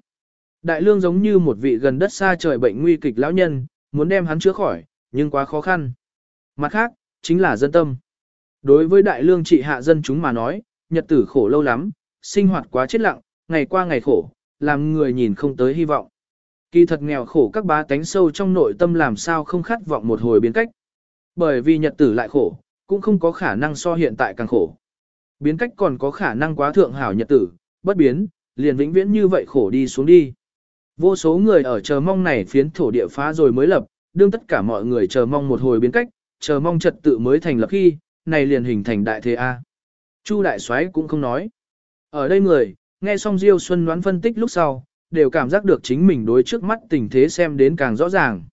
Đại lương giống như một vị gần đất xa trời bệnh nguy kịch lão nhân, muốn đem hắn chữa khỏi, nhưng quá khó khăn. Mặt khác, chính là dân tâm. Đối với đại lương trị hạ dân chúng mà nói, nhật tử khổ lâu lắm, sinh hoạt quá chết lặng, ngày qua ngày khổ, làm người nhìn không tới hy vọng. Kỳ thật nghèo khổ các bá tánh sâu trong nội tâm làm sao không khát vọng một hồi biến cách. Bởi vì nhật tử lại khổ, cũng không có khả năng so hiện tại càng khổ. Biến cách còn có khả năng quá thượng hảo nhật tử, bất biến, liền vĩnh viễn như vậy khổ đi xuống đi. Vô số người ở chờ mong này phiến thổ địa phá rồi mới lập, đương tất cả mọi người chờ mong một hồi biến cách, chờ mong trật tự mới thành lập khi, này liền hình thành đại thế A. Chu đại soái cũng không nói. Ở đây người, nghe xong Diêu Xuân đoán phân tích lúc sau, đều cảm giác được chính mình đối trước mắt tình thế xem đến càng rõ ràng.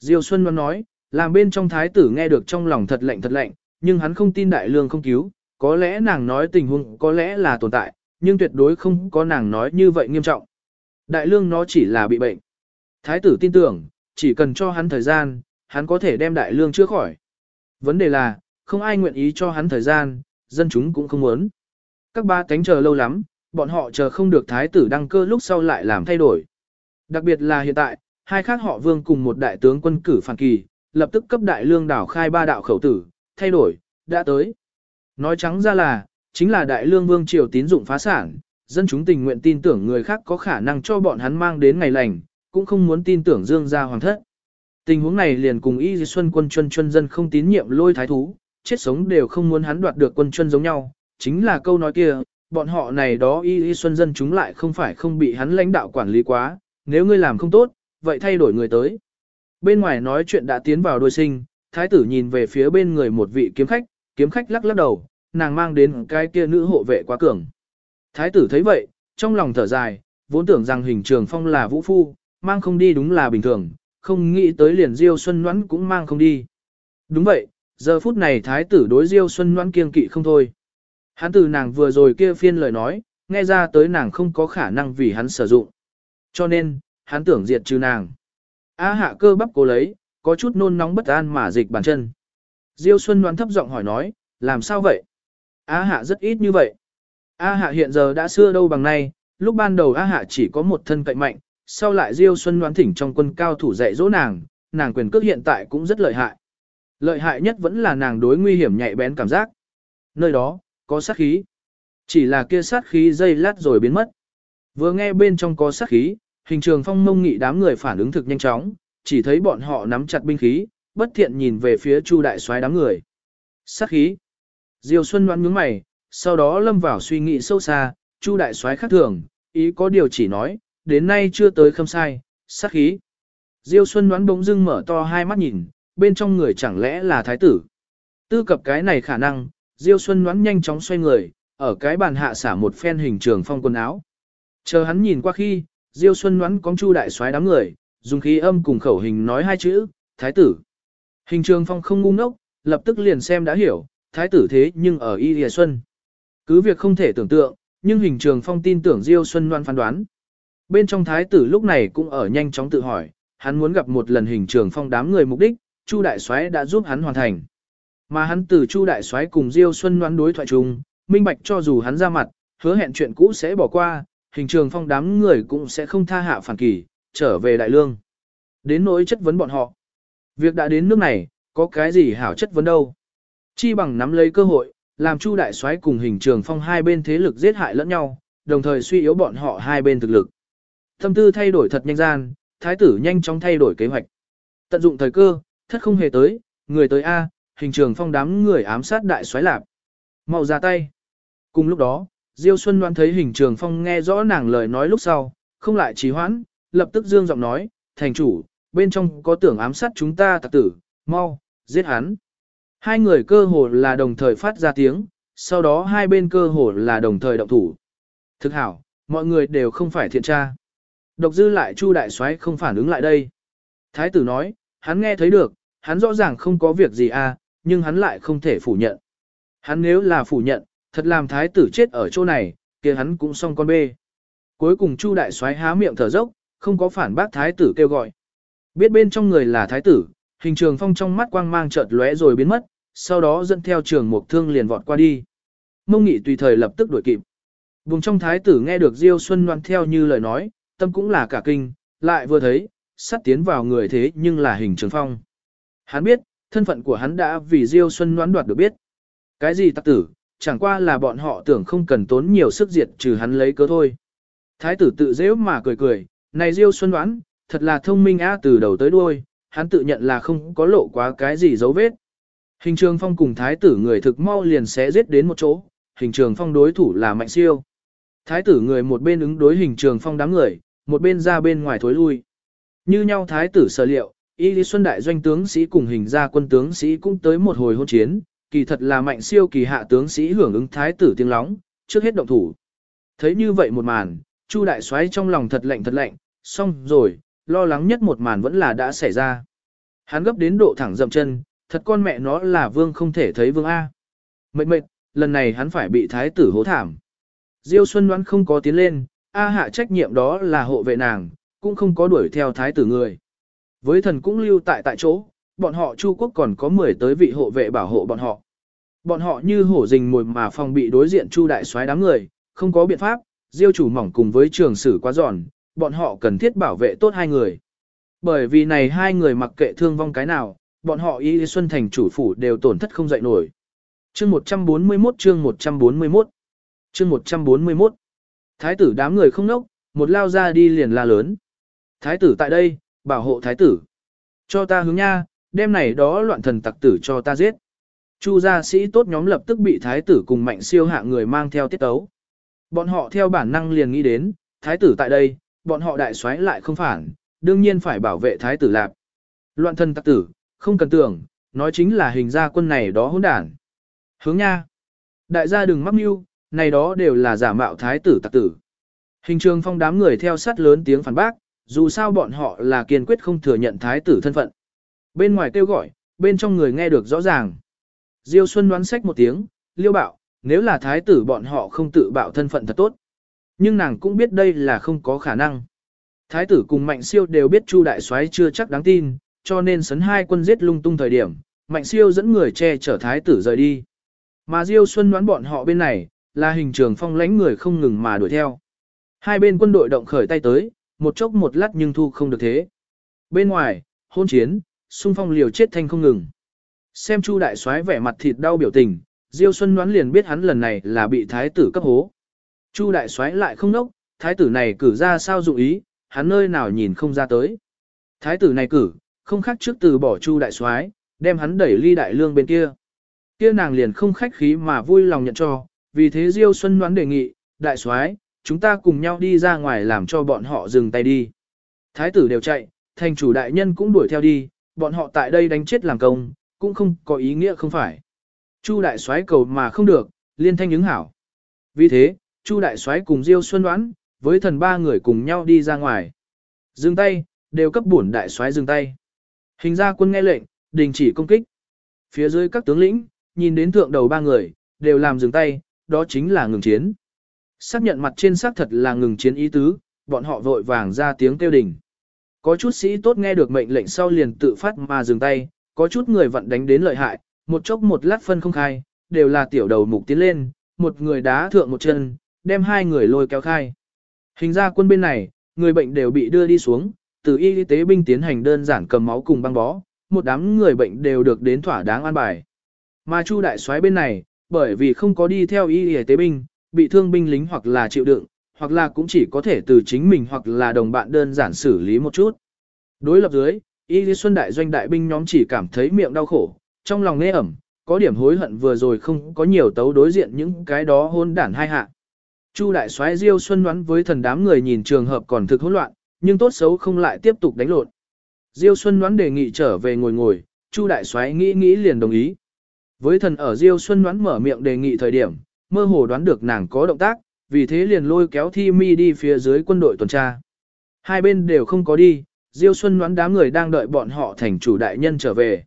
Diêu Xuân đoán nói, làm bên trong thái tử nghe được trong lòng thật lạnh thật lạnh, nhưng hắn không tin đại lương không cứu, có lẽ nàng nói tình huống có lẽ là tồn tại, nhưng tuyệt đối không có nàng nói như vậy nghiêm trọng. Đại lương nó chỉ là bị bệnh. Thái tử tin tưởng, chỉ cần cho hắn thời gian, hắn có thể đem đại lương chữa khỏi. Vấn đề là, không ai nguyện ý cho hắn thời gian, dân chúng cũng không muốn. Các ba cánh chờ lâu lắm, bọn họ chờ không được thái tử đăng cơ lúc sau lại làm thay đổi. Đặc biệt là hiện tại, hai khác họ vương cùng một đại tướng quân cử phản kỳ, lập tức cấp đại lương đảo khai ba đạo khẩu tử, thay đổi, đã tới. Nói trắng ra là, chính là đại lương vương triều tín dụng phá sản, dân chúng tình nguyện tin tưởng người khác có khả năng cho bọn hắn mang đến ngày lành, cũng không muốn tin tưởng dương gia hoàng thất. Tình huống này liền cùng y xuân quân chuân chuân dân không tín nhiệm lôi thái thú, chết sống đều không muốn hắn đoạt được quân chuân giống nhau, chính là câu nói kia, bọn họ này đó y y xuân dân chúng lại không phải không bị hắn lãnh đạo quản lý quá, nếu ngươi làm không tốt, vậy thay đổi người tới. Bên ngoài nói chuyện đã tiến vào đôi sinh, thái tử nhìn về phía bên người một vị kiếm khách, kiếm khách lắc lắc đầu, nàng mang đến cái kia nữ hộ vệ quá cường. Thái tử thấy vậy, trong lòng thở dài, vốn tưởng rằng hình trường phong là vũ phu, mang không đi đúng là bình thường, không nghĩ tới liền diêu xuân noãn cũng mang không đi. Đúng vậy, Giờ phút này thái tử đối Diêu Xuân Ngoan kiêng kỵ không thôi. Hắn từ nàng vừa rồi kia phiên lời nói, nghe ra tới nàng không có khả năng vì hắn sử dụng. Cho nên, hắn tưởng diệt trừ nàng. A hạ cơ bắp cố lấy, có chút nôn nóng bất an mà dịch bàn chân. Diêu Xuân đoán thấp giọng hỏi nói, làm sao vậy? A hạ rất ít như vậy. A hạ hiện giờ đã xưa đâu bằng nay, lúc ban đầu A hạ chỉ có một thân cậy mạnh, sau lại Diêu Xuân đoán thỉnh trong quân cao thủ dạy dỗ nàng, nàng quyền cước hiện tại cũng rất lợi hại. Lợi hại nhất vẫn là nàng đối nguy hiểm nhạy bén cảm giác. Nơi đó, có sát khí. Chỉ là kia sát khí dây lát rồi biến mất. Vừa nghe bên trong có sát khí, hình trường phong mông nghị đám người phản ứng thực nhanh chóng, chỉ thấy bọn họ nắm chặt binh khí, bất thiện nhìn về phía Chu đại soái đám người. Sát khí. Diêu Xuân đoán nhướng mày, sau đó lâm vào suy nghĩ sâu xa, Chu đại soái khác thường, ý có điều chỉ nói, đến nay chưa tới khâm sai, sát khí. Diêu Xuân đoán bỗng dưng mở to hai mắt nhìn, bên trong người chẳng lẽ là thái tử. Tư cập cái này khả năng, Diêu Xuân đoán nhanh chóng xoay người, ở cái bàn hạ xả một phen hình trường phong quần áo. Chờ hắn nhìn qua khi, Diêu Xuân đoán cóng chu đại soái đám người, dùng khí âm cùng khẩu hình nói hai chữ, thái tử. Hình trường phong không ngu ngốc, lập tức liền xem đã hiểu, thái tử thế nhưng ở Y Lìa Xuân. Cứ việc không thể tưởng tượng, nhưng hình trường phong tin tưởng Diêu Xuân Loan phán đoán. Bên trong thái tử lúc này cũng ở nhanh chóng tự hỏi, hắn muốn gặp một lần hình trường phong đám người mục đích, Chu đại soái đã giúp hắn hoàn thành. Mà hắn từ Chu đại soái cùng Diêu Xuân Loan đối thoại chung, minh bạch cho dù hắn ra mặt, hứa hẹn chuyện cũ sẽ bỏ qua, hình trường phong đám người cũng sẽ không tha hạ phản kỳ, trở về đại lương. Đến nỗi chất vấn bọn họ. Việc đã đến nước này, có cái gì hảo chất vấn đâu. Chi bằng nắm lấy cơ hội, làm Chu đại soái cùng hình trường phong hai bên thế lực giết hại lẫn nhau, đồng thời suy yếu bọn họ hai bên thực lực. thâm tư thay đổi thật nhanh gian, thái tử nhanh chóng thay đổi kế hoạch. Tận dụng thời cơ, thất không hề tới, người tới A, hình trường phong đám người ám sát đại soái lạp. mau ra tay. Cùng lúc đó, Diêu Xuân đoán thấy hình trường phong nghe rõ nàng lời nói lúc sau, không lại trì hoãn, lập tức dương giọng nói, thành chủ, bên trong có tưởng ám sát chúng ta tặc tử, mau, giết hắn. Hai người cơ hồ là đồng thời phát ra tiếng, sau đó hai bên cơ hồ là đồng thời động thủ. Thực hảo, mọi người đều không phải thiện tra. Độc dư lại Chu đại soái không phản ứng lại đây. Thái tử nói, hắn nghe thấy được, hắn rõ ràng không có việc gì à, nhưng hắn lại không thể phủ nhận. Hắn nếu là phủ nhận, thật làm thái tử chết ở chỗ này, kia hắn cũng xong con bê. Cuối cùng Chu đại soái há miệng thở dốc, không có phản bác thái tử kêu gọi. Biết bên trong người là thái tử, hình trường phong trong mắt quang mang chợt lóe rồi biến mất, sau đó dẫn theo trường mục thương liền vọt qua đi. Mông nghị tùy thời lập tức đuổi kịp. Vùng trong thái tử nghe được Diêu Xuân loan theo như lời nói, tâm cũng là cả kinh, lại vừa thấy, sắt tiến vào người thế nhưng là hình trường phong. Hắn biết, thân phận của hắn đã vì Diêu Xuân đoán đoạt được biết. Cái gì tặc tử, chẳng qua là bọn họ tưởng không cần tốn nhiều sức diệt trừ hắn lấy cớ thôi. Thái tử tự dễ mà cười cười, này Diêu Xuân đoán, thật là thông minh á từ đầu tới đuôi, hắn tự nhận là không có lộ quá cái gì dấu vết. Hình trường phong cùng thái tử người thực mau liền sẽ giết đến một chỗ, hình trường phong đối thủ là mạnh siêu. Thái tử người một bên ứng đối hình trường phong đám người, một bên ra bên ngoài thối lui. Như nhau thái tử sở liệu, Y Lý Xuân đại doanh tướng sĩ cùng hình gia quân tướng sĩ cũng tới một hồi hôn chiến, kỳ thật là mạnh siêu kỳ hạ tướng sĩ hưởng ứng thái tử tiếng lóng, trước hết động thủ. Thấy như vậy một màn, Chu đại soái trong lòng thật lạnh thật lạnh, xong rồi, lo lắng nhất một màn vẫn là đã xảy ra. Hắn gấp đến độ thẳng dậm chân, thật con mẹ nó là vương không thể thấy vương A. Mệt mệt, lần này hắn phải bị thái tử hố thảm. Diêu Xuân đoán không có tiến lên, A hạ trách nhiệm đó là hộ vệ nàng, cũng không có đuổi theo thái tử người. Với thần cũng lưu tại tại chỗ, bọn họ Chu quốc còn có 10 tới vị hộ vệ bảo hộ bọn họ. Bọn họ như hổ rình mồi mà phòng bị đối diện Chu đại soái đám người, không có biện pháp, Diêu chủ mỏng cùng với trường sử quá giòn, bọn họ cần thiết bảo vệ tốt hai người. Bởi vì này hai người mặc kệ thương vong cái nào, bọn họ Y Xuân Thành chủ phủ đều tổn thất không dậy nổi. Chương 141 chương 141 Chương 141 Thái tử đám người không nốc, một lao ra đi liền la lớn. Thái tử tại đây, bảo hộ thái tử. Cho ta hướng nha, đêm này đó loạn thần tặc tử cho ta giết. Chu gia sĩ tốt nhóm lập tức bị thái tử cùng mạnh siêu hạ người mang theo tiết tấu. Bọn họ theo bản năng liền nghĩ đến, thái tử tại đây, bọn họ đại xoáy lại không phản, đương nhiên phải bảo vệ thái tử lạp. Loạn thần tặc tử, không cần tưởng, nói chính là hình gia quân này đó hỗn đản. Hướng nha. Đại gia đừng mắc mưu, này đó đều là giả mạo thái tử tặc tử. Hình trường phong đám người theo sát lớn tiếng phản bác, dù sao bọn họ là kiên quyết không thừa nhận thái tử thân phận. Bên ngoài kêu gọi, bên trong người nghe được rõ ràng. Diêu Xuân đoán sách một tiếng, liêu bạo, nếu là thái tử bọn họ không tự bạo thân phận thật tốt. Nhưng nàng cũng biết đây là không có khả năng. Thái tử cùng Mạnh Siêu đều biết Chu đại soái chưa chắc đáng tin, cho nên sấn hai quân giết lung tung thời điểm, Mạnh Siêu dẫn người che chở thái tử rời đi. Mà Diêu Xuân đoán bọn họ bên này, là hình trường phong lãnh người không ngừng mà đuổi theo. Hai bên quân đội động khởi tay tới, một chốc một lát nhưng thu không được thế. Bên ngoài, hôn chiến, xung phong liều chết thanh không ngừng. Xem Chu đại soái vẻ mặt thịt đau biểu tình, Diêu Xuân đoán liền biết hắn lần này là bị thái tử cấp hố. Chu đại soái lại không nốc, thái tử này cử ra sao dụng ý, hắn nơi nào nhìn không ra tới. Thái tử này cử, không khác trước từ bỏ Chu đại soái, đem hắn đẩy ly đại lương bên kia. Kia nàng liền không khách khí mà vui lòng nhận cho, vì thế Diêu Xuân đoán đề nghị, đại soái, chúng ta cùng nhau đi ra ngoài làm cho bọn họ dừng tay đi. Thái tử đều chạy, thành chủ đại nhân cũng đuổi theo đi, bọn họ tại đây đánh chết làm công, cũng không có ý nghĩa không phải. Chu đại soái cầu mà không được, liên thanh ứng hảo. Vì thế, Chu đại soái cùng Diêu Xuân đoán, với thần ba người cùng nhau đi ra ngoài. Dừng tay, đều cấp bổn đại soái dừng tay. Hình ra quân nghe lệnh, đình chỉ công kích. Phía dưới các tướng lĩnh, nhìn đến thượng đầu ba người, đều làm dừng tay, đó chính là ngừng chiến. Xác nhận mặt trên xác thật là ngừng chiến ý tứ, bọn họ vội vàng ra tiếng kêu đình. Có chút sĩ tốt nghe được mệnh lệnh sau liền tự phát mà dừng tay, có chút người vận đánh đến lợi hại, một chốc một lát phân không khai, đều là tiểu đầu mục tiến lên, một người đá thượng một chân, đem hai người lôi kéo khai. Hình ra quân bên này, người bệnh đều bị đưa đi xuống, từ y tế binh tiến hành đơn giản cầm máu cùng băng bó, một đám người bệnh đều được đến thỏa đáng an bài. Mà Chu đại soái bên này, bởi vì không có đi theo y y tế binh, bị thương binh lính hoặc là chịu đựng, hoặc là cũng chỉ có thể từ chính mình hoặc là đồng bạn đơn giản xử lý một chút. Đối lập dưới, y lý xuân đại doanh đại binh nhóm chỉ cảm thấy miệng đau khổ, trong lòng nê ẩm, có điểm hối hận vừa rồi không có nhiều tấu đối diện những cái đó hôn đản hai hạ. Chu đại soái Diêu Xuân đoán với thần đám người nhìn trường hợp còn thực hỗn loạn, nhưng tốt xấu không lại tiếp tục đánh lộn. Diêu Xuân đoán đề nghị trở về ngồi ngồi, Chu đại soái nghĩ nghĩ liền đồng ý. Với thần ở Diêu Xuân đoán mở miệng đề nghị thời điểm, mơ hồ đoán được nàng có động tác, vì thế liền lôi kéo Thi Mi đi phía dưới quân đội tuần tra. Hai bên đều không có đi, Diêu Xuân đoán đám người đang đợi bọn họ thành chủ đại nhân trở về.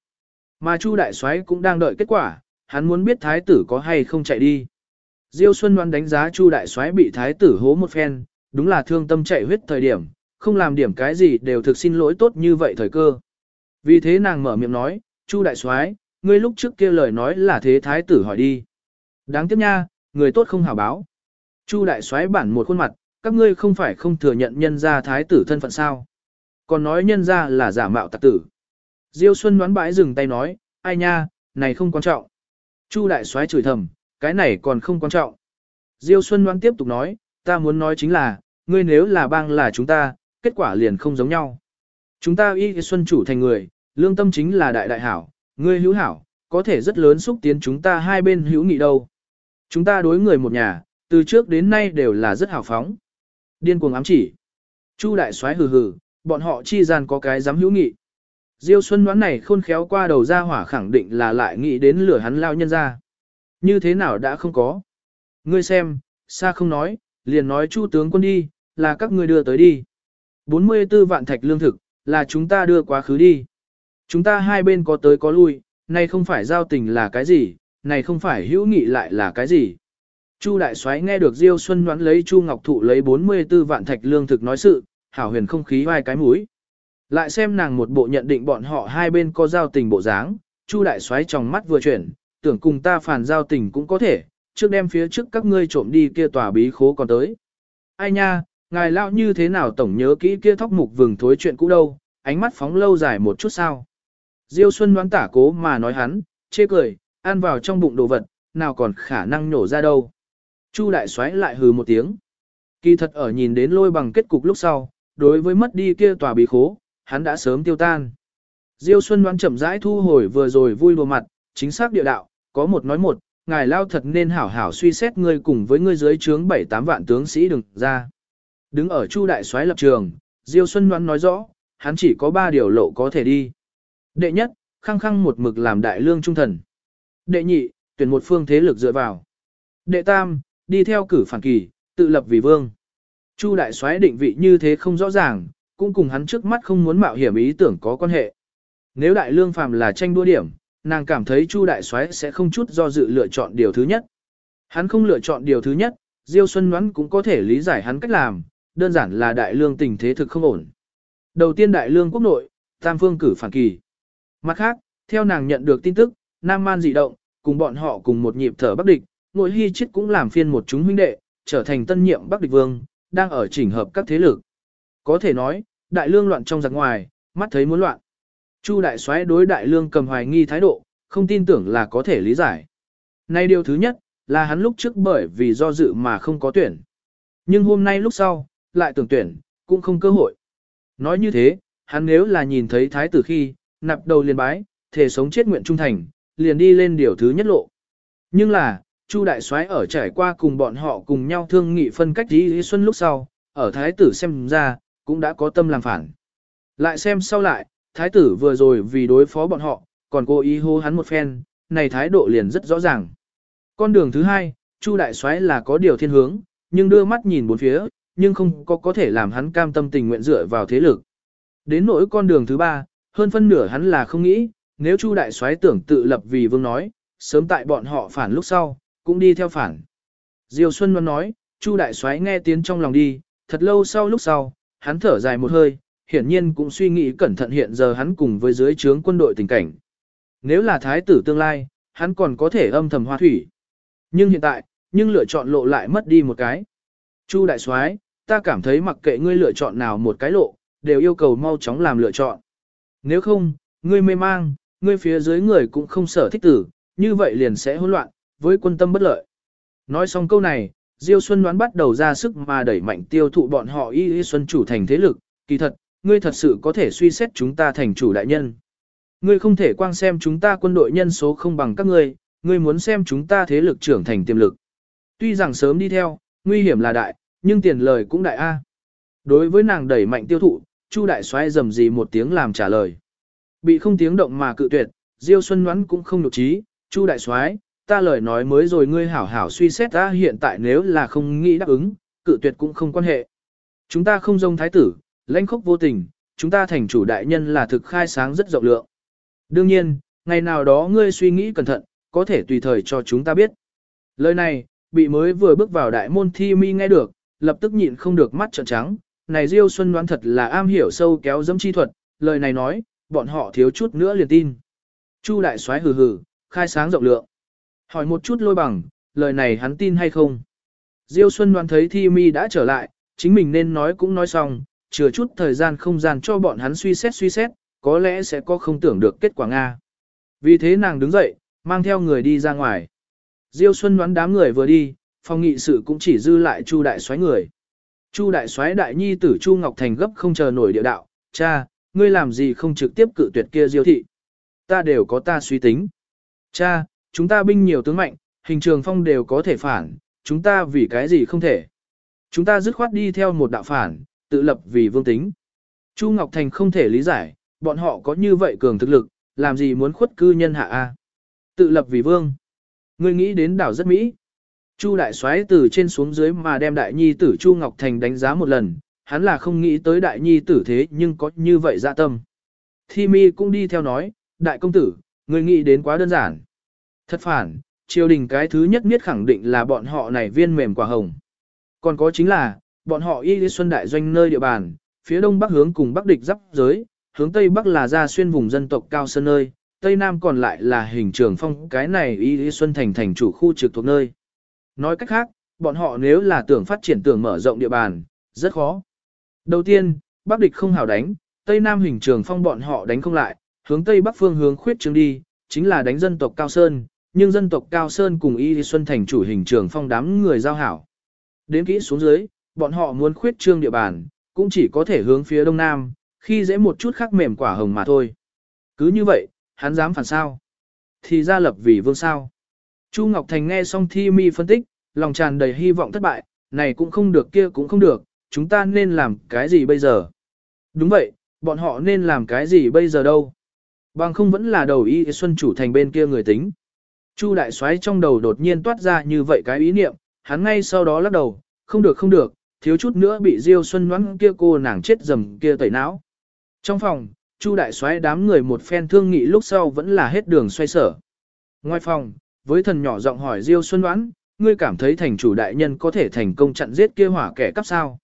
Mà Chu đại soái cũng đang đợi kết quả, hắn muốn biết thái tử có hay không chạy đi. Diêu Xuân đoán đánh giá Chu đại soái bị thái tử hố một phen, đúng là thương tâm chạy huyết thời điểm, không làm điểm cái gì đều thực xin lỗi tốt như vậy thời cơ. Vì thế nàng mở miệng nói, Chu đại soái, ngươi lúc trước kia lời nói là thế thái tử hỏi đi. Đáng tiếc nha, người tốt không hảo báo. Chu đại soái bản một khuôn mặt, các ngươi không phải không thừa nhận nhân gia thái tử thân phận sao. Còn nói nhân gia là giả mạo tặc tử. Diêu Xuân đoán bãi dừng tay nói, ai nha, này không quan trọng. Chu đại soái chửi thầm, cái này còn không quan trọng. Diêu Xuân đoán tiếp tục nói, ta muốn nói chính là, ngươi nếu là bang là chúng ta, kết quả liền không giống nhau. Chúng ta y xuân chủ thành người, lương tâm chính là đại đại hảo, ngươi hữu hảo, có thể rất lớn xúc tiến chúng ta hai bên hữu nghị đâu. Chúng ta đối người một nhà, từ trước đến nay đều là rất hào phóng. Điên cuồng ám chỉ. Chu đại soái hừ hừ, bọn họ chi gian có cái dám hữu nghị. Diêu Xuân đoán này khôn khéo qua đầu ra hỏa khẳng định là lại nghĩ đến lửa hắn lao nhân ra. Như thế nào đã không có. Ngươi xem, xa không nói, liền nói chu tướng quân đi, là các ngươi đưa tới đi. 44 vạn thạch lương thực, là chúng ta đưa quá khứ đi. Chúng ta hai bên có tới có lui, này không phải giao tình là cái gì, này không phải hữu nghị lại là cái gì. Chu đại soái nghe được Diêu Xuân đoán lấy Chu Ngọc Thụ lấy 44 vạn thạch lương thực nói sự, hảo huyền không khí vai cái mũi. Lại xem nàng một bộ nhận định bọn họ hai bên có giao tình bộ dáng, Chu đại soái trong mắt vừa chuyển, tưởng cùng ta phản giao tình cũng có thể, trước đem phía trước các ngươi trộm đi kia tòa bí khố còn tới. Ai nha, ngài lão như thế nào tổng nhớ kỹ kia thóc mục vừng thối chuyện cũ đâu, ánh mắt phóng lâu dài một chút sao. Diêu Xuân đoán tả cố mà nói hắn, chê cười, ăn vào trong bụng đồ vật, nào còn khả năng nhổ ra đâu. Chu đại soái lại hừ một tiếng. Kỳ thật ở nhìn đến lôi bằng kết cục lúc sau, đối với mất đi kia tòa bí khố, hắn đã sớm tiêu tan. Diêu Xuân đoán chậm rãi thu hồi vừa rồi vui đùa mặt, chính xác địa đạo, có một nói một, ngài lao thật nên hảo hảo suy xét ngươi cùng với ngươi dưới trướng 7-8 vạn tướng sĩ đừng ra. Đứng ở Chu đại soái lập trường, Diêu Xuân đoán nói rõ, hắn chỉ có 3 điều lộ có thể đi. Đệ nhất, khăng khăng một mực làm đại lương trung thần. Đệ nhị, tuyển một phương thế lực dựa vào. Đệ tam, đi theo cử phản kỳ, tự lập vì vương. Chu đại soái định vị như thế không rõ ràng, cũng cùng hắn trước mắt không muốn mạo hiểm ý tưởng có quan hệ. Nếu đại lương phàm là tranh đua điểm, nàng cảm thấy Chu đại soái sẽ không chút do dự lựa chọn điều thứ nhất. Hắn không lựa chọn điều thứ nhất, Diêu Xuân Ngoãn cũng có thể lý giải hắn cách làm, đơn giản là đại lương tình thế thực không ổn. Đầu tiên đại lương quốc nội, Tam Phương cử phản kỳ. Mặt khác, theo nàng nhận được tin tức, Nam Man dị động, cùng bọn họ cùng một nhịp thở Bắc địch, ngồi hy chết cũng làm phiên một chúng huynh đệ, trở thành tân nhiệm Bắc địch vương, đang ở chỉnh hợp các thế lực. Có thể nói, đại lương loạn trong giặc ngoài, mắt thấy muốn loạn. Chu đại soái đối đại lương cầm hoài nghi thái độ, không tin tưởng là có thể lý giải. Nay điều thứ nhất, là hắn lúc trước bởi vì do dự mà không có tuyển. Nhưng hôm nay lúc sau, lại tưởng tuyển, cũng không cơ hội. Nói như thế, hắn nếu là nhìn thấy thái tử khi, nạp đầu liền bái, thể sống chết nguyện trung thành, liền đi lên điều thứ nhất lộ. Nhưng là, Chu đại soái ở trải qua cùng bọn họ cùng nhau thương nghị phân cách Lý Xuân lúc sau, ở thái tử xem ra, cũng đã có tâm làm phản. Lại xem sau lại, thái tử vừa rồi vì đối phó bọn họ, còn cố ý hô hắn một phen, này thái độ liền rất rõ ràng. Con đường thứ hai, Chu đại soái là có điều thiên hướng, nhưng đưa mắt nhìn bốn phía, nhưng không có có thể làm hắn cam tâm tình nguyện dựa vào thế lực. Đến nỗi con đường thứ ba, hơn phân nửa hắn là không nghĩ, nếu Chu đại soái tưởng tự lập vì vương nói, sớm tại bọn họ phản lúc sau, cũng đi theo phản. Diêu Xuân Loan nói, Chu đại soái nghe tiếng trong lòng đi, thật lâu sau lúc sau, hắn thở dài một hơi, hiển nhiên cũng suy nghĩ cẩn thận hiện giờ hắn cùng với dưới trướng quân đội tình cảnh. Nếu là thái tử tương lai, hắn còn có thể âm thầm hoa thủy. Nhưng hiện tại, nhưng lựa chọn lộ lại mất đi một cái. Chu đại soái, ta cảm thấy mặc kệ ngươi lựa chọn nào một cái lộ, đều yêu cầu mau chóng làm lựa chọn. Nếu không, ngươi mê mang, ngươi phía dưới người cũng không sở thích tử, như vậy liền sẽ hỗn loạn, với quân tâm bất lợi. Nói xong câu này, Diêu Xuân đoán bắt đầu ra sức mà đẩy mạnh tiêu thụ bọn họ y y xuân chủ thành thế lực, kỳ thật, ngươi thật sự có thể suy xét chúng ta thành chủ đại nhân. Ngươi không thể quang xem chúng ta quân đội nhân số không bằng các ngươi, ngươi muốn xem chúng ta thế lực trưởng thành tiềm lực. Tuy rằng sớm đi theo, nguy hiểm là đại, nhưng tiền lời cũng đại A. Đối với nàng đẩy mạnh tiêu thụ, Chu đại soái rầm gì một tiếng làm trả lời. Bị không tiếng động mà cự tuyệt, Diêu Xuân Ngoãn cũng không nhục trí, Chu đại soái, ta lời nói mới rồi ngươi hảo hảo suy xét ta hiện tại nếu là không nghĩ đáp ứng, cự tuyệt cũng không quan hệ. Chúng ta không dông thái tử, lãnh khốc vô tình, chúng ta thành chủ đại nhân là thực khai sáng rất rộng lượng. Đương nhiên, ngày nào đó ngươi suy nghĩ cẩn thận, có thể tùy thời cho chúng ta biết. Lời này, bị mới vừa bước vào đại môn thi mi nghe được, lập tức nhịn không được mắt trợn trắng. Này Diêu Xuân đoán thật là am hiểu sâu kéo dẫm chi thuật, lời này nói, bọn họ thiếu chút nữa liền tin. Chu đại soái hừ hừ, khai sáng rộng lượng. Hỏi một chút lôi bằng, lời này hắn tin hay không? Diêu Xuân đoán thấy thi mi đã trở lại, chính mình nên nói cũng nói xong, chừa chút thời gian không gian cho bọn hắn suy xét suy xét, có lẽ sẽ có không tưởng được kết quả Nga. Vì thế nàng đứng dậy, mang theo người đi ra ngoài. Diêu Xuân đoán đám người vừa đi, phòng nghị sự cũng chỉ dư lại Chu đại soái người. Chu đại soái đại nhi tử Chu Ngọc Thành gấp không chờ nổi địa đạo, cha, ngươi làm gì không trực tiếp cự tuyệt kia Diêu thị. Ta đều có ta suy tính. Cha, chúng ta binh nhiều tướng mạnh, hình trường phong đều có thể phản, chúng ta vì cái gì không thể. Chúng ta dứt khoát đi theo một đạo phản, tự lập vì vương tính. Chu Ngọc Thành không thể lý giải, bọn họ có như vậy cường thực lực, làm gì muốn khuất cư nhân hạ A. Tự lập vì vương. Ngươi nghĩ đến đảo rất Mỹ. Chu đại soái từ trên xuống dưới mà đem đại nhi tử Chu Ngọc Thành đánh giá một lần, hắn là không nghĩ tới đại nhi tử thế nhưng có như vậy dạ tâm. Thi mi cũng đi theo nói, đại công tử, người nghĩ đến quá đơn giản. Thật phản, triều đình cái thứ nhất biết khẳng định là bọn họ này viên mềm quả hồng. Còn có chính là, bọn họ y đi xuân đại doanh nơi địa bàn, phía đông bắc hướng cùng bắc địch giáp giới, hướng tây bắc là ra xuyên vùng dân tộc cao sơn nơi, tây nam còn lại là hình trường phong cái này y đi xuân thành thành chủ khu trực thuộc nơi. Nói cách khác, bọn họ nếu là tưởng phát triển tưởng mở rộng địa bàn, rất khó. Đầu tiên, bắc địch không hảo đánh, tây nam hình trường phong bọn họ đánh không lại, hướng tây bắc phương hướng khuyết trương đi, chính là đánh dân tộc cao sơn, nhưng dân tộc Cao Sơn cùng Y Xuân Thành chủ hình trường phong đám người giao hảo. Đến kỹ xuống dưới, bọn họ muốn khuyết trương địa bàn, cũng chỉ có thể hướng phía đông nam, khi dễ một chút khắc mềm quả hồng mà thôi. Cứ như vậy, hắn dám phản sao? Thì ra lập vì vương sao. Chu Ngọc Thành nghe xong thi mi phân tích, lòng tràn đầy hy vọng thất bại, này cũng không được kia cũng không được, chúng ta nên làm cái gì bây giờ? Đúng vậy, bọn họ nên làm cái gì bây giờ đâu? Bằng không vẫn là đầu y xuân chủ thành bên kia người tính. Chu đại soái trong đầu đột nhiên toát ra như vậy cái ý niệm, hắn ngay sau đó lắc đầu, không được không được, thiếu chút nữa bị Diêu Xuân Ngoãn kia cô nàng chết dầm kia tẩy não. Trong phòng, Chu đại soái đám người một phen thương nghị lúc sau vẫn là hết đường xoay sở. Ngoài phòng, với thần nhỏ giọng hỏi Diêu Xuân Đoán, ngươi cảm thấy thành chủ đại nhân có thể thành công chặn giết kia hỏa kẻ cắp sao?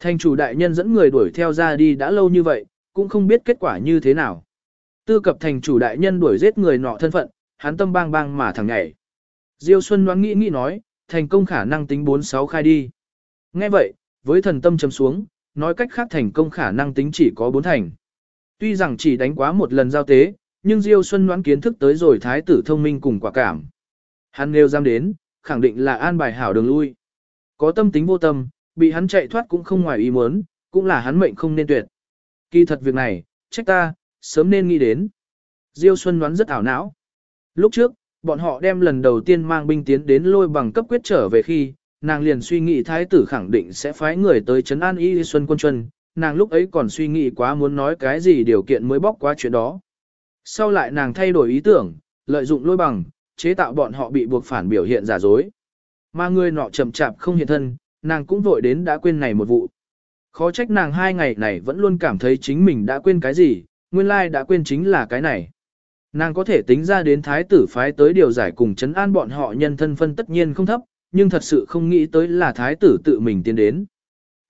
Thành chủ đại nhân dẫn người đuổi theo ra đi đã lâu như vậy, cũng không biết kết quả như thế nào. Tư cập thành chủ đại nhân đuổi giết người nọ thân phận, hắn tâm bang bang mà thằng nhảy. Diêu Xuân đoán nghĩ nghĩ nói, thành công khả năng tính 46 khai đi. Nghe vậy, với thần tâm chấm xuống, nói cách khác thành công khả năng tính chỉ có 4 thành. Tuy rằng chỉ đánh quá một lần giao tế, nhưng Diêu Xuân đoán kiến thức tới rồi thái tử thông minh cùng quả cảm. Hắn nêu giam đến, khẳng định là an bài hảo đường lui. Có tâm tính vô tâm, bị hắn chạy thoát cũng không ngoài ý muốn, cũng là hắn mệnh không nên tuyệt. Kỳ thật việc này, trách ta, sớm nên nghĩ đến. Diêu Xuân đoán rất ảo não. Lúc trước, bọn họ đem lần đầu tiên mang binh tiến đến lôi bằng cấp quyết trở về khi, nàng liền suy nghĩ thái tử khẳng định sẽ phái người tới trấn an y xuân quân chuân, nàng lúc ấy còn suy nghĩ quá muốn nói cái gì điều kiện mới bóc qua chuyện đó. Sau lại nàng thay đổi ý tưởng, lợi dụng lôi bằng, chế tạo bọn họ bị buộc phản biểu hiện giả dối. Mà người nọ chậm chạp không hiện thân, nàng cũng vội đến đã quên này một vụ. Khó trách nàng hai ngày này vẫn luôn cảm thấy chính mình đã quên cái gì, nguyên lai đã quên chính là cái này. Nàng có thể tính ra đến thái tử phái tới điều giải cùng chấn an bọn họ nhân thân phân tất nhiên không thấp, nhưng thật sự không nghĩ tới là thái tử tự mình tiến đến.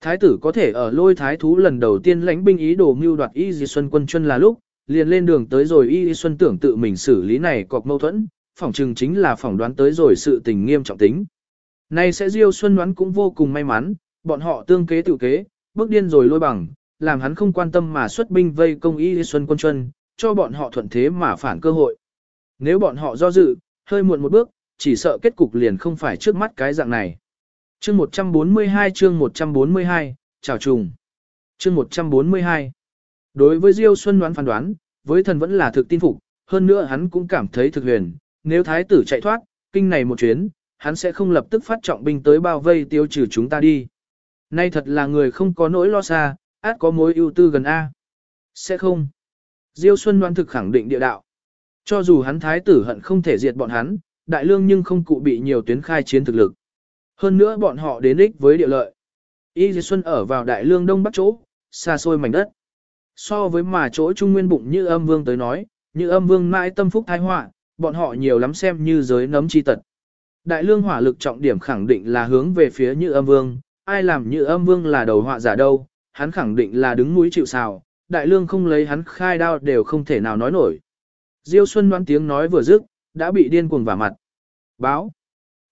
Thái tử có thể ở lôi thái thú lần đầu tiên lãnh binh ý đồ mưu đoạt y di xuân quân chân là lúc, liền lên đường tới rồi y di xuân tưởng tự mình xử lý này cọc mâu thuẫn, phỏng chừng chính là phỏng đoán tới rồi sự tình nghiêm trọng tính. Nay sẽ Diêu Xuân đoán cũng vô cùng may mắn, bọn họ tương kế tự kế, bước điên rồi lôi bằng, làm hắn không quan tâm mà xuất binh vây công y Di xuân quân chân, cho bọn họ thuận thế mà phản cơ hội. Nếu bọn họ do dự, hơi muộn một bước, chỉ sợ kết cục liền không phải trước mắt cái dạng này. Chương 142 chương 142, chào trùng. Chương 142. Đối với Diêu Xuân đoán phán đoán, với thần vẫn là thực tin phục, hơn nữa hắn cũng cảm thấy thực huyền, nếu thái tử chạy thoát, kinh này một chuyến, hắn sẽ không lập tức phát trọng binh tới bao vây tiêu trừ chúng ta đi. Nay thật là người không có nỗi lo xa, át có mối ưu tư gần A. Sẽ không. Diêu Xuân đoán thực khẳng định địa đạo. Cho dù hắn thái tử hận không thể diệt bọn hắn, đại lương nhưng không cụ bị nhiều tuyến khai chiến thực lực. Hơn nữa bọn họ đến ích với địa lợi. Y Diêu Xuân ở vào đại lương đông bắc chỗ, xa xôi mảnh đất. So với mà chỗ trung nguyên bụng như âm vương tới nói, như âm vương mãi tâm phúc thái họa, bọn họ nhiều lắm xem như giới nấm chi tật. Đại lương hỏa lực trọng điểm khẳng định là hướng về phía như âm vương, ai làm như âm vương là đầu họa giả đâu, hắn khẳng định là đứng núi chịu sào, đại lương không lấy hắn khai đao đều không thể nào nói nổi. Diêu Xuân đoán tiếng nói vừa dứt, đã bị điên cuồng vả mặt. Báo.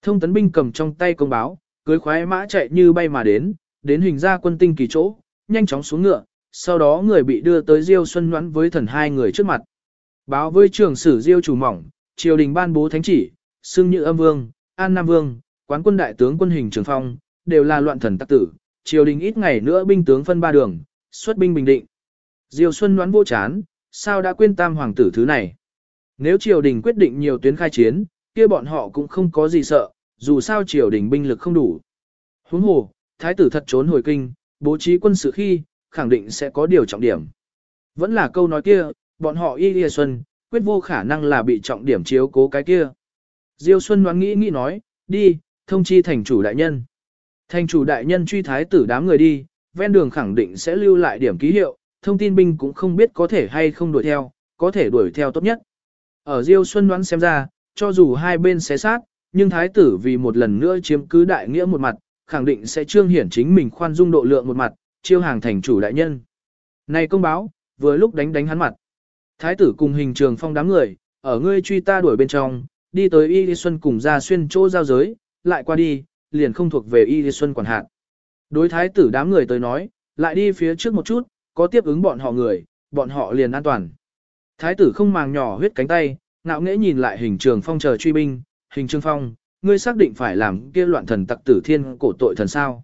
Thông tấn binh cầm trong tay công báo, cưới khoái mã chạy như bay mà đến, đến hình ra quân tinh kỳ chỗ, nhanh chóng xuống ngựa, sau đó người bị đưa tới Diêu Xuân đoán với thần hai người trước mặt. Báo với trưởng sử Diêu chủ mỏng, triều đình ban bố thánh chỉ, xưng như âm vương, an nam vương, quán quân đại tướng quân hình trường phong, đều là loạn thần tắc tử, triều đình ít ngày nữa binh tướng phân ba đường, xuất binh bình định. Diêu Xuân đoán vô chán, sao đã quên tam hoàng tử thứ này. Nếu triều đình quyết định nhiều tuyến khai chiến, kia bọn họ cũng không có gì sợ, dù sao triều đình binh lực không đủ. Huống hồ, thái tử thật trốn hồi kinh, bố trí quân sự khi, khẳng định sẽ có điều trọng điểm. Vẫn là câu nói kia, bọn họ y lìa xuân, quyết vô khả năng là bị trọng điểm chiếu cố cái kia. Diêu Xuân đoán nghĩ nghĩ nói, đi, thông chi thành chủ đại nhân. Thành chủ đại nhân truy thái tử đám người đi, ven đường khẳng định sẽ lưu lại điểm ký hiệu, thông tin binh cũng không biết có thể hay không đuổi theo, có thể đuổi theo tốt nhất. Ở Diêu Xuân đoán xem ra, cho dù hai bên xé sát, nhưng thái tử vì một lần nữa chiếm cứ đại nghĩa một mặt, khẳng định sẽ trương hiển chính mình khoan dung độ lượng một mặt, chiêu hàng thành chủ đại nhân. Này công báo, vừa lúc đánh đánh hắn mặt. Thái tử cùng hình trường phong đám người, ở ngươi truy ta đuổi bên trong, đi tới Y Lý Xuân cùng ra xuyên chỗ giao giới, lại qua đi, liền không thuộc về Y Lý Xuân quản hạn. Đối thái tử đám người tới nói, lại đi phía trước một chút, có tiếp ứng bọn họ người, bọn họ liền an toàn. Thái tử không màng nhỏ huyết cánh tay, ngạo nghễ nhìn lại hình trường phong chờ truy binh, hình trường phong, ngươi xác định phải làm kia loạn thần tặc tử thiên cổ tội thần sao.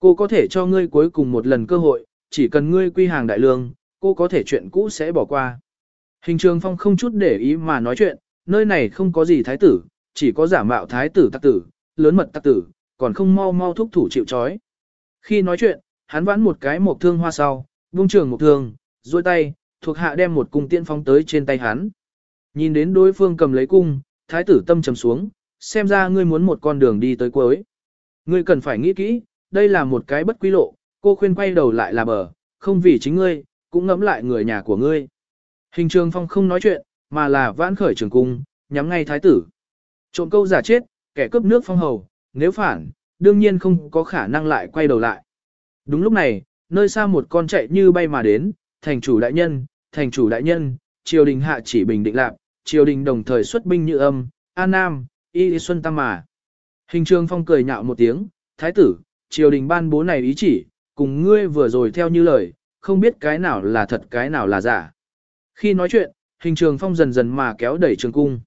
Cô có thể cho ngươi cuối cùng một lần cơ hội, chỉ cần ngươi quy hàng đại lương, cô có thể chuyện cũ sẽ bỏ qua. Hình trường phong không chút để ý mà nói chuyện, nơi này không có gì thái tử, chỉ có giả mạo thái tử tặc tử, lớn mật tặc tử, còn không mau mau thúc thủ chịu trói. Khi nói chuyện, hắn vãn một cái một thương hoa sau, vung trường một thương, duỗi tay, thuộc hạ đem một cung tiễn phóng tới trên tay hắn. Nhìn đến đối phương cầm lấy cung, thái tử tâm trầm xuống, xem ra ngươi muốn một con đường đi tới cuối. Ngươi cần phải nghĩ kỹ, đây là một cái bất quy lộ, cô khuyên quay đầu lại là bờ, không vì chính ngươi, cũng ngẫm lại người nhà của ngươi. Hình trường phong không nói chuyện, mà là vãn khởi trường cung, nhắm ngay thái tử. Trộm câu giả chết, kẻ cướp nước phong hầu, nếu phản, đương nhiên không có khả năng lại quay đầu lại. Đúng lúc này, nơi xa một con chạy như bay mà đến, thành chủ đại nhân, thành chủ đại nhân, triều đình hạ chỉ bình định lạc, triều đình đồng thời xuất binh như âm, An Nam, Y Xuân Tam mà. Hình trường phong cười nhạo một tiếng, thái tử, triều đình ban bố này ý chỉ, cùng ngươi vừa rồi theo như lời, không biết cái nào là thật cái nào là giả. Khi nói chuyện, hình trường phong dần dần mà kéo đẩy trường cung.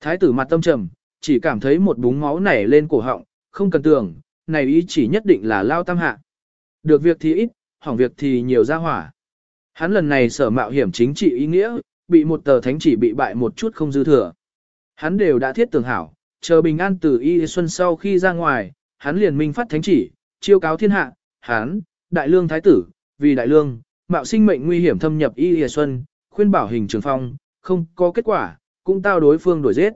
Thái tử mặt tâm trầm, chỉ cảm thấy một búng máu nảy lên cổ họng, không cần tưởng, này ý chỉ nhất định là lao tam hạ. Được việc thì ít, hỏng việc thì nhiều ra hỏa. Hắn lần này sở mạo hiểm chính trị ý nghĩa, bị một tờ thánh chỉ bị bại một chút không dư thừa. Hắn đều đã thiết tưởng hảo, chờ bình an từ y xuân sau khi ra ngoài, hắn liền minh phát thánh chỉ, chiêu cáo thiên hạ, hắn, đại lương thái tử, vì đại lương, mạo sinh mệnh nguy hiểm thâm nhập y xuân, khuyên bảo hình trường phong, không có kết quả, cũng tao đối phương đuổi giết.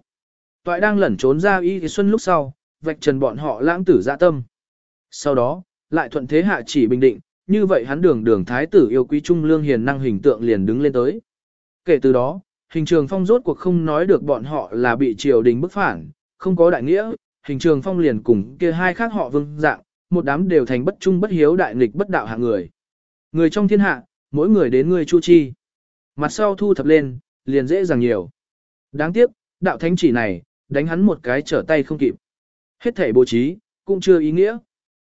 Toại đang lẩn trốn ra y xuân lúc sau, vạch trần bọn họ lãng tử dạ tâm. Sau đó, lại thuận thế hạ chỉ bình định, như vậy hắn đường đường thái tử yêu quý trung lương hiền năng hình tượng liền đứng lên tới. Kể từ đó, hình trường phong rốt cuộc không nói được bọn họ là bị triều đình bức phản, không có đại nghĩa, hình trường phong liền cùng kia hai khác họ vương dạng, một đám đều thành bất trung bất hiếu đại nghịch bất đạo hạng người. Người trong thiên hạ, mỗi người đến người chu chi. Mặt sau thu thập lên, liền dễ dàng nhiều. Đáng tiếc, đạo thánh chỉ này, đánh hắn một cái trở tay không kịp. Hết thể bố trí, cũng chưa ý nghĩa.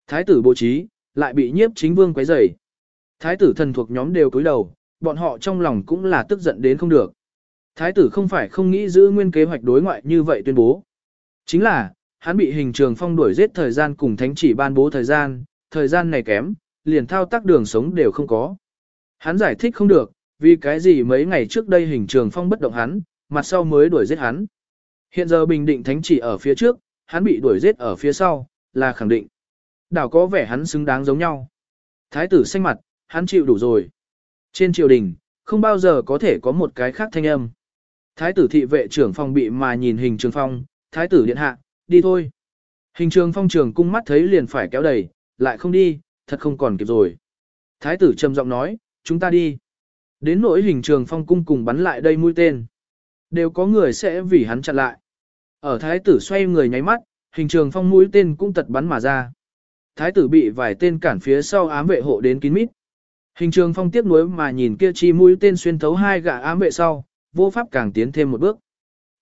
Thái tử bố trí, lại bị nhiếp chính vương quấy rầy. Thái tử thần thuộc nhóm đều cúi đầu, bọn họ trong lòng cũng là tức giận đến không được. Thái tử không phải không nghĩ giữ nguyên kế hoạch đối ngoại như vậy tuyên bố. Chính là, hắn bị hình trường phong đuổi giết thời gian cùng thánh chỉ ban bố thời gian, thời gian này kém, liền thao tác đường sống đều không có. Hắn giải thích không được, vì cái gì mấy ngày trước đây hình trường phong bất động hắn, mặt sau mới đuổi giết hắn. Hiện giờ bình định thánh chỉ ở phía trước, hắn bị đuổi giết ở phía sau, là khẳng định. Đảo có vẻ hắn xứng đáng giống nhau. Thái tử xanh mặt, hắn chịu đủ rồi. Trên triều đình, không bao giờ có thể có một cái khác thanh âm. Thái tử thị vệ trưởng phòng bị mà nhìn hình trường phong, thái tử điện hạ, đi thôi. Hình trường phong trường cung mắt thấy liền phải kéo đẩy, lại không đi, thật không còn kịp rồi. Thái tử trầm giọng nói, chúng ta đi. Đến nỗi hình trường phong cung cùng bắn lại đây mũi tên. Đều có người sẽ vì hắn chặn lại. Ở thái tử xoay người nháy mắt, hình trường phong mũi tên cũng tật bắn mà ra. Thái tử bị vài tên cản phía sau ám vệ hộ đến kín mít. Hình trường phong tiếp nối mà nhìn kia chi mũi tên xuyên thấu hai gã ám vệ sau, vô pháp càng tiến thêm một bước.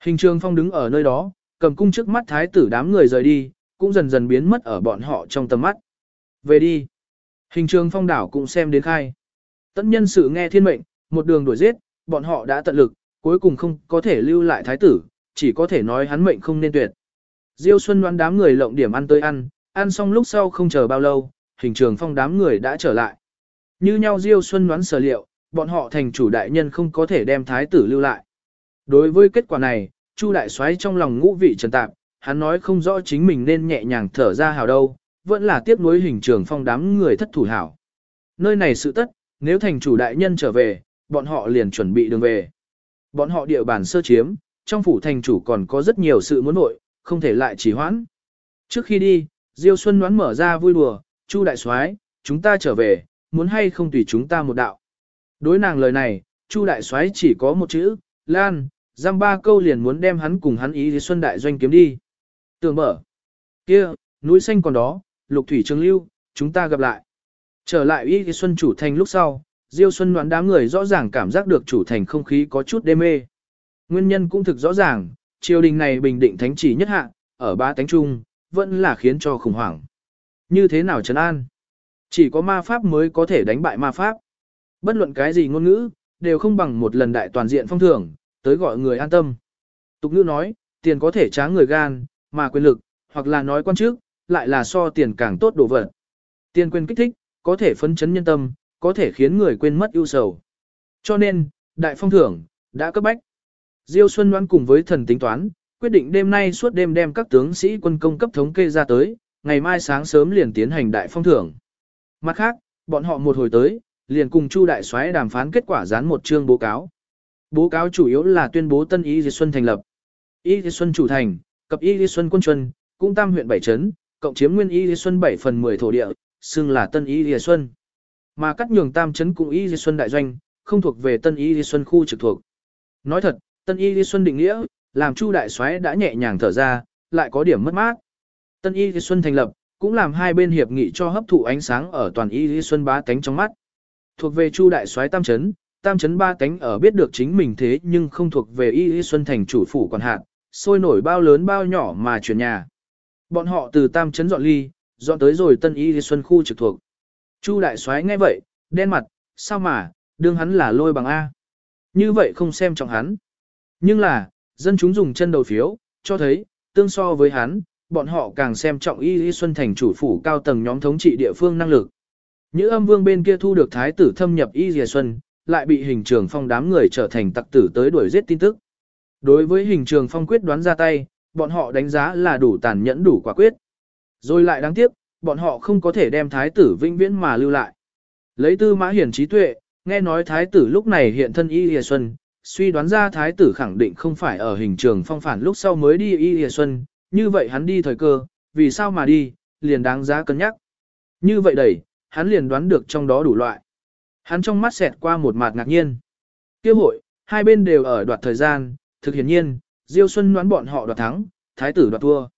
Hình trường phong đứng ở nơi đó, cầm cung trước mắt thái tử đám người rời đi, cũng dần dần biến mất ở bọn họ trong tầm mắt. Về đi. Hình trường phong đảo cũng xem đến khai. Tận nhân sự nghe thiên mệnh, một đường đuổi giết, bọn họ đã tận lực, cuối cùng không có thể lưu lại thái tử, chỉ có thể nói hắn mệnh không nên tuyệt. Diêu Xuân đoán đám người lộng điểm ăn tới ăn, ăn xong lúc sau không chờ bao lâu, hình trường phong đám người đã trở lại. Như nhau Diêu Xuân đoán sở liệu, bọn họ thành chủ đại nhân không có thể đem thái tử lưu lại. Đối với kết quả này, Chu đại soái trong lòng ngũ vị trần tạp, hắn nói không rõ chính mình nên nhẹ nhàng thở ra hào đâu, vẫn là tiếp nối hình trường phong đám người thất thủ hảo. Nơi này sự tất, nếu thành chủ đại nhân trở về, bọn họ liền chuẩn bị đường về. Bọn họ địa bàn sơ chiếm, trong phủ thành chủ còn có rất nhiều sự muốn nội, không thể lại trì hoãn. Trước khi đi, Diêu Xuân đoán mở ra vui đùa, Chu đại soái, chúng ta trở về, muốn hay không tùy chúng ta một đạo. Đối nàng lời này, Chu đại soái chỉ có một chữ, Lan, giam ba câu liền muốn đem hắn cùng hắn ý Xuân đại doanh kiếm đi. Tường mở. kia, núi xanh còn đó, lục thủy trường lưu, chúng ta gặp lại. Trở lại ý Xuân chủ thành lúc sau, Diêu Xuân đoán đám người rõ ràng cảm giác được chủ thành không khí có chút đê mê. Nguyên nhân cũng thực rõ ràng, triều đình này bình định thánh chỉ nhất hạ, ở ba thánh trung, vẫn là khiến cho khủng hoảng. Như thế nào trấn an? Chỉ có ma pháp mới có thể đánh bại ma pháp. Bất luận cái gì ngôn ngữ, đều không bằng một lần đại toàn diện phong thưởng, tới gọi người an tâm. Tục ngữ nói, tiền có thể tráng người gan, mà quyền lực, hoặc là nói quan trước, lại là so tiền càng tốt đồ vật. Tiền quyền kích thích, có thể phấn chấn nhân tâm, có thể khiến người quên mất ưu sầu. Cho nên, đại phong thưởng, đã cấp bách. Diêu Xuân Loan cùng với thần tính toán, quyết định đêm nay suốt đêm đem các tướng sĩ quân công cấp thống kê ra tới, ngày mai sáng sớm liền tiến hành đại phong thưởng. Mặt khác, bọn họ một hồi tới, liền cùng Chu đại soái đàm phán kết quả dán một chương báo cáo. Báo cáo chủ yếu là tuyên bố tân Y Diệt Xuân thành lập. Y Diệt Xuân chủ thành, cập Y Diệt Xuân quân chuẩn, cũng tam huyện bảy trấn, cộng chiếm nguyên Y Diệt Xuân 7 phần 10 thổ địa, xưng là tân Y Diệt Xuân. Mà cắt nhường tam chấn cùng Y Di Xuân đại doanh, không thuộc về Tân Y Di Xuân khu trực thuộc. Nói thật, Tân Y Di Xuân định nghĩa, làm Chu đại soái đã nhẹ nhàng thở ra, lại có điểm mất mát. Tân Y Di Xuân thành lập, cũng làm hai bên hiệp nghị cho hấp thụ ánh sáng ở toàn Y Di Xuân bá tánh trong mắt. Thuộc về Chu đại soái tam chấn, tam chấn ba tánh ở biết được chính mình thế nhưng không thuộc về Y Di Xuân thành chủ phủ quản hạt, sôi nổi bao lớn bao nhỏ mà chuyển nhà. Bọn họ từ tam chấn dọn ly, dọn tới rồi Tân Y Di Xuân khu trực thuộc. Chu đại soái nghe vậy, đen mặt, sao mà, đương hắn là lôi bằng A. Như vậy không xem trọng hắn. Nhưng là, dân chúng dùng chân đầu phiếu, cho thấy, tương so với hắn, bọn họ càng xem trọng Y Y Xuân thành chủ phủ cao tầng nhóm thống trị địa phương năng lực. Như âm vương bên kia thu được thái tử thâm nhập Y Y Xuân, lại bị hình trường phong đám người trở thành tặc tử tới đuổi giết tin tức. Đối với hình trường phong quyết đoán ra tay, bọn họ đánh giá là đủ tàn nhẫn đủ quả quyết. Rồi lại đáng tiếc, bọn họ không có thể đem thái tử vĩnh viễn mà lưu lại. Lấy tư mã hiển trí tuệ, nghe nói thái tử lúc này hiện thân Y Y Xuân, suy đoán ra thái tử khẳng định không phải ở hình trường phong phản lúc sau mới đi Y hìa Xuân, như vậy hắn đi thời cơ, vì sao mà đi, liền đáng giá cân nhắc. Như vậy đẩy, hắn liền đoán được trong đó đủ loại. Hắn trong mắt xẹt qua một mặt ngạc nhiên. Kêu hội, hai bên đều ở đoạt thời gian, thực hiển nhiên, Diêu Xuân đoán bọn họ đoạt thắng, thái tử đoạt thua.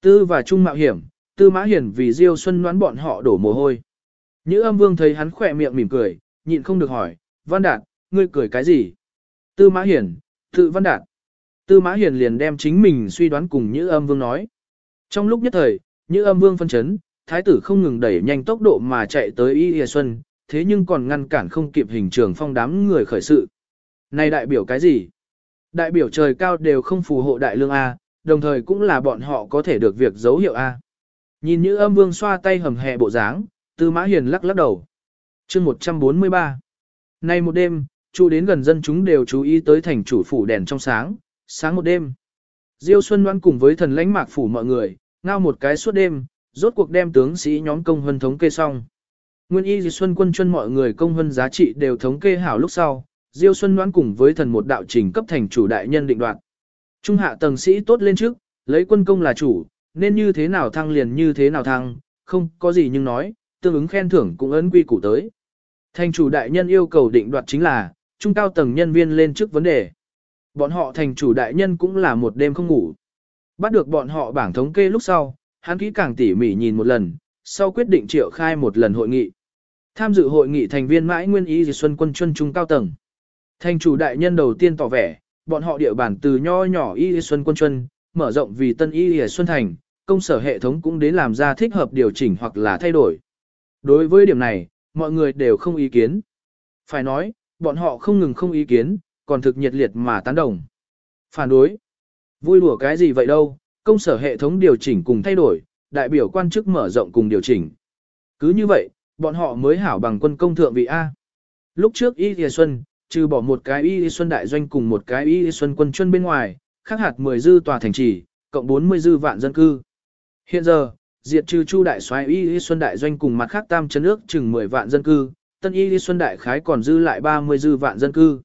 Tư và Trung mạo hiểm, tư mã hiển vì Diêu Xuân đoán bọn họ đổ mồ hôi. Nhữ âm vương thấy hắn khỏe miệng mỉm cười, nhịn không được hỏi, Văn Đạt, ngươi cười cái gì? Tư mã hiển, tự Văn Đạt. Tư mã hiển liền đem chính mình suy đoán cùng Như âm vương nói. Trong lúc nhất thời, Như âm vương phân chấn, thái tử không ngừng đẩy nhanh tốc độ mà chạy tới Y Y Xuân, thế nhưng còn ngăn cản không kịp hình trường phong đám người khởi sự. Này đại biểu cái gì? Đại biểu trời cao đều không phù hộ đại lương A, đồng thời cũng là bọn họ có thể được việc dấu hiệu A. Nhìn như âm vương xoa tay hầm hè bộ dáng, tư mã hiền lắc lắc đầu. chương 143 Này một đêm, trụ đến gần dân chúng đều chú ý tới thành chủ phủ đèn trong sáng, sáng một đêm. Diêu Xuân Loan cùng với thần lãnh mạc phủ mọi người, ngao một cái suốt đêm, rốt cuộc đem tướng sĩ nhóm công hân thống kê xong. Nguyên y diêu Xuân quân chân mọi người công hân giá trị đều thống kê hảo lúc sau, Diêu Xuân Loan cùng với thần một đạo trình cấp thành chủ đại nhân định đoạt. Trung hạ tầng sĩ tốt lên trước, lấy quân công là chủ, nên như thế nào thăng liền như thế nào thăng, không có gì nhưng nói, tương ứng khen thưởng cũng ấn quy củ tới. Thành chủ đại nhân yêu cầu định đoạt chính là, trung cao tầng nhân viên lên trước vấn đề. Bọn họ thành chủ đại nhân cũng là một đêm không ngủ. Bắt được bọn họ bảng thống kê lúc sau, hắn kỹ càng tỉ mỉ nhìn một lần, sau quyết định triệu khai một lần hội nghị. Tham dự hội nghị thành viên mãi nguyên ý xuân quân chân trung cao tầng. Thành chủ đại nhân đầu tiên tỏ vẻ, bọn họ địa bản từ nho nhỏ y xuân quân chân, mở rộng vì tân y xuân thành, công sở hệ thống cũng đến làm ra thích hợp điều chỉnh hoặc là thay đổi. Đối với điểm này, mọi người đều không ý kiến. Phải nói, bọn họ không ngừng không ý kiến, còn thực nhiệt liệt mà tán đồng. Phản đối. Vui lùa cái gì vậy đâu, công sở hệ thống điều chỉnh cùng thay đổi, đại biểu quan chức mở rộng cùng điều chỉnh. Cứ như vậy, bọn họ mới hảo bằng quân công thượng vị A. Lúc trước Y Thìa Xuân, trừ bỏ một cái Y Xuân đại doanh cùng một cái Y Xuân quân chuân bên ngoài, khác hạt 10 dư tòa thành trì, cộng 40 dư vạn dân cư. Hiện giờ, diệt trừ Chu đại soái Y Xuân đại doanh cùng mặt khác tam chấn ước chừng 10 vạn dân cư, tân Y Xuân đại khái còn dư lại 30 dư vạn dân cư.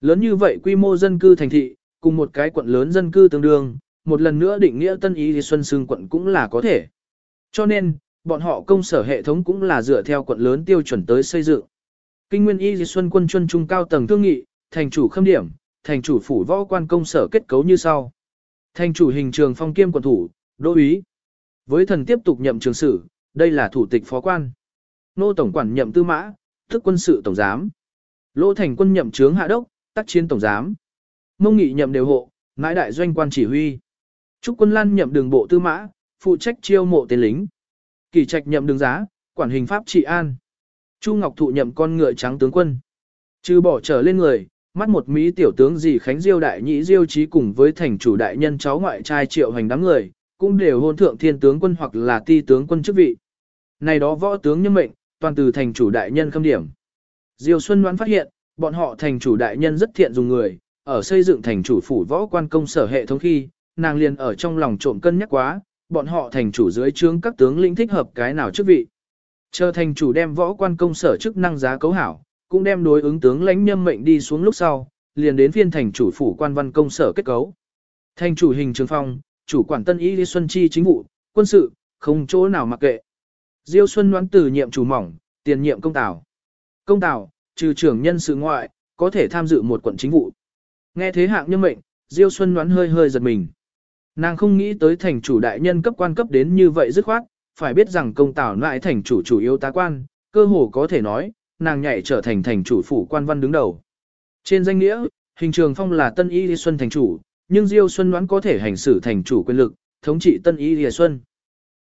Lớn như vậy quy mô dân cư thành thị, cùng một cái quận lớn dân cư tương đương, một lần nữa định nghĩa tân Y Xuân xương quận cũng là có thể. Cho nên, bọn họ công sở hệ thống cũng là dựa theo quận lớn tiêu chuẩn tới xây dựng. Kinh Nguyên Y Xuân quân chuân trung cao tầng thương nghị, thành chủ khâm điểm, thành chủ phủ võ quan công sở kết cấu như sau. Thành chủ hình trường phong kiêm quận thủ, đô úy. Với thần tiếp tục nhậm trường sử, đây là thủ tịch phó quan. Nô tổng quản nhậm tư mã, thức quân sự tổng giám. Lỗ thành quân nhậm trướng hạ đốc, tác chiến tổng giám. Mông nghị nhậm đều hộ, ngãi đại doanh quan chỉ huy. Trúc quân lan nhậm đường bộ tư mã, phụ trách chiêu mộ tên lính. Kỳ trạch nhậm đường giá, quản hình pháp trị an. Chu Ngọc Thụ nhậm con ngựa trắng tướng quân. Trừ bỏ trở lên người, mắt một mỹ tiểu tướng gì Khánh Diêu đại nhĩ Diêu trí cùng với thành chủ đại nhân cháu ngoại trai triệu hành đám người, cũng đều hôn thượng thiên tướng quân hoặc là ti tướng quân chức vị. Này đó võ tướng nhân mệnh, toàn từ thành chủ đại nhân khâm điểm. Diêu Xuân đoán phát hiện, bọn họ thành chủ đại nhân rất thiện dùng người, ở xây dựng thành chủ phủ võ quan công sở hệ thống khi, nàng liền ở trong lòng trộm cân nhắc quá, bọn họ thành chủ dưới trướng các tướng lĩnh thích hợp cái nào chức vị. Chờ thành chủ đem võ quan công sở chức năng giá cấu hảo, cũng đem đối ứng tướng lãnh nhâm mệnh đi xuống lúc sau, liền đến phiên thành chủ phủ quan văn công sở kết cấu. Thành chủ hình trường phong, chủ quản tân y xuân chi chính vụ, quân sự, không chỗ nào mặc kệ. Diêu Xuân đoán từ nhiệm chủ mỏng, tiền nhiệm công tảo. Công tào, trừ trưởng nhân sự ngoại, có thể tham dự một quận chính vụ. Nghe thế hạng nhân mệnh, Diêu Xuân đoán hơi hơi giật mình. Nàng không nghĩ tới thành chủ đại nhân cấp quan cấp đến như vậy dứt khoát, phải biết rằng công tào lại thành chủ chủ yếu tá quan, cơ hồ có thể nói, nàng nhảy trở thành thành chủ phủ quan văn đứng đầu. Trên danh nghĩa, hình trường phong là tân y xuân thành chủ, nhưng Diêu Xuân đoán có thể hành xử thành chủ quyền lực, thống trị tân y lìa xuân.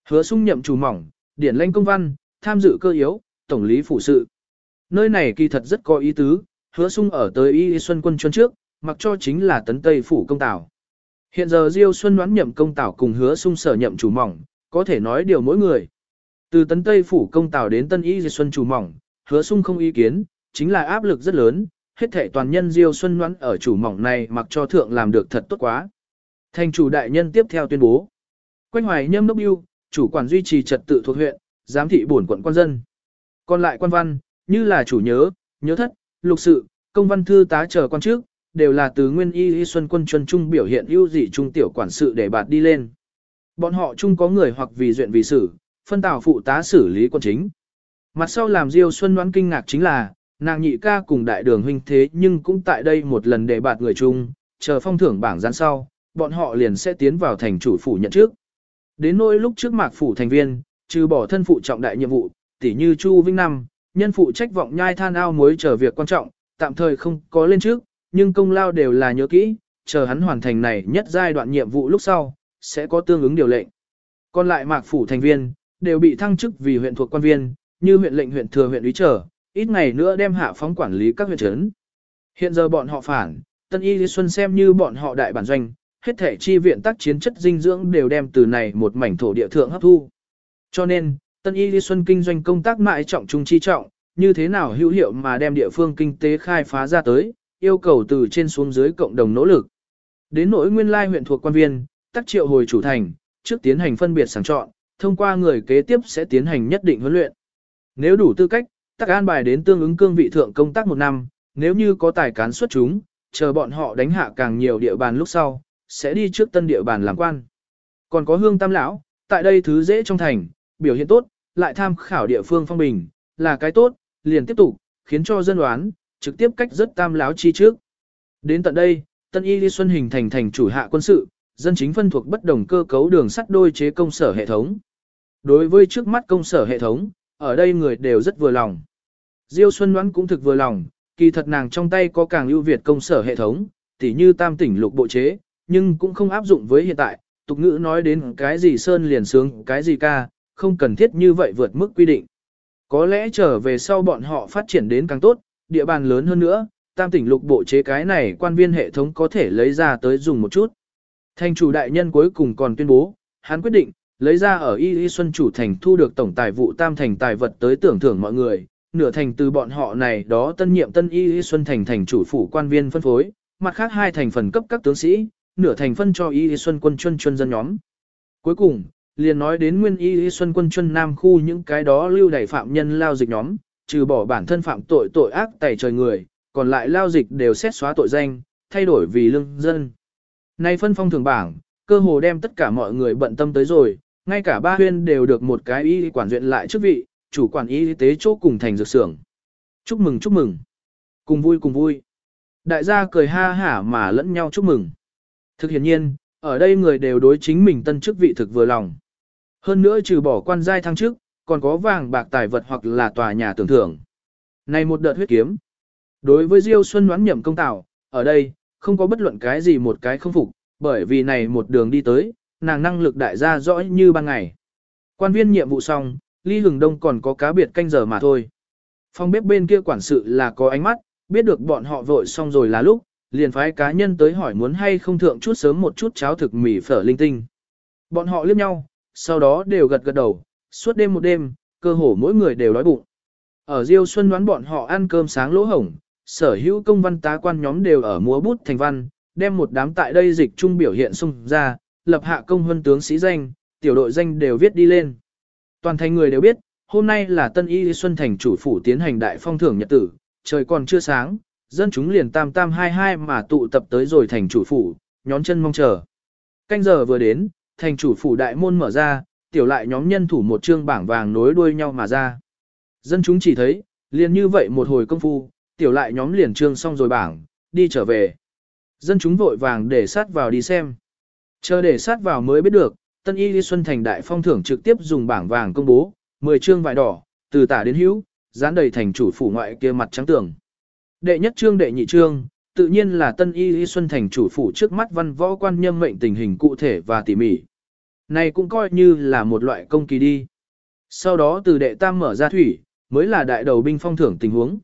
Hứa sung nhậm chủ mỏng, điển lệnh công văn, tham dự cơ yếu, tổng lý phụ sự. Nơi này kỳ thật rất có ý tứ, hứa sung ở tới y xuân quân chuân trước, mặc cho chính là tấn tây phủ công tảo. Hiện giờ Diêu Xuân đoán nhậm công tảo cùng hứa sung sở nhậm chủ mỏng, có thể nói điều mỗi người. Từ tấn tây phủ công tảo đến tân y xuân chủ mỏng, hứa sung không ý kiến, chính là áp lực rất lớn, hết thể toàn nhân Diêu Xuân đoán ở chủ mỏng này mặc cho thượng làm được thật tốt quá. Thành chủ đại nhân tiếp theo tuyên bố. Quanh hoài nhâm đốc yêu, chủ quản duy trì trật tự thuộc huyện, giám thị bổn quận quan dân. Còn lại quan văn, như là chủ nhớ, nhớ thất, lục sự, công văn thư tá chờ quan trước, đều là từ nguyên y y xuân quân chuân trung biểu hiện ưu dị trung tiểu quản sự để bạt đi lên. Bọn họ chung có người hoặc vì duyện vì sử, phân tảo phụ tá xử lý quân chính. Mặt sau làm Diêu Xuân đoán kinh ngạc chính là, nàng nhị ca cùng đại đường huynh thế nhưng cũng tại đây một lần để bạt người chung, chờ phong thưởng bảng gian sau, bọn họ liền sẽ tiến vào thành chủ phủ nhận trước. Đến nỗi lúc trước mạc phủ thành viên, trừ bỏ thân phụ trọng đại nhiệm vụ, tỉ như Chu Vinh Năm, nhân phụ trách vọng nhai than ao muối chờ việc quan trọng, tạm thời không có lên trước, nhưng công lao đều là nhớ kỹ, chờ hắn hoàn thành này nhất giai đoạn nhiệm vụ lúc sau, sẽ có tương ứng điều lệnh. Còn lại mạc phủ thành viên, đều bị thăng chức vì huyện thuộc quan viên, như huyện lệnh huyện thừa huyện úy trở, ít ngày nữa đem hạ phóng quản lý các huyện trấn. Hiện giờ bọn họ phản, Tân Y Lý Xuân xem như bọn họ đại bản doanh, hết thể chi viện tác chiến chất dinh dưỡng đều đem từ này một mảnh thổ địa thượng hấp thu. Cho nên, Tân Y Lý Xuân kinh doanh công tác mại trọng trung chi trọng, như thế nào hữu hiệu mà đem địa phương kinh tế khai phá ra tới, yêu cầu từ trên xuống dưới cộng đồng nỗ lực. Đến nỗi nguyên lai huyện thuộc quan viên, tác triệu hồi chủ thành, trước tiến hành phân biệt sàng chọn, thông qua người kế tiếp sẽ tiến hành nhất định huấn luyện. Nếu đủ tư cách, tác an bài đến tương ứng cương vị thượng công tác một năm, nếu như có tài cán xuất chúng, chờ bọn họ đánh hạ càng nhiều địa bàn lúc sau, sẽ đi trước tân địa bàn làm quan. Còn có hương tam lão, tại đây thứ dễ trong thành, biểu hiện tốt, lại tham khảo địa phương phong bình, là cái tốt, liền tiếp tục, khiến cho dân đoán, trực tiếp cách rất tam lão chi trước. Đến tận đây, Tân Y Lý Xuân hình thành thành chủ hạ quân sự, dân chính phân thuộc bất đồng cơ cấu đường sắt đôi chế công sở hệ thống. Đối với trước mắt công sở hệ thống, ở đây người đều rất vừa lòng. Diêu Xuân Ngoãn cũng thực vừa lòng, kỳ thật nàng trong tay có càng ưu việt công sở hệ thống, tỉ như tam tỉnh lục bộ chế, nhưng cũng không áp dụng với hiện tại, tục ngữ nói đến cái gì sơn liền sướng, cái gì ca, không cần thiết như vậy vượt mức quy định. Có lẽ trở về sau bọn họ phát triển đến càng tốt, địa bàn lớn hơn nữa, tam tỉnh lục bộ chế cái này quan viên hệ thống có thể lấy ra tới dùng một chút. Thành chủ đại nhân cuối cùng còn tuyên bố, hắn quyết định, lấy ra ở Y Y Xuân chủ thành thu được tổng tài vụ tam thành tài vật tới tưởng thưởng mọi người, nửa thành từ bọn họ này đó tân nhiệm tân Y Y Xuân thành thành chủ phủ quan viên phân phối, mặt khác hai thành phần cấp các tướng sĩ, nửa thành phân cho Y Y Xuân quân chuân chuân dân nhóm. Cuối cùng, liền nói đến nguyên Y Y Xuân quân chuân nam khu những cái đó lưu đẩy phạm nhân lao dịch nhóm, trừ bỏ bản thân phạm tội tội ác tẩy trời người, còn lại lao dịch đều xét xóa tội danh, thay đổi vì lương dân. Nay phân phong thường bảng, cơ hồ đem tất cả mọi người bận tâm tới rồi, ngay cả ba huyên đều được một cái y quản duyện lại chức vị, chủ quản y tế chỗ cùng thành dược xưởng. Chúc mừng chúc mừng. Cùng vui cùng vui. Đại gia cười ha hả mà lẫn nhau chúc mừng. Thực hiện nhiên, ở đây người đều đối chính mình tân chức vị thực vừa lòng. Hơn nữa trừ bỏ quan giai thăng chức, còn có vàng bạc tài vật hoặc là tòa nhà tưởng thưởng. Này một đợt huyết kiếm. Đối với Diêu Xuân đoán nhậm công tạo, ở đây, không có bất luận cái gì một cái không phục, bởi vì này một đường đi tới, nàng năng lực đại gia rõ như ban ngày. Quan viên nhiệm vụ xong, Ly Hừng Đông còn có cá biệt canh giờ mà thôi. Phòng bếp bên kia quản sự là có ánh mắt, biết được bọn họ vội xong rồi là lúc, liền phái cá nhân tới hỏi muốn hay không thượng chút sớm một chút cháo thực mì phở linh tinh. Bọn họ liếc nhau, sau đó đều gật gật đầu, suốt đêm một đêm, cơ hồ mỗi người đều đói bụng. Ở Diêu Xuân đoán bọn họ ăn cơm sáng lỗ hổng, sở hữu công văn tá quan nhóm đều ở múa bút thành văn, đem một đám tại đây dịch trung biểu hiện xung ra, lập hạ công huân tướng sĩ danh, tiểu đội danh đều viết đi lên. Toàn thành người đều biết, hôm nay là Tân Y Xuân Thành chủ phủ tiến hành đại phong thưởng nhật tử, trời còn chưa sáng, dân chúng liền tam tam hai hai mà tụ tập tới rồi thành chủ phủ, nhón chân mong chờ. Canh giờ vừa đến, thành chủ phủ đại môn mở ra, tiểu lại nhóm nhân thủ một trương bảng vàng nối đuôi nhau mà ra. Dân chúng chỉ thấy, Liền như vậy một hồi công phu, tiểu lại nhóm liền trương xong rồi bảng, đi trở về. Dân chúng vội vàng để sát vào đi xem. Chờ để sát vào mới biết được, Tân Y Lý Xuân Thành Đại Phong thưởng trực tiếp dùng bảng vàng công bố, 10 chương vải đỏ, từ tả đến hữu, dán đầy thành chủ phủ ngoại kia mặt trắng tường. Đệ nhất chương đệ nhị chương, tự nhiên là Tân Y y Xuân Thành chủ phủ trước mắt văn võ quan nhâm mệnh tình hình cụ thể và tỉ mỉ. Này cũng coi như là một loại công kỳ đi. Sau đó từ đệ tam mở ra thủy, mới là đại đầu binh phong thưởng tình huống.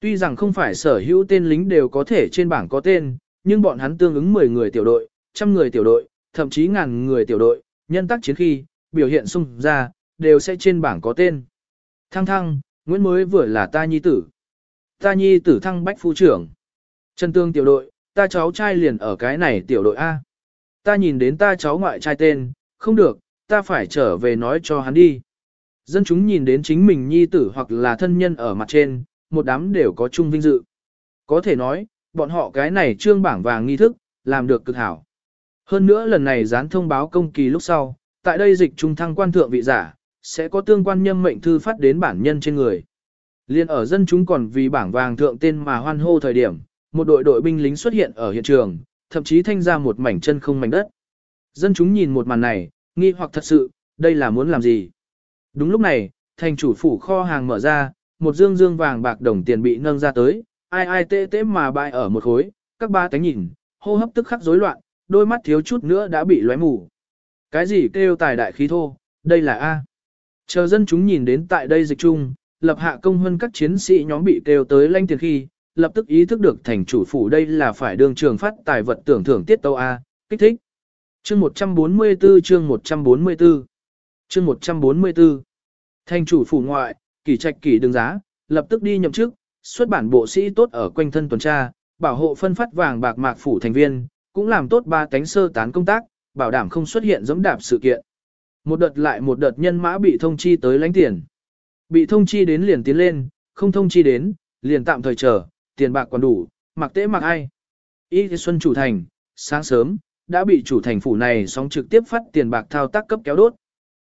Tuy rằng không phải sở hữu tên lính đều có thể trên bảng có tên, nhưng bọn hắn tương ứng 10 người tiểu đội, trăm người tiểu đội, thậm chí ngàn người tiểu đội, nhân tác chiến khi, biểu hiện sung ra, đều sẽ trên bảng có tên. Thăng thăng, Nguyễn mới vừa là ta nhi tử. Ta nhi tử thăng bách phu trưởng. Trần tương tiểu đội, ta cháu trai liền ở cái này tiểu đội A. Ta nhìn đến ta cháu ngoại trai tên, không được, ta phải trở về nói cho hắn đi. Dân chúng nhìn đến chính mình nhi tử hoặc là thân nhân ở mặt trên, một đám đều có chung vinh dự. Có thể nói, bọn họ cái này trương bảng vàng nghi thức, làm được cực hảo. Hơn nữa lần này dán thông báo công kỳ lúc sau, tại đây dịch trung thăng quan thượng vị giả, sẽ có tương quan nhâm mệnh thư phát đến bản nhân trên người. Liên ở dân chúng còn vì bảng vàng thượng tên mà hoan hô thời điểm, một đội đội binh lính xuất hiện ở hiện trường, thậm chí thanh ra một mảnh chân không mảnh đất. Dân chúng nhìn một màn này, nghi hoặc thật sự, đây là muốn làm gì? Đúng lúc này, thành chủ phủ kho hàng mở ra, một dương dương vàng bạc đồng tiền bị nâng ra tới, ai ai tê tê mà bại ở một khối, các ba tánh nhìn, hô hấp tức khắc rối loạn, đôi mắt thiếu chút nữa đã bị lóe mù. Cái gì kêu tài đại khí thô, đây là A. Chờ dân chúng nhìn đến tại đây dịch chung, lập hạ công hơn các chiến sĩ nhóm bị kêu tới lanh tiền khi, lập tức ý thức được thành chủ phủ đây là phải đường trường phát tài vật tưởng thưởng tiết tâu A, kích thích. Chương 144 chương 144 chương 144 Thành chủ phủ ngoại, kỷ trạch kỷ đường giá, lập tức đi nhậm chức, xuất bản bộ sĩ tốt ở quanh thân tuần tra, bảo hộ phân phát vàng bạc mạc phủ thành viên, cũng làm tốt ba cánh sơ tán công tác, bảo đảm không xuất hiện giống đạp sự kiện. Một đợt lại một đợt nhân mã bị thông chi tới lãnh tiền. Bị thông chi đến liền tiến lên, không thông chi đến, liền tạm thời chờ, tiền bạc còn đủ, mặc tế mặc ai. Y Xuân chủ thành, sáng sớm, đã bị chủ thành phủ này sóng trực tiếp phát tiền bạc thao tác cấp kéo đốt.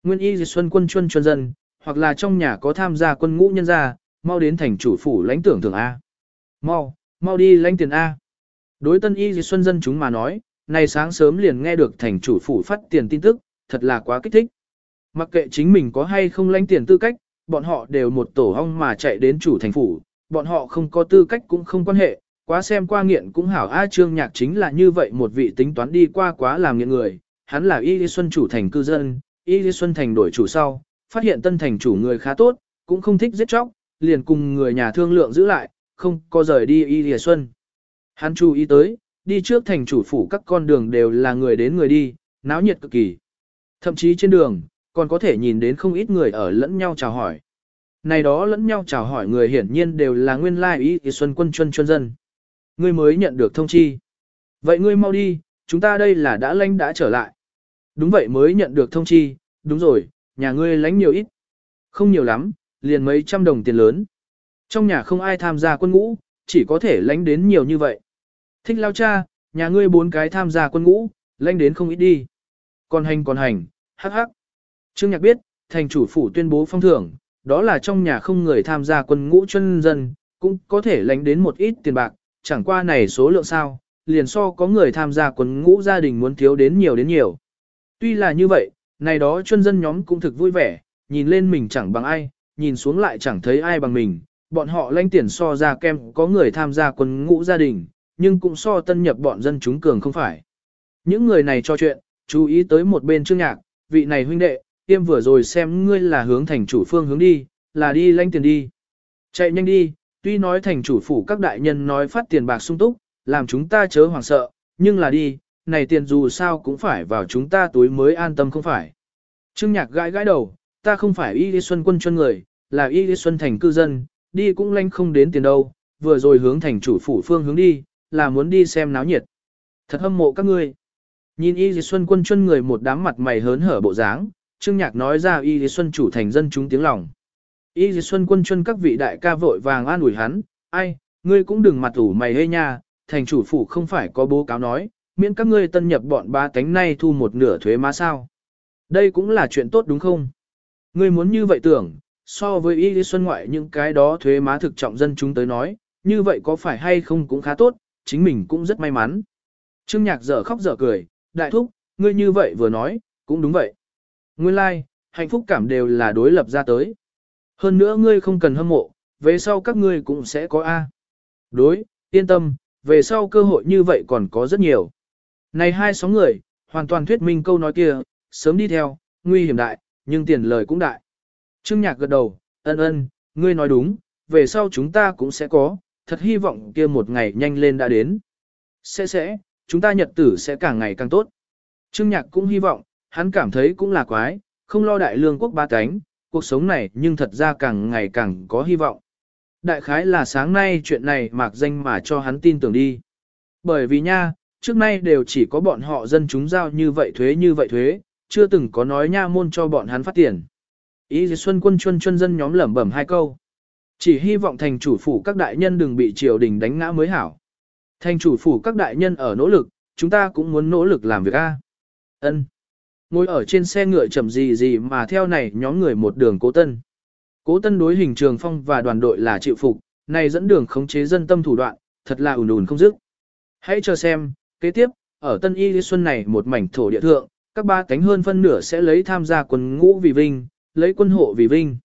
Nguyên Y Xuân quân chuân chuân dân, hoặc là trong nhà có tham gia quân ngũ nhân gia, mau đến thành chủ phủ lãnh tưởng thường A. Mau, mau đi lãnh tiền A. Đối tân Y Xuân dân chúng mà nói, này sáng sớm liền nghe được thành chủ phủ phát tiền tin tức, thật là quá kích thích. Mặc kệ chính mình có hay không lãnh tiền tư cách, bọn họ đều một tổ hong mà chạy đến chủ thành phủ, bọn họ không có tư cách cũng không quan hệ, quá xem qua nghiện cũng hảo A trương nhạc chính là như vậy một vị tính toán đi qua quá làm nghiện người, hắn là Y Xuân chủ thành cư dân, Y Xuân thành đổi chủ sau, phát hiện tân thành chủ người khá tốt, cũng không thích giết chóc, liền cùng người nhà thương lượng giữ lại, không có rời đi Y Xuân. Hắn chú ý tới, đi trước thành chủ phủ các con đường đều là người đến người đi, náo nhiệt cực kỳ. Thậm chí trên đường, còn có thể nhìn đến không ít người ở lẫn nhau chào hỏi. Này đó lẫn nhau chào hỏi người hiển nhiên đều là nguyên lai ý thì xuân quân chuân chuân dân. Ngươi mới nhận được thông chi. Vậy ngươi mau đi, chúng ta đây là đã lãnh đã trở lại. Đúng vậy mới nhận được thông chi, đúng rồi, nhà ngươi lãnh nhiều ít. Không nhiều lắm, liền mấy trăm đồng tiền lớn. Trong nhà không ai tham gia quân ngũ, chỉ có thể lãnh đến nhiều như vậy. Thích lao cha, nhà ngươi bốn cái tham gia quân ngũ, lãnh đến không ít đi. Còn hành còn hành, hắc hắc. Trương Nhạc biết, thành chủ phủ tuyên bố phong thưởng, đó là trong nhà không người tham gia quân ngũ chân dân, cũng có thể lãnh đến một ít tiền bạc, chẳng qua này số lượng sao, liền so có người tham gia quân ngũ gia đình muốn thiếu đến nhiều đến nhiều. Tuy là như vậy, này đó chân dân nhóm cũng thực vui vẻ, nhìn lên mình chẳng bằng ai, nhìn xuống lại chẳng thấy ai bằng mình, bọn họ lãnh tiền so ra kem có người tham gia quân ngũ gia đình, nhưng cũng so tân nhập bọn dân chúng cường không phải. Những người này cho chuyện, chú ý tới một bên trương nhạc, vị này huynh đệ, tiêm vừa rồi xem ngươi là hướng thành chủ phương hướng đi, là đi lanh tiền đi. Chạy nhanh đi, tuy nói thành chủ phủ các đại nhân nói phát tiền bạc sung túc, làm chúng ta chớ hoảng sợ, nhưng là đi, này tiền dù sao cũng phải vào chúng ta túi mới an tâm không phải. Trương nhạc gãi gãi đầu, ta không phải y đi xuân quân chân người, là y đi xuân thành cư dân, đi cũng lanh không đến tiền đâu, vừa rồi hướng thành chủ phủ phương hướng đi, là muốn đi xem náo nhiệt. Thật hâm mộ các ngươi. Nhìn Y Dì Xuân quân chân người một đám mặt mày hớn hở bộ dáng, Trương Nhạc nói ra Y Lý Xuân chủ thành dân chúng tiếng lòng. Y Lý Xuân quân chân các vị đại ca vội vàng an ủi hắn, ai, ngươi cũng đừng mặt ủ mày hê nha, thành chủ phủ không phải có bố cáo nói, miễn các ngươi tân nhập bọn ba cánh nay thu một nửa thuế má sao. Đây cũng là chuyện tốt đúng không? Ngươi muốn như vậy tưởng, so với y xuân ngoại những cái đó thuế má thực trọng dân chúng tới nói, như vậy có phải hay không cũng khá tốt, chính mình cũng rất may mắn. Trương Nhạc dở khóc dở cười, đại thúc, ngươi như vậy vừa nói, cũng đúng vậy. Nguyên lai, like, hạnh phúc cảm đều là đối lập ra tới. Hơn nữa ngươi không cần hâm mộ, về sau các ngươi cũng sẽ có A. Đối, yên tâm, về sau cơ hội như vậy còn có rất nhiều. Này hai sóng người, hoàn toàn thuyết minh câu nói kia, sớm đi theo, nguy hiểm đại, nhưng tiền lời cũng đại. Trương Nhạc gật đầu, ân ân, ngươi nói đúng, về sau chúng ta cũng sẽ có, thật hy vọng kia một ngày nhanh lên đã đến. Sẽ sẽ, chúng ta nhật tử sẽ càng ngày càng tốt. Trương Nhạc cũng hy vọng, hắn cảm thấy cũng là quái, không lo đại lương quốc ba cánh, cuộc sống này nhưng thật ra càng ngày càng có hy vọng. Đại khái là sáng nay chuyện này mạc danh mà cho hắn tin tưởng đi. Bởi vì nha, trước nay đều chỉ có bọn họ dân chúng giao như vậy thuế như vậy thuế, chưa từng có nói nha môn cho bọn hắn phát tiền. Ý Xuân quân chuân chuân dân nhóm lẩm bẩm hai câu. Chỉ hy vọng thành chủ phủ các đại nhân đừng bị triều đình đánh ngã mới hảo. Thành chủ phủ các đại nhân ở nỗ lực, chúng ta cũng muốn nỗ lực làm việc A. Ân. Ngồi ở trên xe ngựa chậm gì gì mà theo này nhóm người một đường cố tân. Cố tân đối hình trường phong và đoàn đội là chịu phục, này dẫn đường khống chế dân tâm thủ đoạn, thật là ủn ủn không dứt. Hãy chờ xem, kế tiếp, ở Tân Y Lý Xuân này một mảnh thổ địa thượng, các ba cánh hơn phân nửa sẽ lấy tham gia quân ngũ vì vinh, lấy quân hộ vì vinh.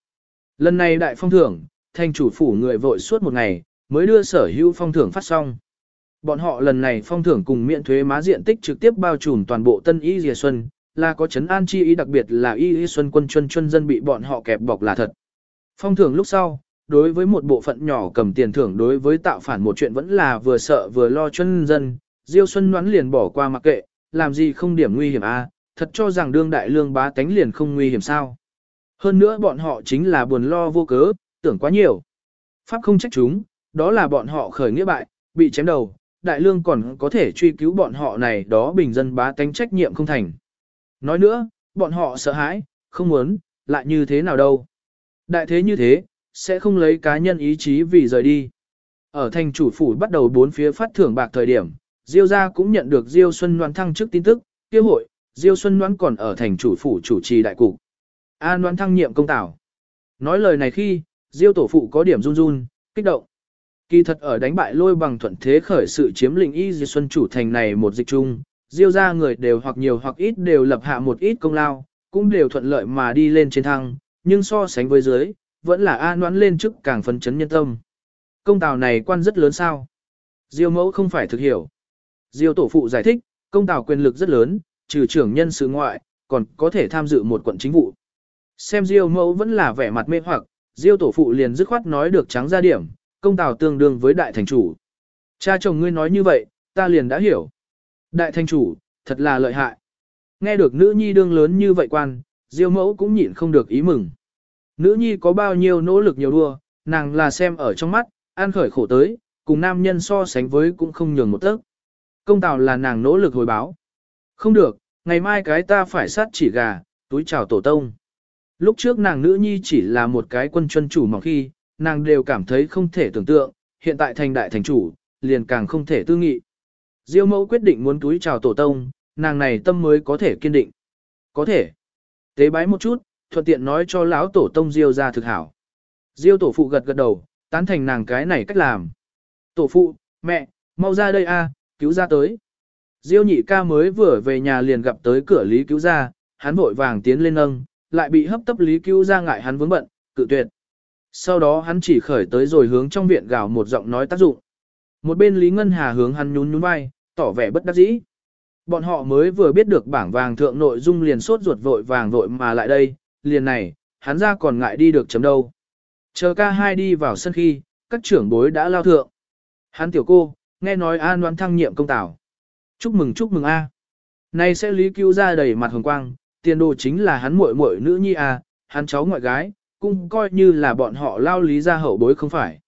Lần này đại phong thưởng, thành chủ phủ người vội suốt một ngày, mới đưa sở hữu phong thưởng phát xong. Bọn họ lần này phong thưởng cùng miễn thuế má diện tích trực tiếp bao trùm toàn bộ Tân Y Lìa Xuân, là có chấn an chi ý đặc biệt là Y Y Xuân quân chuân chuân dân bị bọn họ kẹp bọc là thật. Phong thưởng lúc sau, đối với một bộ phận nhỏ cầm tiền thưởng đối với tạo phản một chuyện vẫn là vừa sợ vừa lo chuân dân, Diêu Xuân đoán liền bỏ qua mặc kệ, làm gì không điểm nguy hiểm a, à, thật cho rằng đương đại lương bá tánh liền không nguy hiểm sao. Hơn nữa bọn họ chính là buồn lo vô cớ, tưởng quá nhiều. Pháp không trách chúng, đó là bọn họ khởi nghĩa bại, bị chém đầu, đại lương còn có thể truy cứu bọn họ này đó bình dân bá tánh trách nhiệm không thành. Nói nữa, bọn họ sợ hãi, không muốn, lại như thế nào đâu. Đại thế như thế, sẽ không lấy cá nhân ý chí vì rời đi. Ở thành chủ phủ bắt đầu bốn phía phát thưởng bạc thời điểm, Diêu gia cũng nhận được Diêu Xuân Loan thăng chức tin tức, kêu hội, Diêu Xuân Loan còn ở thành chủ phủ chủ trì đại cục. An Loan thăng nhiệm công tảo. Nói lời này khi, Diêu tổ phụ có điểm run run, kích động. Kỳ thật ở đánh bại lôi bằng thuận thế khởi sự chiếm lĩnh y Diêu Xuân chủ thành này một dịch chung, Diêu gia người đều hoặc nhiều hoặc ít đều lập hạ một ít công lao, cũng đều thuận lợi mà đi lên trên thăng, nhưng so sánh với dưới, vẫn là an noãn lên chức càng phấn chấn nhân tâm. Công tào này quan rất lớn sao? Diêu mẫu không phải thực hiểu. Diêu tổ phụ giải thích, công tào quyền lực rất lớn, trừ trưởng nhân sự ngoại, còn có thể tham dự một quận chính vụ. Xem Diêu mẫu vẫn là vẻ mặt mê hoặc, Diêu tổ phụ liền dứt khoát nói được trắng ra điểm, công tào tương đương với đại thành chủ. Cha chồng ngươi nói như vậy, ta liền đã hiểu. Đại thành chủ, thật là lợi hại. Nghe được nữ nhi đương lớn như vậy quan, Diêu mẫu cũng nhịn không được ý mừng. Nữ nhi có bao nhiêu nỗ lực nhiều đua, nàng là xem ở trong mắt, an khởi khổ tới, cùng nam nhân so sánh với cũng không nhường một tấc. Công tào là nàng nỗ lực hồi báo. Không được, ngày mai cái ta phải sát chỉ gà, túi chào tổ tông. Lúc trước nàng nữ nhi chỉ là một cái quân chân chủ mỏng khi, nàng đều cảm thấy không thể tưởng tượng, hiện tại thành đại thành chủ, liền càng không thể tư nghị. Diêu mẫu quyết định muốn túi chào tổ tông, nàng này tâm mới có thể kiên định. Có thể. Tế bái một chút, thuận tiện nói cho lão tổ tông Diêu ra thực hảo. Diêu tổ phụ gật gật đầu, tán thành nàng cái này cách làm. Tổ phụ, mẹ, mau ra đây a, cứu ra tới. Diêu nhị ca mới vừa về nhà liền gặp tới cửa Lý cứu ra, hắn vội vàng tiến lên nâng, lại bị hấp tấp Lý cứu ra ngại hắn vướng bận, cự tuyệt. Sau đó hắn chỉ khởi tới rồi hướng trong viện gào một giọng nói tác dụng. Một bên Lý Ngân Hà hướng hắn nhún nhún vai, tỏ vẻ bất đắc dĩ. Bọn họ mới vừa biết được bảng vàng thượng nội dung liền sốt ruột vội vàng vội mà lại đây, liền này, hắn ra còn ngại đi được chấm đâu. Chờ ca hai đi vào sân khi, các trưởng bối đã lao thượng. Hắn tiểu cô, nghe nói an đoán thăng nhiệm công tảo. Chúc mừng chúc mừng a. Này sẽ lý cứu ra đầy mặt hồng quang, tiền đồ chính là hắn muội muội nữ nhi a, hắn cháu ngoại gái, cũng coi như là bọn họ lao lý ra hậu bối không phải.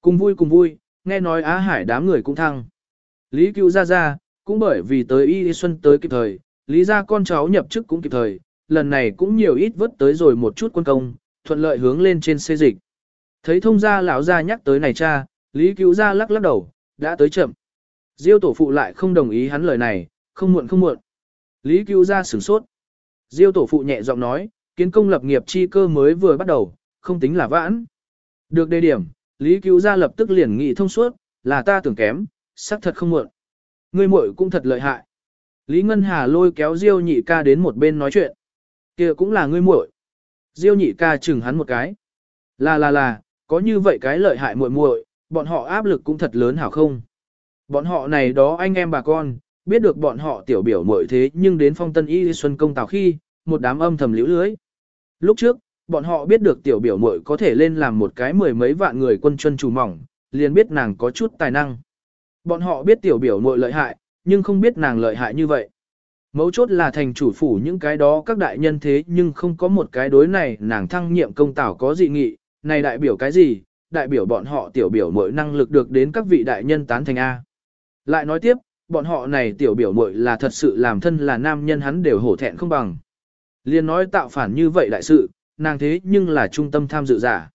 Cùng vui cùng vui, nghe nói Á Hải đám người cũng thăng. Lý Cựu ra ra, cũng bởi vì tới Y Xuân tới kịp thời, lý ra con cháu nhập chức cũng kịp thời, lần này cũng nhiều ít vớt tới rồi một chút quân công, thuận lợi hướng lên trên xê dịch. Thấy thông gia lão gia nhắc tới này cha, Lý Cựu gia lắc lắc đầu, đã tới chậm. Diêu tổ phụ lại không đồng ý hắn lời này, không muộn không muộn. Lý Cựu gia sửng sốt. Diêu tổ phụ nhẹ giọng nói, kiến công lập nghiệp chi cơ mới vừa bắt đầu, không tính là vãn. Được đề điểm, Lý Cứu Gia lập tức liền nghị thông suốt, là ta tưởng kém, xác thật không muộn. Ngươi muội cũng thật lợi hại. Lý Ngân Hà lôi kéo Diêu nhị ca đến một bên nói chuyện. kia cũng là ngươi muội. Diêu nhị ca chừng hắn một cái. Là là là, có như vậy cái lợi hại muội muội, bọn họ áp lực cũng thật lớn hảo không? Bọn họ này đó anh em bà con, biết được bọn họ tiểu biểu muội thế nhưng đến phong tân y xuân công tào khi, một đám âm thầm liễu lưới. Lúc trước, bọn họ biết được tiểu biểu muội có thể lên làm một cái mười mấy vạn người quân chân chủ mỏng, liền biết nàng có chút tài năng. Bọn họ biết tiểu biểu muội lợi hại, nhưng không biết nàng lợi hại như vậy. Mấu chốt là thành chủ phủ những cái đó các đại nhân thế nhưng không có một cái đối này nàng thăng nhiệm công tảo có dị nghị, này đại biểu cái gì, đại biểu bọn họ tiểu biểu muội năng lực được đến các vị đại nhân tán thành A. Lại nói tiếp, bọn họ này tiểu biểu muội là thật sự làm thân là nam nhân hắn đều hổ thẹn không bằng. Liên nói tạo phản như vậy đại sự, nàng thế nhưng là trung tâm tham dự giả.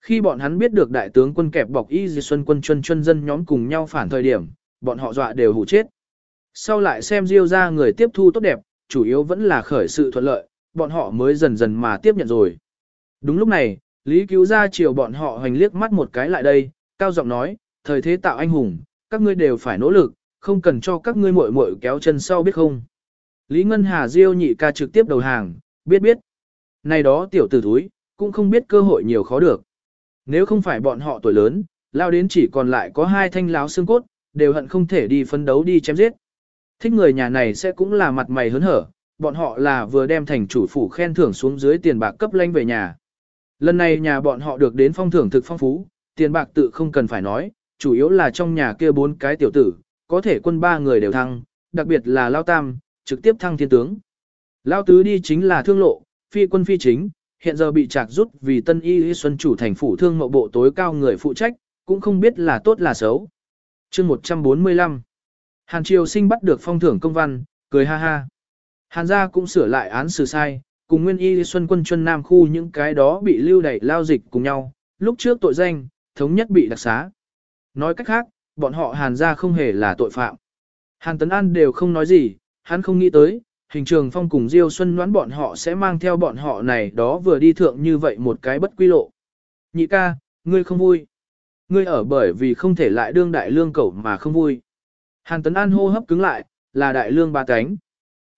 Khi bọn hắn biết được đại tướng quân kẹp bọc y di xuân quân chân chân dân nhóm cùng nhau phản thời điểm, bọn họ dọa đều hủ chết. Sau lại xem Diêu ra người tiếp thu tốt đẹp, chủ yếu vẫn là khởi sự thuận lợi, bọn họ mới dần dần mà tiếp nhận rồi. Đúng lúc này, Lý cứu ra chiều bọn họ hoành liếc mắt một cái lại đây, cao giọng nói, thời thế tạo anh hùng, các ngươi đều phải nỗ lực, không cần cho các ngươi muội muội kéo chân sau biết không. Lý Ngân Hà Diêu nhị ca trực tiếp đầu hàng, biết biết. Này đó tiểu tử thúi, cũng không biết cơ hội nhiều khó được. Nếu không phải bọn họ tuổi lớn, lao đến chỉ còn lại có hai thanh láo xương cốt, đều hận không thể đi phấn đấu đi chém giết. Thích người nhà này sẽ cũng là mặt mày hớn hở, bọn họ là vừa đem thành chủ phủ khen thưởng xuống dưới tiền bạc cấp lanh về nhà. Lần này nhà bọn họ được đến phong thưởng thực phong phú, tiền bạc tự không cần phải nói, chủ yếu là trong nhà kia bốn cái tiểu tử, có thể quân ba người đều thăng, đặc biệt là Lao Tam, trực tiếp thăng thiên tướng. Lao Tứ đi chính là thương lộ, phi quân phi chính, hiện giờ bị trạc rút vì tân y xuân chủ thành phủ thương mộ bộ tối cao người phụ trách, cũng không biết là tốt là xấu. chương 145 Hàn Triều sinh bắt được phong thưởng công văn, cười ha ha. Hàn gia cũng sửa lại án xử sai, cùng nguyên y xuân quân chuân nam khu những cái đó bị lưu đẩy lao dịch cùng nhau, lúc trước tội danh, thống nhất bị đặc xá. Nói cách khác, bọn họ hàn gia không hề là tội phạm. Hàn Tấn An đều không nói gì, hắn không nghĩ tới, hình trường phong cùng Diêu Xuân đoán bọn họ sẽ mang theo bọn họ này đó vừa đi thượng như vậy một cái bất quy lộ. Nhị ca, ngươi không vui. Ngươi ở bởi vì không thể lại đương đại lương cẩu mà không vui. Hàn Tấn An hô hấp cứng lại, là đại lương ba cánh.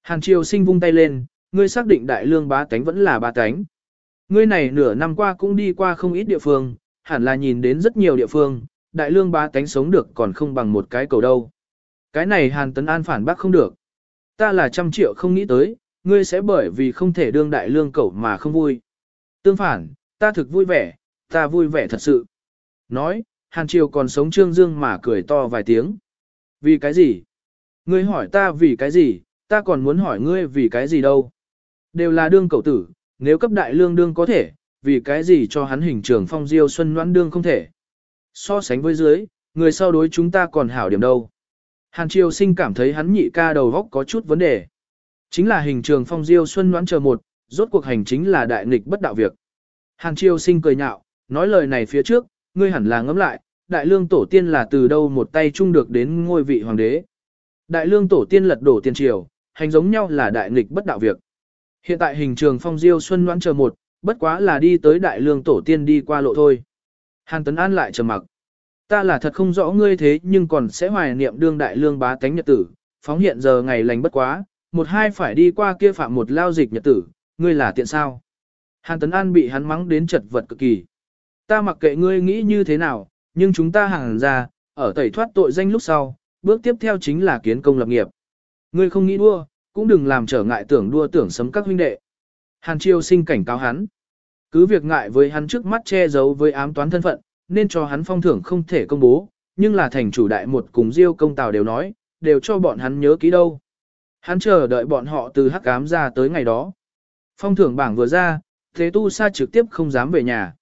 Hàn Triều sinh vung tay lên, ngươi xác định đại lương ba cánh vẫn là ba cánh. Ngươi này nửa năm qua cũng đi qua không ít địa phương, hẳn là nhìn đến rất nhiều địa phương, đại lương ba cánh sống được còn không bằng một cái cầu đâu. Cái này Hàn Tấn An phản bác không được. Ta là trăm triệu không nghĩ tới, ngươi sẽ bởi vì không thể đương đại lương cẩu mà không vui. Tương phản, ta thực vui vẻ, ta vui vẻ thật sự. Nói, Hàn Triều còn sống trương dương mà cười to vài tiếng. Vì cái gì? Ngươi hỏi ta vì cái gì, ta còn muốn hỏi ngươi vì cái gì đâu. Đều là đương cậu tử, nếu cấp đại lương đương có thể, vì cái gì cho hắn hình trường phong diêu xuân noãn đương không thể. So sánh với dưới, người sau đối chúng ta còn hảo điểm đâu. Hàn Triều sinh cảm thấy hắn nhị ca đầu góc có chút vấn đề. Chính là hình trường phong diêu xuân noãn chờ một, rốt cuộc hành chính là đại nghịch bất đạo việc. Hàn Triều sinh cười nhạo, nói lời này phía trước, ngươi hẳn là ngẫm lại, đại lương tổ tiên là từ đâu một tay chung được đến ngôi vị hoàng đế. Đại lương tổ tiên lật đổ tiên triều, hành giống nhau là đại nghịch bất đạo việc. Hiện tại hình trường phong diêu xuân noãn chờ một, bất quá là đi tới đại lương tổ tiên đi qua lộ thôi. Hàn Tấn An lại trầm mặc. Ta là thật không rõ ngươi thế nhưng còn sẽ hoài niệm đương đại lương bá tánh nhật tử, phóng hiện giờ ngày lành bất quá, một hai phải đi qua kia phạm một lao dịch nhật tử, ngươi là tiện sao. Hàn Tấn An bị hắn mắng đến chật vật cực kỳ. Ta mặc kệ ngươi nghĩ như thế nào, nhưng chúng ta hàng ra, ở tẩy thoát tội danh lúc sau, bước tiếp theo chính là kiến công lập nghiệp. Ngươi không nghĩ đua, cũng đừng làm trở ngại tưởng đua tưởng sấm các huynh đệ. Hàn Chiêu sinh cảnh cáo hắn. Cứ việc ngại với hắn trước mắt che giấu với ám toán thân phận, nên cho hắn phong thưởng không thể công bố, nhưng là thành chủ đại một cùng Diêu công tào đều nói, đều cho bọn hắn nhớ kỹ đâu. Hắn chờ đợi bọn họ từ hắc ám ra tới ngày đó. Phong thưởng bảng vừa ra, thế tu sa trực tiếp không dám về nhà.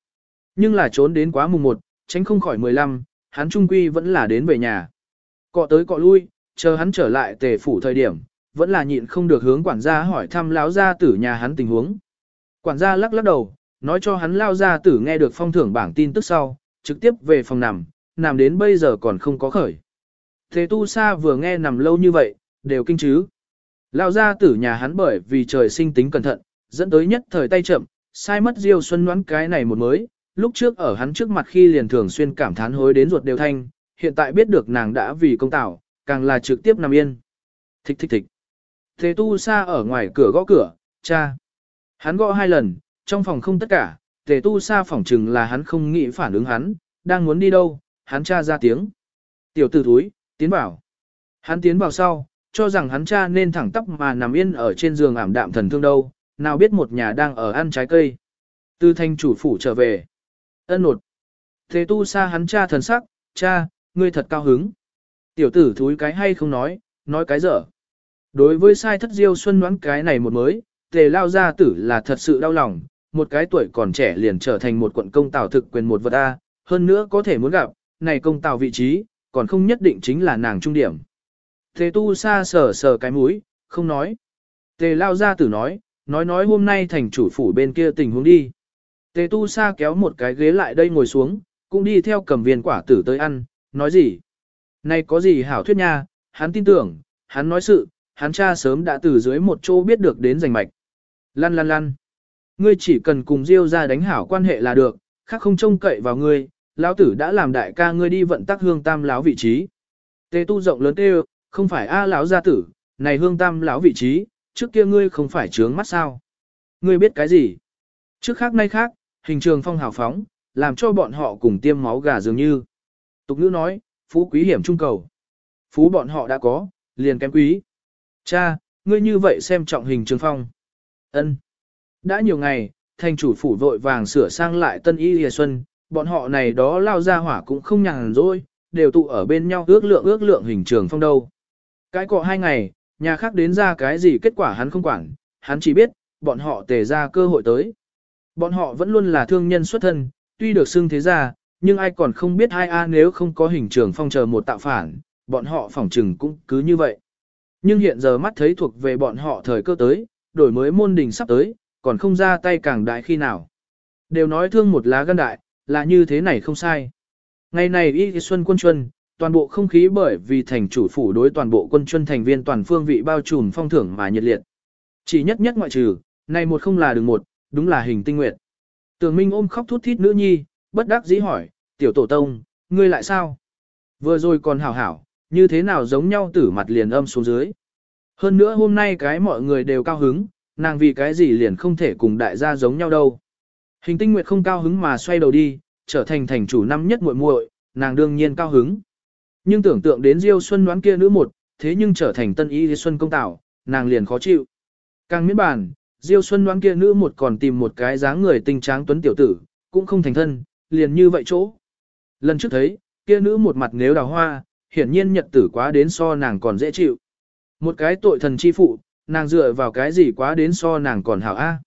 Nhưng là trốn đến quá mùng 1, tránh không khỏi 15, hắn trung quy vẫn là đến về nhà. Cọ tới cọ lui, chờ hắn trở lại tề phủ thời điểm, vẫn là nhịn không được hướng quản gia hỏi thăm lão gia tử nhà hắn tình huống. Quản gia lắc lắc đầu, nói cho hắn lao gia tử nghe được phong thưởng bảng tin tức sau, trực tiếp về phòng nằm, nằm đến bây giờ còn không có khởi. Thế tu sa vừa nghe nằm lâu như vậy, đều kinh chứ. Lao gia tử nhà hắn bởi vì trời sinh tính cẩn thận, dẫn tới nhất thời tay chậm, sai mất Diêu Xuân đoán cái này một mới, lúc trước ở hắn trước mặt khi liền thường xuyên cảm thán hối đến ruột đều thanh, hiện tại biết được nàng đã vì công tạo, càng là trực tiếp nằm yên. Thích thích thích. Thế tu sa ở ngoài cửa gõ cửa, cha. Hắn gõ hai lần, trong phòng không tất cả, tề tu sa phỏng chừng là hắn không nghĩ phản ứng hắn, đang muốn đi đâu, hắn cha ra tiếng. Tiểu tử thúi, tiến vào. Hắn tiến vào sau, cho rằng hắn cha nên thẳng tóc mà nằm yên ở trên giường ảm đạm thần thương đâu, nào biết một nhà đang ở ăn trái cây. Từ thanh chủ phủ trở về. Ân nột. Thế tu sa hắn cha thần sắc, cha, ngươi thật cao hứng. Tiểu tử thúi cái hay không nói, nói cái dở. Đối với sai thất diêu xuân đoán cái này một mới, tề lao gia tử là thật sự đau lòng, một cái tuổi còn trẻ liền trở thành một quận công tào thực quyền một vật A, hơn nữa có thể muốn gặp, này công tào vị trí, còn không nhất định chính là nàng trung điểm. Tề tu sa sờ sờ cái mũi, không nói. Tề lao gia tử nói, nói nói hôm nay thành chủ phủ bên kia tình huống đi. Tề tu sa kéo một cái ghế lại đây ngồi xuống, cũng đi theo cầm viên quả tử tới ăn, nói gì. Này có gì hảo thuyết nha, hắn tin tưởng, hắn nói sự, hắn cha sớm đã từ dưới một chỗ biết được đến giành mạch. Lăn lăn lăn. Ngươi chỉ cần cùng Diêu ra đánh hảo quan hệ là được, khác không trông cậy vào ngươi, lão tử đã làm đại ca ngươi đi vận tắc hương tam lão vị trí. Tề tu rộng lớn tê không phải a lão gia tử, này hương tam lão vị trí, trước kia ngươi không phải trướng mắt sao? Ngươi biết cái gì? Trước khác nay khác, hình trường phong hào phóng, làm cho bọn họ cùng tiêm máu gà dường như. Tục ngữ nói, phú quý hiểm trung cầu. Phú bọn họ đã có, liền kém quý. Cha, ngươi như vậy xem trọng hình trường phong. ân đã nhiều ngày, thành chủ phủ vội vàng sửa sang lại tân y lìa xuân, bọn họ này đó lao ra hỏa cũng không nhàn rỗi, đều tụ ở bên nhau ước lượng ước lượng hình trường phong đâu. Cái cọ hai ngày, nhà khác đến ra cái gì kết quả hắn không quản, hắn chỉ biết, bọn họ tề ra cơ hội tới. Bọn họ vẫn luôn là thương nhân xuất thân, tuy được xưng thế ra, nhưng ai còn không biết hai a nếu không có hình trường phong chờ một tạo phản, bọn họ phỏng trừng cũng cứ như vậy. Nhưng hiện giờ mắt thấy thuộc về bọn họ thời cơ tới, đổi mới môn đình sắp tới, còn không ra tay càng đại khi nào. Đều nói thương một lá gan đại, là như thế này không sai. Ngày này y xuân quân chuân, toàn bộ không khí bởi vì thành chủ phủ đối toàn bộ quân chuân thành viên toàn phương vị bao trùm phong thưởng mà nhiệt liệt. Chỉ nhất nhất ngoại trừ, này một không là đường một, đúng là hình tinh nguyệt. Tường Minh ôm khóc thút thít nữ nhi, bất đắc dĩ hỏi, tiểu tổ tông, ngươi lại sao? Vừa rồi còn hảo hảo, như thế nào giống nhau tử mặt liền âm xuống dưới. Hơn nữa hôm nay cái mọi người đều cao hứng, nàng vì cái gì liền không thể cùng đại gia giống nhau đâu. Hình tinh nguyệt không cao hứng mà xoay đầu đi, trở thành thành chủ năm nhất muội muội, nàng đương nhiên cao hứng. Nhưng tưởng tượng đến Diêu Xuân đoán kia nữ một, thế nhưng trở thành tân ý Xuân công tảo, nàng liền khó chịu. Càng miễn bàn, Diêu Xuân đoán kia nữ một còn tìm một cái dáng người tinh tráng tuấn tiểu tử, cũng không thành thân, liền như vậy chỗ. Lần trước thấy, kia nữ một mặt nếu đào hoa, hiển nhiên nhật tử quá đến so nàng còn dễ chịu. Một cái tội thần chi phụ, nàng dựa vào cái gì quá đến so nàng còn hảo a.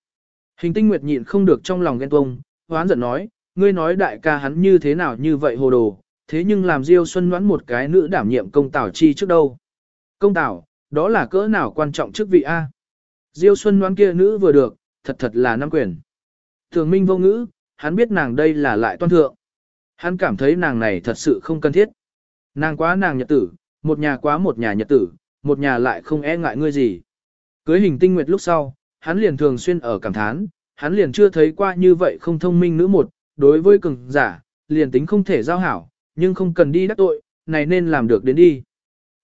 Hình tinh nguyệt nhịn không được trong lòng ghen tuông, hoán giận nói, ngươi nói đại ca hắn như thế nào như vậy hồ đồ, thế nhưng làm Diêu Xuân đoán một cái nữ đảm nhiệm công tảo chi trước đâu. Công tảo, đó là cỡ nào quan trọng chức vị A. Diêu Xuân đoán kia nữ vừa được, thật thật là năm quyền. Thường minh vô ngữ, hắn biết nàng đây là lại toan thượng. Hắn cảm thấy nàng này thật sự không cần thiết. Nàng quá nàng nhật tử, một nhà quá một nhà nhật tử, một nhà lại không e ngại ngươi gì. Cưới hình tinh nguyệt lúc sau, hắn liền thường xuyên ở cảm thán, hắn liền chưa thấy qua như vậy không thông minh nữ một, đối với cường giả, liền tính không thể giao hảo, nhưng không cần đi đắc tội, này nên làm được đến đi.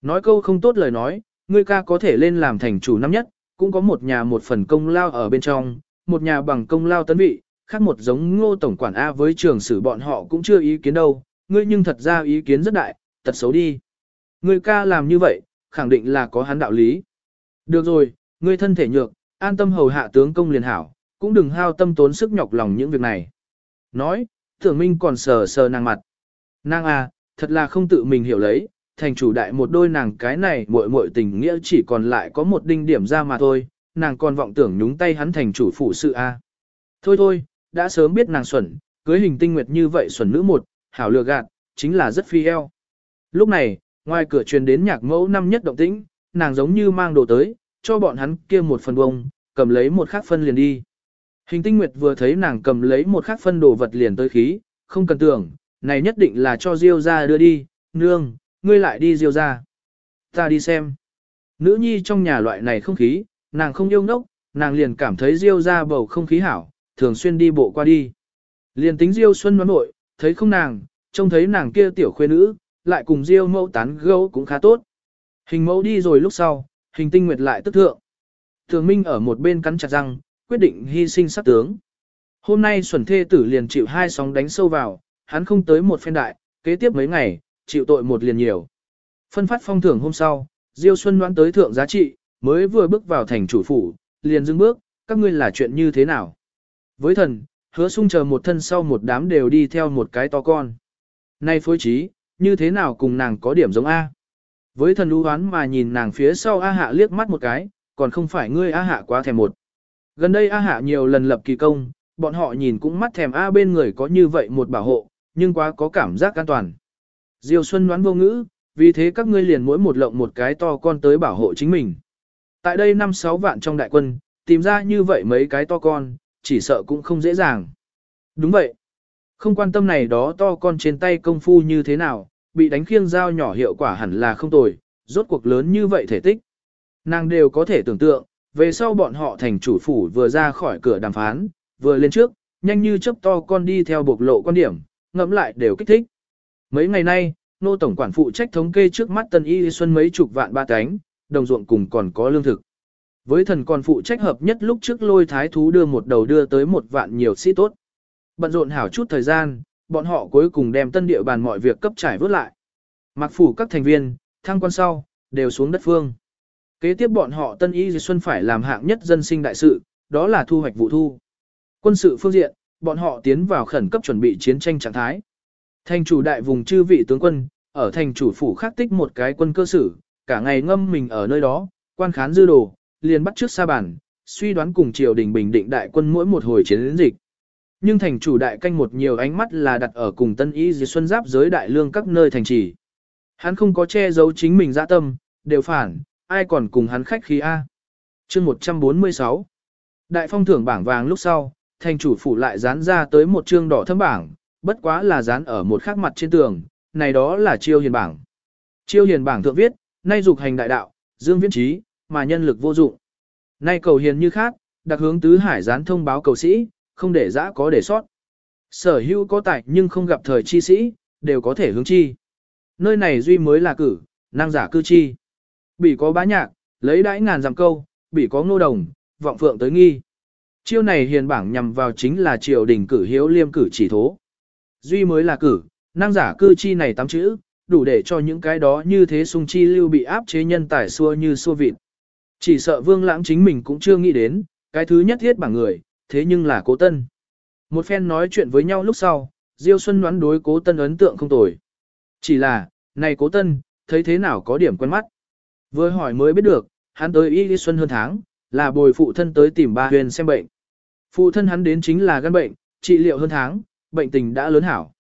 Nói câu không tốt lời nói, ngươi ca có thể lên làm thành chủ năm nhất, cũng có một nhà một phần công lao ở bên trong, một nhà bằng công lao tấn vị, khác một giống ngô tổng quản A với trường sử bọn họ cũng chưa ý kiến đâu, ngươi nhưng thật ra ý kiến rất đại, tật xấu đi. Ngươi ca làm như vậy, khẳng định là có hắn đạo lý. Được rồi, ngươi thân thể nhược, an tâm hầu hạ tướng công liền hảo, cũng đừng hao tâm tốn sức nhọc lòng những việc này. Nói, tưởng minh còn sờ sờ nàng mặt. Nàng à, thật là không tự mình hiểu lấy, thành chủ đại một đôi nàng cái này muội muội tình nghĩa chỉ còn lại có một đinh điểm ra mà thôi, nàng còn vọng tưởng nhúng tay hắn thành chủ phụ sự a. À. Thôi thôi, đã sớm biết nàng xuẩn, cưới hình tinh nguyệt như vậy xuẩn nữ một, hảo lừa gạt, chính là rất phi eo. Lúc này, ngoài cửa truyền đến nhạc mẫu năm nhất động tĩnh, nàng giống như mang đồ tới, cho bọn hắn kia một phần bông, cầm lấy một khắc phân liền đi. Hình tinh nguyệt vừa thấy nàng cầm lấy một khắc phân đồ vật liền tới khí, không cần tưởng, này nhất định là cho Diêu ra đưa đi, nương, ngươi lại đi Diêu ra. Ta đi xem. Nữ nhi trong nhà loại này không khí, nàng không yêu ngốc, nàng liền cảm thấy Diêu ra bầu không khí hảo, thường xuyên đi bộ qua đi. Liền tính Diêu Xuân đoán nội, thấy không nàng, trông thấy nàng kia tiểu khuê nữ, lại cùng Diêu mẫu tán gẫu cũng khá tốt. Hình mẫu đi rồi lúc sau, hình tinh nguyệt lại tức thượng. Thường Minh ở một bên cắn chặt răng, quyết định hy sinh sát tướng. Hôm nay xuẩn thê tử liền chịu hai sóng đánh sâu vào, hắn không tới một phen đại, kế tiếp mấy ngày, chịu tội một liền nhiều. Phân phát phong thưởng hôm sau, Diêu Xuân đoán tới thượng giá trị, mới vừa bước vào thành chủ phủ, liền dừng bước, các ngươi là chuyện như thế nào? Với thần, hứa sung chờ một thân sau một đám đều đi theo một cái to con. Nay phối trí, như thế nào cùng nàng có điểm giống A? Với thần lưu hoán mà nhìn nàng phía sau A hạ liếc mắt một cái, còn không phải ngươi A hạ quá thèm một. Gần đây A hạ nhiều lần lập kỳ công, bọn họ nhìn cũng mắt thèm A bên người có như vậy một bảo hộ, nhưng quá có cảm giác an toàn. Diêu Xuân đoán vô ngữ, vì thế các ngươi liền mỗi một lộng một cái to con tới bảo hộ chính mình. Tại đây năm sáu vạn trong đại quân, tìm ra như vậy mấy cái to con, chỉ sợ cũng không dễ dàng. Đúng vậy. Không quan tâm này đó to con trên tay công phu như thế nào, bị đánh khiêng dao nhỏ hiệu quả hẳn là không tồi, rốt cuộc lớn như vậy thể tích. Nàng đều có thể tưởng tượng, về sau bọn họ thành chủ phủ vừa ra khỏi cửa đàm phán, vừa lên trước, nhanh như chớp to con đi theo bộc lộ quan điểm, ngẫm lại đều kích thích. Mấy ngày nay, nô tổng quản phụ trách thống kê trước mắt tân y xuân mấy chục vạn ba cánh, đồng ruộng cùng còn có lương thực. Với thần còn phụ trách hợp nhất lúc trước lôi thái thú đưa một đầu đưa tới một vạn nhiều sĩ tốt. Bận rộn hảo chút thời gian, bọn họ cuối cùng đem tân địa bàn mọi việc cấp trải vớt lại. Mặc phủ các thành viên, thăng quan sau, đều xuống đất phương. Kế tiếp bọn họ tân y xuân phải làm hạng nhất dân sinh đại sự, đó là thu hoạch vụ thu. Quân sự phương diện, bọn họ tiến vào khẩn cấp chuẩn bị chiến tranh trạng thái. Thành chủ đại vùng chư vị tướng quân, ở thành chủ phủ khắc tích một cái quân cơ sử, cả ngày ngâm mình ở nơi đó, quan khán dư đồ, liền bắt trước xa bản, suy đoán cùng triều đình bình định đại quân mỗi một hồi chiến dịch. Nhưng thành chủ đại canh một nhiều ánh mắt là đặt ở cùng tân ý dì xuân giáp giới đại lương các nơi thành trì. Hắn không có che giấu chính mình dạ tâm, đều phản, ai còn cùng hắn khách khí A. chương 146 Đại phong thưởng bảng vàng lúc sau, thành chủ phủ lại dán ra tới một chương đỏ thâm bảng, bất quá là dán ở một khắc mặt trên tường, này đó là chiêu hiền bảng. Chiêu hiền bảng thượng viết, nay dục hành đại đạo, dương viễn trí, mà nhân lực vô dụng. Nay cầu hiền như khác, đặc hướng tứ hải gián thông báo cầu sĩ, không để giã có để sót. Sở hữu có tài nhưng không gặp thời chi sĩ, đều có thể hướng chi. Nơi này duy mới là cử, năng giả cư chi. Bị có bá nhạc, lấy đãi ngàn dặm câu, bị có ngô đồng, vọng phượng tới nghi. Chiêu này hiền bảng nhằm vào chính là triều đình cử hiếu liêm cử chỉ thố. Duy mới là cử, năng giả cư chi này tám chữ, đủ để cho những cái đó như thế sung chi lưu bị áp chế nhân tài xua như xua vịt. Chỉ sợ vương lãng chính mình cũng chưa nghĩ đến, cái thứ nhất thiết bảng người, thế nhưng là cố tân. Một phen nói chuyện với nhau lúc sau, Diêu Xuân đoán đối cố tân ấn tượng không tồi. Chỉ là, này cố tân, thấy thế nào có điểm quen mắt. Vừa hỏi mới biết được, hắn tới Y Xuân hơn tháng, là bồi phụ thân tới tìm ba huyền xem bệnh. Phụ thân hắn đến chính là gan bệnh, trị liệu hơn tháng, bệnh tình đã lớn hảo.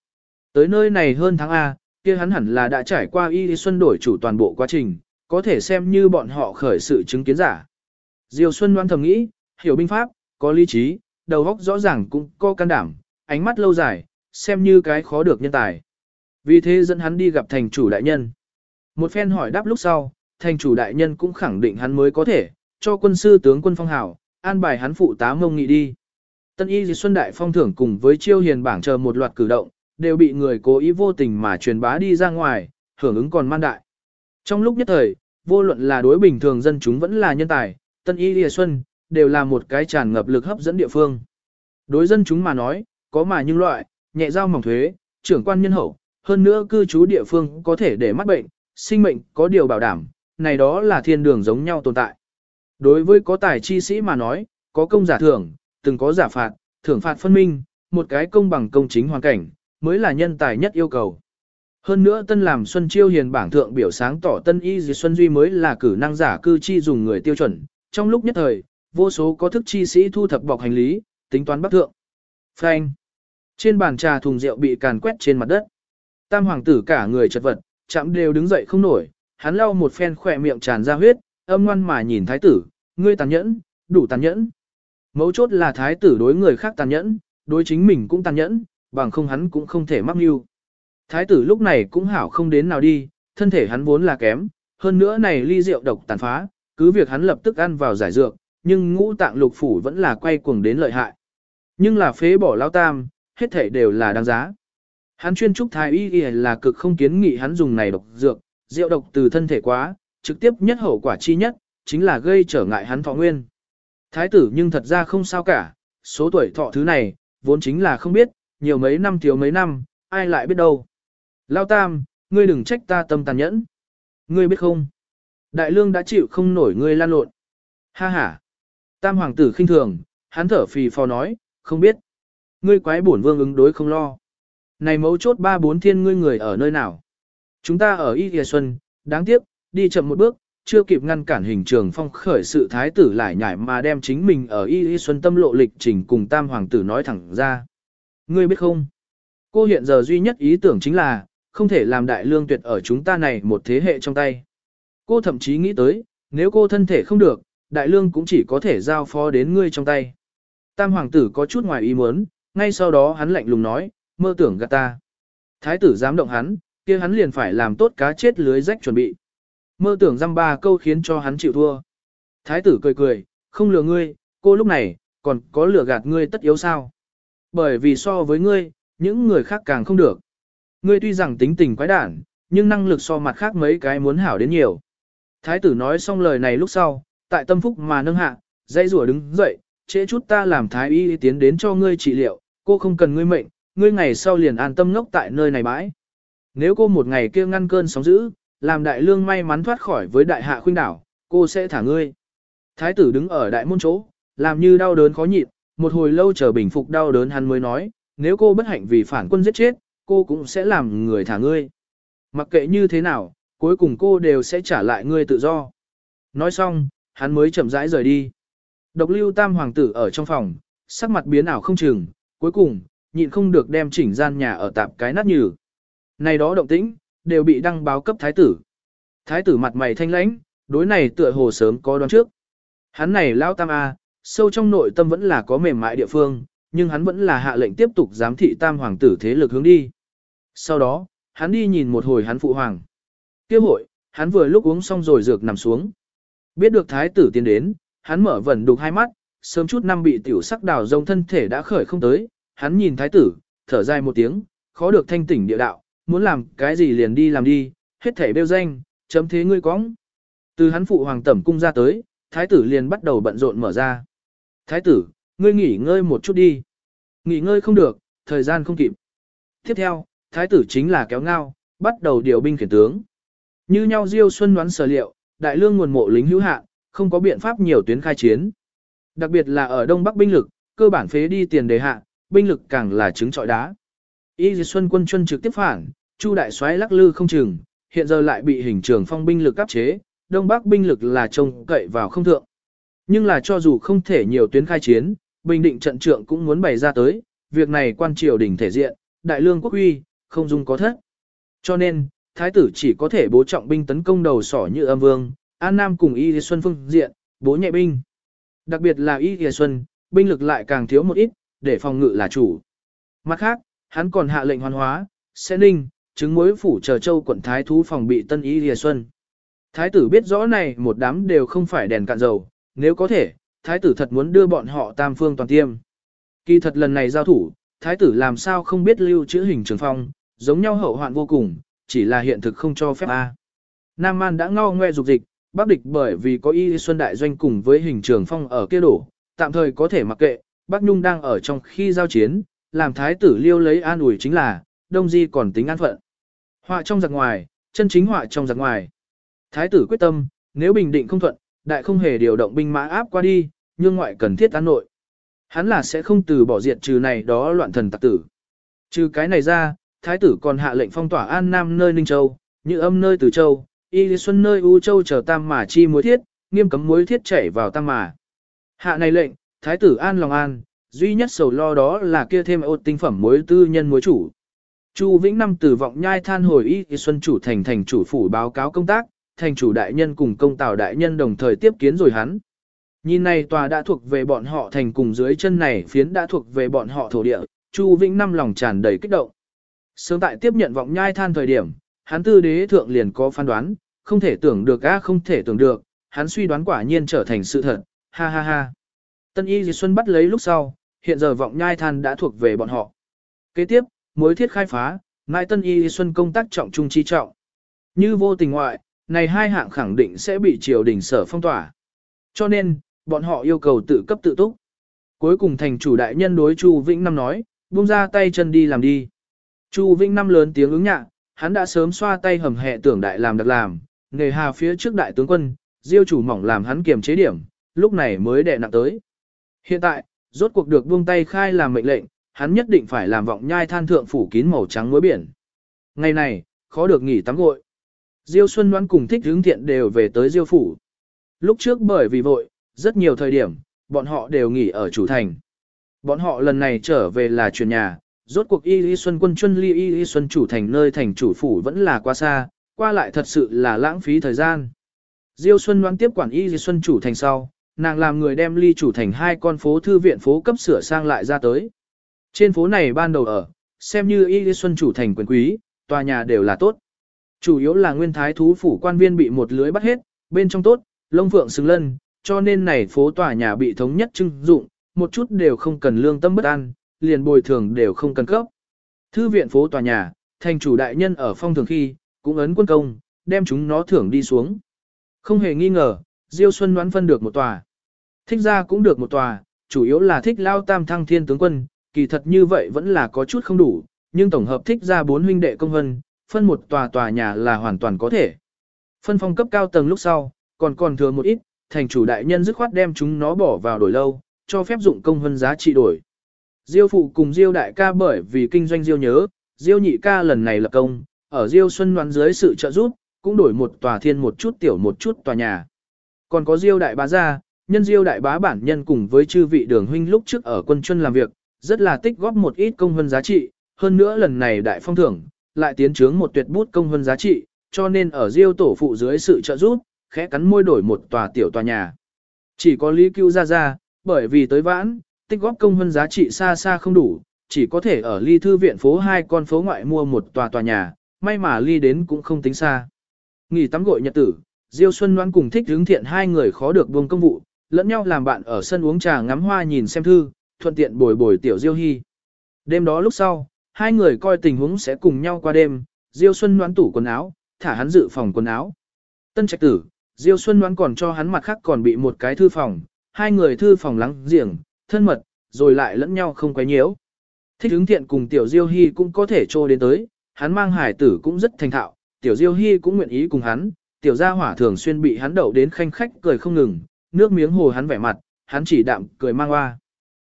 Tới nơi này hơn tháng A, kia hắn hẳn là đã trải qua Y Xuân đổi chủ toàn bộ quá trình, có thể xem như bọn họ khởi sự chứng kiến giả. Diêu Xuân đoán thầm nghĩ, hiểu binh pháp, có lý trí, đầu óc rõ ràng cũng có can đảm, ánh mắt lâu dài, xem như cái khó được nhân tài. Vì thế dẫn hắn đi gặp thành chủ đại nhân. Một phen hỏi đáp lúc sau, thành chủ đại nhân cũng khẳng định hắn mới có thể, cho quân sư tướng quân phong hảo, an bài hắn phụ tá mông nghị đi. Tân y dì xuân đại phong thưởng cùng với chiêu hiền bảng chờ một loạt cử động, đều bị người cố ý vô tình mà truyền bá đi ra ngoài, hưởng ứng còn man đại. Trong lúc nhất thời, vô luận là đối bình thường dân chúng vẫn là nhân tài, tân y dì xuân, đều là một cái tràn ngập lực hấp dẫn địa phương. Đối dân chúng mà nói, có mà nhưng loại, nhẹ giao mỏng thuế, trưởng quan nhân hậu, hơn nữa cư trú địa phương có thể để mắc bệnh, sinh mệnh có điều bảo đảm, này đó là thiên đường giống nhau tồn tại. Đối với có tài chi sĩ mà nói, có công giả thưởng, từng có giả phạt, thưởng phạt phân minh, một cái công bằng công chính hoàn cảnh, mới là nhân tài nhất yêu cầu. Hơn nữa tân làm Xuân Chiêu Hiền bảng thượng biểu sáng tỏ tân y dì Xuân Duy mới là cử năng giả cư chi dùng người tiêu chuẩn, trong lúc nhất thời, vô số có thức chi sĩ thu thập bọc hành lý, tính toán bắc thượng. Phanh. Trên bàn trà thùng rượu bị càn quét trên mặt đất. Tam hoàng tử cả người chật vật, chạm đều đứng dậy không nổi, hắn lau một phen khỏe miệng tràn ra huyết, âm ngoan mà nhìn thái tử, ngươi tàn nhẫn, đủ tàn nhẫn. Mấu chốt là thái tử đối người khác tàn nhẫn, đối chính mình cũng tàn nhẫn, bằng không hắn cũng không thể mắc mưu. Thái tử lúc này cũng hảo không đến nào đi, thân thể hắn vốn là kém, hơn nữa này ly rượu độc tàn phá, cứ việc hắn lập tức ăn vào giải dược, nhưng ngũ tạng lục phủ vẫn là quay cuồng đến lợi hại. Nhưng là phế bỏ lao tam, hết thể đều là đáng giá. Hắn chuyên trúc thái y y là cực không kiến nghị hắn dùng này độc dược, rượu độc từ thân thể quá, trực tiếp nhất hậu quả chi nhất, chính là gây trở ngại hắn thọ nguyên. Thái tử nhưng thật ra không sao cả, số tuổi thọ thứ này, vốn chính là không biết, nhiều mấy năm thiếu mấy năm, ai lại biết đâu. Lao tam, ngươi đừng trách ta tâm tàn nhẫn. Ngươi biết không? Đại lương đã chịu không nổi ngươi lan lộn. Ha ha. Tam hoàng tử khinh thường, hắn thở phì phò nói, không biết. Ngươi quái bổn vương ứng đối không lo. Này mấu chốt ba bốn thiên ngươi người ở nơi nào? Chúng ta ở Y Thìa Xuân, đáng tiếc, đi chậm một bước, chưa kịp ngăn cản hình trường phong khởi sự thái tử lại nhảy mà đem chính mình ở Y Thìa Xuân tâm lộ lịch trình cùng tam hoàng tử nói thẳng ra. Ngươi biết không? Cô hiện giờ duy nhất ý tưởng chính là, không thể làm đại lương tuyệt ở chúng ta này một thế hệ trong tay. Cô thậm chí nghĩ tới, nếu cô thân thể không được, đại lương cũng chỉ có thể giao phó đến ngươi trong tay. Tam hoàng tử có chút ngoài ý muốn, ngay sau đó hắn lạnh lùng nói, mơ tưởng gạt ta. Thái tử dám động hắn, kia hắn liền phải làm tốt cá chết lưới rách chuẩn bị. Mơ tưởng răm ba câu khiến cho hắn chịu thua. Thái tử cười cười, không lừa ngươi, cô lúc này, còn có lừa gạt ngươi tất yếu sao. Bởi vì so với ngươi, những người khác càng không được. Ngươi tuy rằng tính tình quái đản, nhưng năng lực so mặt khác mấy cái muốn hảo đến nhiều. Thái tử nói xong lời này lúc sau, tại tâm phúc mà nâng hạ, dây rủa đứng dậy, trễ chút ta làm thái y tiến đến cho ngươi trị liệu, cô không cần ngươi mệnh, ngươi ngày sau liền an tâm ngốc tại nơi này bãi. Nếu cô một ngày kia ngăn cơn sóng dữ, làm đại lương may mắn thoát khỏi với đại hạ khuynh đảo, cô sẽ thả ngươi. Thái tử đứng ở đại môn chỗ, làm như đau đớn khó nhịn, một hồi lâu chờ bình phục đau đớn hắn mới nói, nếu cô bất hạnh vì phản quân giết chết, cô cũng sẽ làm người thả ngươi. Mặc kệ như thế nào, cuối cùng cô đều sẽ trả lại ngươi tự do. Nói xong, hắn mới chậm rãi rời đi. Độc lưu tam hoàng tử ở trong phòng, sắc mặt biến ảo không chừng, cuối cùng, nhịn không được đem chỉnh gian nhà ở tạp cái nát nhừ. Này đó động tĩnh, đều bị đăng báo cấp thái tử. Thái tử mặt mày thanh lãnh, đối này tựa hồ sớm có đoán trước. Hắn này lao tam A, sâu trong nội tâm vẫn là có mềm mại địa phương, nhưng hắn vẫn là hạ lệnh tiếp tục giám thị tam hoàng tử thế lực hướng đi. Sau đó, hắn đi nhìn một hồi hắn phụ hoàng. Kêu hội, hắn vừa lúc uống xong rồi dược nằm xuống. Biết được thái tử tiến đến, hắn mở vẩn đục hai mắt, sớm chút năm bị tiểu sắc đào rông thân thể đã khởi không tới, hắn nhìn thái tử, thở dài một tiếng, khó được thanh tỉnh địa đạo, muốn làm cái gì liền đi làm đi, hết thể bêu danh, chấm thế ngươi cóng. Từ hắn phụ hoàng tẩm cung ra tới, thái tử liền bắt đầu bận rộn mở ra. Thái tử, ngươi nghỉ ngơi một chút đi. Nghỉ ngơi không được, thời gian không kịp. Tiếp theo, thái tử chính là kéo ngao, bắt đầu điều binh khiển tướng. Như nhau diêu xuân đoán sở liệu, đại lương nguồn mộ lính hữu hạ, không có biện pháp nhiều tuyến khai chiến. Đặc biệt là ở Đông Bắc binh lực, cơ bản phế đi tiền đề hạ, binh lực càng là trứng trọi đá. Y Xuân quân chuân trực tiếp phản, Chu đại soái lắc lư không chừng, hiện giờ lại bị hình trường phong binh lực áp chế, Đông Bắc binh lực là trông cậy vào không thượng. Nhưng là cho dù không thể nhiều tuyến khai chiến, bình định trận trượng cũng muốn bày ra tới, việc này quan triều đình thể diện, đại lương quốc uy, không dung có thất. Cho nên, thái tử chỉ có thể bố trọng binh tấn công đầu sỏ như âm vương, An Nam cùng Y Xuân phương diện, bố nhẹ binh. Đặc biệt là Y Xuân, binh lực lại càng thiếu một ít, để phòng ngự là chủ. Mặt khác, hắn còn hạ lệnh hoàn hóa, sẽ ninh, chứng mối phủ chờ châu quận thái thú phòng bị tân Y Lìa Xuân. Thái tử biết rõ này một đám đều không phải đèn cạn dầu, nếu có thể, thái tử thật muốn đưa bọn họ tam phương toàn tiêm. Kỳ thật lần này giao thủ, thái tử làm sao không biết lưu chữ hình trường phong, giống nhau hậu hoạn vô cùng, chỉ là hiện thực không cho phép A. Nam Man đã ngao ngoe dục dịch, bác địch bởi vì có y xuân đại doanh cùng với hình trường phong ở kia đổ, tạm thời có thể mặc kệ, bác Nhung đang ở trong khi giao chiến, làm thái tử liêu lấy an ủi chính là, đông di còn tính an phận. Họa trong giặc ngoài, chân chính họa trong giặc ngoài. Thái tử quyết tâm, nếu bình định không thuận, đại không hề điều động binh mã áp qua đi, nhưng ngoại cần thiết an nội. Hắn là sẽ không từ bỏ diệt trừ này đó loạn thần tặc tử. Trừ cái này ra, thái tử còn hạ lệnh phong tỏa an nam nơi Ninh Châu, như âm nơi Từ Châu, y xuân nơi U Châu chờ tam mà chi muối thiết, nghiêm cấm muối thiết chảy vào tam mà. Hạ này lệnh, thái tử an lòng an, duy nhất sầu lo đó là kia thêm ô tinh phẩm muối tư nhân muối chủ. Chu Vĩnh Năm từ vọng nhai than hồi y xuân chủ thành thành chủ phủ báo cáo công tác, thành chủ đại nhân cùng công tào đại nhân đồng thời tiếp kiến rồi hắn. Nhìn này tòa đã thuộc về bọn họ thành cùng dưới chân này phiến đã thuộc về bọn họ thổ địa, Chu Vĩnh Năm lòng tràn đầy kích động. Sớm tại tiếp nhận vọng nhai than thời điểm, hắn tư đế thượng liền có phán đoán, không thể tưởng được a không thể tưởng được, hắn suy đoán quả nhiên trở thành sự thật, ha ha ha. Tân y dì xuân bắt lấy lúc sau, hiện giờ vọng nhai than đã thuộc về bọn họ. Kế tiếp, mối thiết khai phá, Mai Tân Y Xuân công tác trọng trung chi trọng. Như vô tình ngoại, này hai hạng khẳng định sẽ bị triều đình sở phong tỏa. Cho nên, bọn họ yêu cầu tự cấp tự túc. Cuối cùng thành chủ đại nhân đối Chu Vĩnh Năm nói, buông ra tay chân đi làm đi. Chu Vĩnh Năm lớn tiếng ứng nhạ, hắn đã sớm xoa tay hầm hẹ tưởng đại làm đặc làm, nghề hà phía trước đại tướng quân, diêu chủ mỏng làm hắn kiềm chế điểm, lúc này mới đè nặng tới. Hiện tại, rốt cuộc được buông tay khai làm mệnh lệnh, hắn nhất định phải làm vọng nhai than thượng phủ kín màu trắng muối biển. Ngày này, khó được nghỉ tắm gội. Diêu Xuân Đoán cùng thích hướng thiện đều về tới Diêu phủ. Lúc trước bởi vì vội, rất nhiều thời điểm, bọn họ đều nghỉ ở chủ thành. Bọn họ lần này trở về là chuyển nhà, rốt cuộc Y Y Xuân quân chuân ly Y Y Xuân chủ thành nơi thành chủ phủ vẫn là quá xa, qua lại thật sự là lãng phí thời gian. Diêu Xuân đoán tiếp quản Y Y Xuân chủ thành sau, nàng làm người đem ly chủ thành hai con phố thư viện phố cấp sửa sang lại ra tới. Trên phố này ban đầu ở, xem như Y Y Xuân chủ thành quyền quý, tòa nhà đều là tốt. Chủ yếu là nguyên thái thú phủ quan viên bị một lưới bắt hết, bên trong tốt, lông phượng xứng lân, cho nên này phố tòa nhà bị thống nhất trưng dụng, một chút đều không cần lương tâm bất an, liền bồi thường đều không cần cấp. Thư viện phố tòa nhà, thành chủ đại nhân ở phong thường khi, cũng ấn quân công, đem chúng nó thưởng đi xuống. Không hề nghi ngờ, Diêu Xuân đoán phân được một tòa. Thích ra cũng được một tòa, chủ yếu là thích lao tam thăng thiên tướng quân, kỳ thật như vậy vẫn là có chút không đủ, nhưng tổng hợp thích ra bốn huynh đệ công vân, phân một tòa tòa nhà là hoàn toàn có thể. Phân phong cấp cao tầng lúc sau, còn còn thừa một ít, thành chủ đại nhân dứt khoát đem chúng nó bỏ vào đổi lâu, cho phép dụng công vân giá trị đổi. Diêu phụ cùng Diêu đại ca bởi vì kinh doanh Diêu nhớ, Diêu nhị ca lần này lập công, ở Diêu Xuân đoán dưới sự trợ giúp, cũng đổi một tòa thiên một chút tiểu một chút tòa nhà. Còn có Diêu đại bá gia, nhân Diêu đại bá bản nhân cùng với chư vị đường huynh lúc trước ở quân chân làm việc, rất là tích góp một ít công hơn giá trị, hơn nữa lần này đại phong thưởng, lại tiến trướng một tuyệt bút công hơn giá trị, cho nên ở Diêu tổ phụ dưới sự trợ giúp, khẽ cắn môi đổi một tòa tiểu tòa nhà. Chỉ có Lý Cưu gia gia, bởi vì tới vãn, tích góp công hơn giá trị xa xa không đủ, chỉ có thể ở ly thư viện phố hai con phố ngoại mua một tòa tòa nhà, may mà ly đến cũng không tính xa. Nghỉ tắm gội nhật tử, Diêu Xuân Loan cùng thích hướng thiện hai người khó được buông công vụ, lẫn nhau làm bạn ở sân uống trà ngắm hoa nhìn xem thư, thuận tiện bồi bồi tiểu Diêu Hy. Đêm đó lúc sau, hai người coi tình huống sẽ cùng nhau qua đêm, Diêu Xuân Loan tủ quần áo, thả hắn dự phòng quần áo. Tân trạch tử, Diêu Xuân Loan còn cho hắn mặt khác còn bị một cái thư phòng, hai người thư phòng lắng giềng, thân mật, rồi lại lẫn nhau không quấy nhiễu. Thích ứng thiện cùng tiểu Diêu Hy cũng có thể trô đến tới, hắn mang hải tử cũng rất thành thạo, tiểu Diêu Hy cũng nguyện ý cùng hắn, tiểu gia hỏa thường xuyên bị hắn đậu đến khanh khách cười không ngừng, nước miếng hồ hắn vẻ mặt, hắn chỉ đạm cười mang hoa.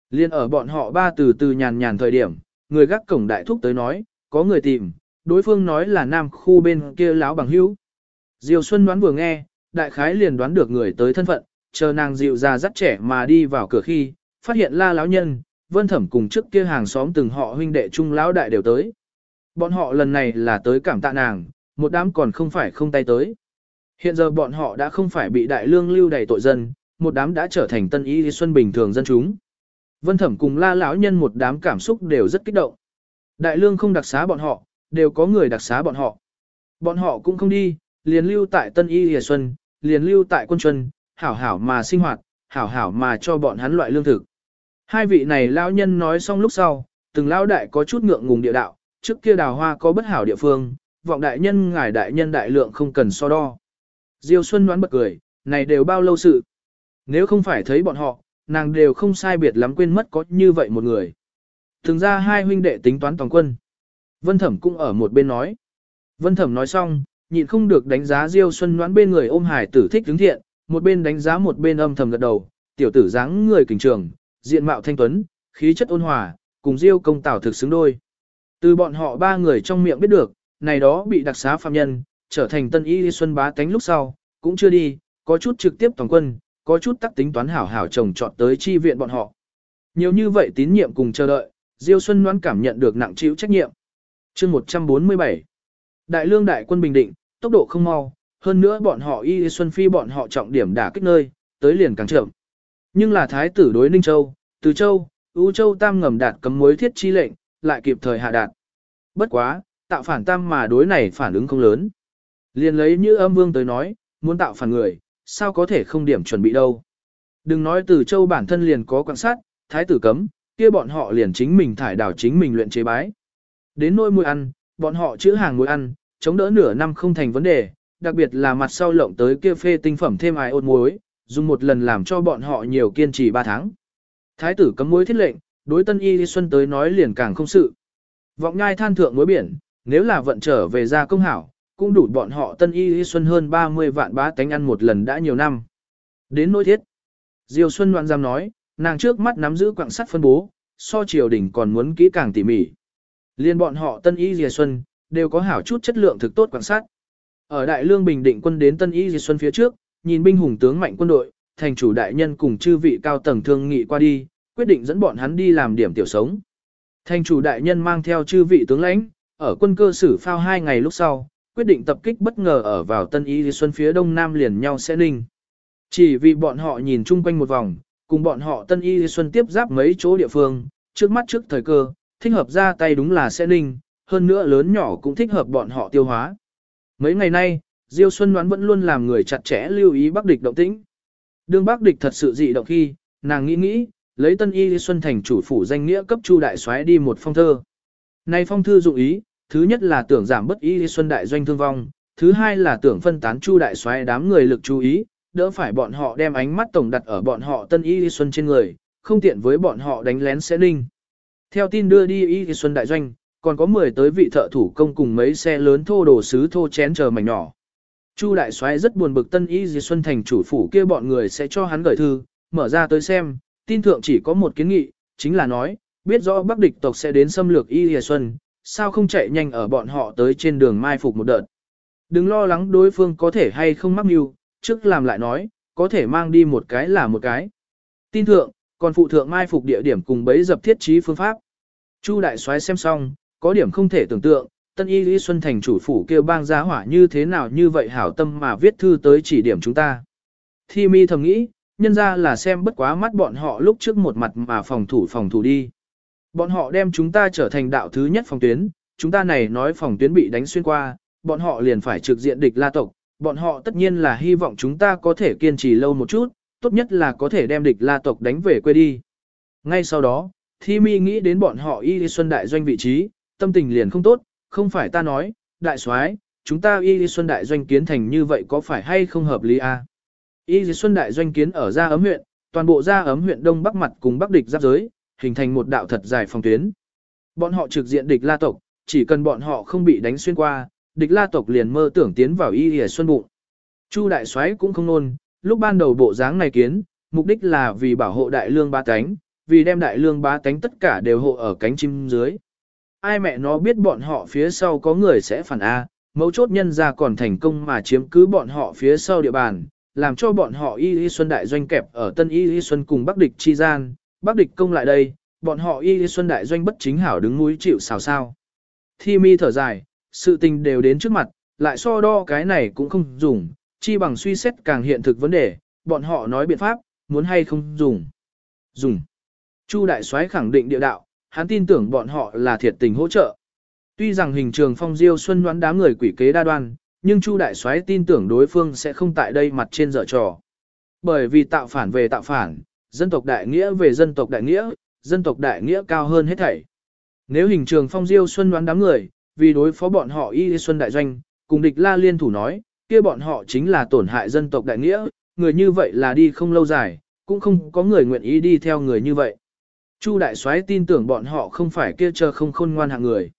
Liên ở bọn họ ba từ từ nhàn nhàn thời điểm, người gác cổng đại thúc tới nói, có người tìm, đối phương nói là nam khu bên kia lão bằng hữu. Diêu Xuân đoán vừa nghe, đại khái liền đoán được người tới thân phận, chờ nàng dịu ra dắt trẻ mà đi vào cửa khi, phát hiện la lão nhân, vân thẩm cùng trước kia hàng xóm từng họ huynh đệ trung lão đại đều tới. Bọn họ lần này là tới cảm tạ nàng, một đám còn không phải không tay tới. Hiện giờ bọn họ đã không phải bị đại lương lưu đầy tội dân, một đám đã trở thành tân y xuân bình thường dân chúng. Vân thẩm cùng la lão nhân một đám cảm xúc đều rất kích động. Đại lương không đặc xá bọn họ, đều có người đặc xá bọn họ. Bọn họ cũng không đi, liền lưu tại tân y hìa xuân, liền lưu tại quân chuân, hảo hảo mà sinh hoạt, hảo hảo mà cho bọn hắn loại lương thực. Hai vị này lão nhân nói xong lúc sau, từng lão đại có chút ngượng ngùng địa đạo, trước kia đào hoa có bất hảo địa phương, vọng đại nhân ngài đại nhân đại lượng không cần so đo. Diêu Xuân đoán bật cười, này đều bao lâu sự. Nếu không phải thấy bọn họ, nàng đều không sai biệt lắm quên mất có như vậy một người. Thường ra hai huynh đệ tính toán toàn quân. Vân Thẩm cũng ở một bên nói. Vân Thẩm nói xong, nhịn không được đánh giá Diêu Xuân đoán bên người ôm hải tử thích đứng thiện, một bên đánh giá một bên âm thầm gật đầu, tiểu tử dáng người kình trường, diện mạo thanh tuấn, khí chất ôn hòa, cùng Diêu công tảo thực xứng đôi. Từ bọn họ ba người trong miệng biết được, này đó bị đặc xá phạm nhân, trở thành tân y xuân bá tánh lúc sau, cũng chưa đi, có chút trực tiếp toàn quân, có chút tắc tính toán hảo hảo chồng chọn tới chi viện bọn họ. Nhiều như vậy tín nhiệm cùng chờ đợi, Diêu Xuân Loan cảm nhận được nặng chịu trách nhiệm. chương 147 Đại lương đại quân bình định, tốc độ không mau, hơn nữa bọn họ y xuân phi bọn họ trọng điểm đả kích nơi, tới liền càng chậm. Nhưng là thái tử đối Ninh Châu, Từ Châu, U Châu tam ngầm đạt cấm mối thiết chi lệnh, lại kịp thời hạ đạt. Bất quá, tạo phản tam mà đối này phản ứng không lớn. Liền lấy như âm vương tới nói, muốn tạo phản người, sao có thể không điểm chuẩn bị đâu. Đừng nói từ châu bản thân liền có quan sát, thái tử cấm, kia bọn họ liền chính mình thải đảo chính mình luyện chế bái. Đến nôi muối ăn, bọn họ chữ hàng muối ăn, chống đỡ nửa năm không thành vấn đề, đặc biệt là mặt sau lộng tới kia phê tinh phẩm thêm ai ôn muối, dùng một lần làm cho bọn họ nhiều kiên trì 3 tháng. Thái tử cấm muối thiết lệnh, đối tân y xuân tới nói liền càng không sự. Vọng ngai than thượng mối biển, nếu là vận trở về ra công hảo, cũng đủ bọn họ tân y xuân hơn 30 vạn bá tánh ăn một lần đã nhiều năm. Đến nỗi thiết. Diêu Xuân Loan giam nói, nàng trước mắt nắm giữ quạng sắt phân bố, so triều đình còn muốn kỹ càng tỉ mỉ. Liên bọn họ tân y Diêu Xuân, đều có hảo chút chất lượng thực tốt quạng sắt. Ở Đại Lương Bình Định quân đến tân y Diêu Xuân phía trước, nhìn binh hùng tướng mạnh quân đội, thành chủ đại nhân cùng chư vị cao tầng thương nghị qua đi, quyết định dẫn bọn hắn đi làm điểm tiểu sống. Thành chủ đại nhân mang theo chư vị tướng lãnh, ở quân cơ sử phao hai ngày lúc sau, quyết định tập kích bất ngờ ở vào Tân Y Xuân phía đông nam liền nhau sẽ ninh. Chỉ vì bọn họ nhìn chung quanh một vòng, cùng bọn họ Tân Y Xuân tiếp giáp mấy chỗ địa phương, trước mắt trước thời cơ, thích hợp ra tay đúng là sẽ ninh, hơn nữa lớn nhỏ cũng thích hợp bọn họ tiêu hóa. Mấy ngày nay, Diêu Xuân đoán vẫn luôn làm người chặt chẽ lưu ý Bắc địch động tĩnh. Đương Bắc địch thật sự dị động khi, nàng nghĩ nghĩ, lấy Tân Y Xuân thành chủ phủ danh nghĩa cấp Chu đại soái đi một phong thơ. Nay phong thư dụng ý, thứ nhất là tưởng giảm bất Y Xuân đại doanh thương vong, thứ hai là tưởng phân tán Chu đại soái đám người lực chú ý, đỡ phải bọn họ đem ánh mắt tổng đặt ở bọn họ Tân Y Xuân trên người, không tiện với bọn họ đánh lén sẽ linh. Theo tin đưa đi Y Xuân đại doanh, còn có 10 tới vị thợ thủ công cùng mấy xe lớn thô đồ sứ thô chén chờ mảnh nhỏ. Chu đại soái rất buồn bực Tân Y Di Xuân thành chủ phủ kia bọn người sẽ cho hắn gửi thư, mở ra tới xem, tin thượng chỉ có một kiến nghị, chính là nói, biết rõ Bắc địch tộc sẽ đến xâm lược Y Di Xuân, sao không chạy nhanh ở bọn họ tới trên đường mai phục một đợt. Đừng lo lắng đối phương có thể hay không mắc mưu, trước làm lại nói, có thể mang đi một cái là một cái. Tin thượng, còn phụ thượng mai phục địa điểm cùng bấy dập thiết trí phương pháp. Chu đại soái xem xong, có điểm không thể tưởng tượng, tân y lý xuân thành chủ phủ kêu bang giá hỏa như thế nào như vậy hảo tâm mà viết thư tới chỉ điểm chúng ta. Thi mi thầm nghĩ, nhân ra là xem bất quá mắt bọn họ lúc trước một mặt mà phòng thủ phòng thủ đi. Bọn họ đem chúng ta trở thành đạo thứ nhất phòng tuyến, chúng ta này nói phòng tuyến bị đánh xuyên qua, bọn họ liền phải trực diện địch la tộc, bọn họ tất nhiên là hy vọng chúng ta có thể kiên trì lâu một chút, tốt nhất là có thể đem địch la tộc đánh về quê đi. Ngay sau đó, Thi Mi nghĩ đến bọn họ y xuân đại doanh vị trí, tâm tình liền không tốt, không phải ta nói, đại soái, chúng ta y xuân đại doanh kiến thành như vậy có phải hay không hợp lý a? À? Y xuân đại doanh kiến ở gia ấm huyện, toàn bộ gia ấm huyện đông bắc mặt cùng bắc địch giáp giới, hình thành một đạo thật dài phòng tuyến. Bọn họ trực diện địch la tộc, chỉ cần bọn họ không bị đánh xuyên qua, địch la tộc liền mơ tưởng tiến vào y xuân bụng. Chu đại soái cũng không nôn, lúc ban đầu bộ dáng này kiến, mục đích là vì bảo hộ đại lương ba cánh, vì đem đại lương ba cánh tất cả đều hộ ở cánh chim dưới ai mẹ nó biết bọn họ phía sau có người sẽ phản A, mấu chốt nhân ra còn thành công mà chiếm cứ bọn họ phía sau địa bàn, làm cho bọn họ y y xuân đại doanh kẹp ở tân y y xuân cùng bắc địch chi gian, bắc địch công lại đây, bọn họ y y xuân đại doanh bất chính hảo đứng núi chịu xào sao. Thi mi thở dài, sự tình đều đến trước mặt, lại so đo cái này cũng không dùng, chi bằng suy xét càng hiện thực vấn đề, bọn họ nói biện pháp, muốn hay không dùng. Dùng. Chu đại soái khẳng định địa đạo, hắn tin tưởng bọn họ là thiệt tình hỗ trợ. Tuy rằng hình trường phong diêu xuân đoán đám người quỷ kế đa đoan, nhưng Chu đại soái tin tưởng đối phương sẽ không tại đây mặt trên dở trò. Bởi vì tạo phản về tạo phản, dân tộc đại nghĩa về dân tộc đại nghĩa, dân tộc đại nghĩa cao hơn hết thảy. Nếu hình trường phong diêu xuân đoán đám người, vì đối phó bọn họ y xuân đại doanh, cùng địch la liên thủ nói, kia bọn họ chính là tổn hại dân tộc đại nghĩa, người như vậy là đi không lâu dài, cũng không có người nguyện ý đi theo người như vậy. Chu đại soái tin tưởng bọn họ không phải kia chờ không khôn ngoan hạng người.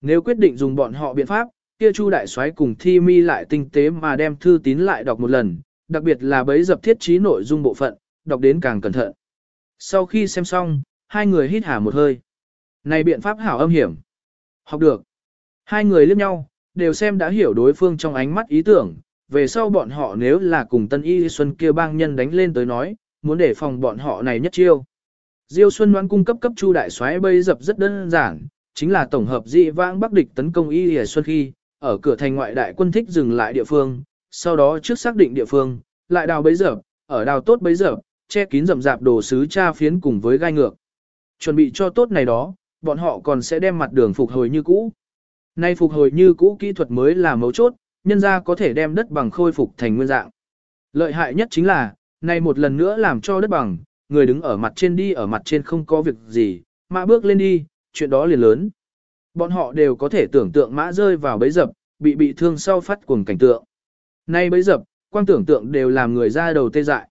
Nếu quyết định dùng bọn họ biện pháp, kia Chu đại soái cùng Thi Mi lại tinh tế mà đem thư tín lại đọc một lần, đặc biệt là bấy dập thiết trí nội dung bộ phận, đọc đến càng cẩn thận. Sau khi xem xong, hai người hít hà một hơi. Này biện pháp hảo âm hiểm. Học được. Hai người liếc nhau, đều xem đã hiểu đối phương trong ánh mắt ý tưởng, về sau bọn họ nếu là cùng Tân Y Xuân kia bang nhân đánh lên tới nói, muốn để phòng bọn họ này nhất chiêu. Diêu Xuân Đoan cung cấp cấp Chu đại soái bây dập rất đơn giản, chính là tổng hợp dị vãng bắc địch tấn công Y Lệ Xuân khi, ở cửa thành ngoại đại quân thích dừng lại địa phương, sau đó trước xác định địa phương, lại đào bấy dập, ở đào tốt bấy dập, che kín rậm rạp đồ sứ tra phiến cùng với gai ngược. Chuẩn bị cho tốt này đó, bọn họ còn sẽ đem mặt đường phục hồi như cũ. Nay phục hồi như cũ kỹ thuật mới là mấu chốt, nhân ra có thể đem đất bằng khôi phục thành nguyên dạng. Lợi hại nhất chính là, nay một lần nữa làm cho đất bằng, người đứng ở mặt trên đi ở mặt trên không có việc gì, mã bước lên đi, chuyện đó liền lớn. Bọn họ đều có thể tưởng tượng mã rơi vào bấy dập, bị bị thương sau phát cuồng cảnh tượng. Nay bấy dập, quang tưởng tượng đều làm người ra đầu tê dại.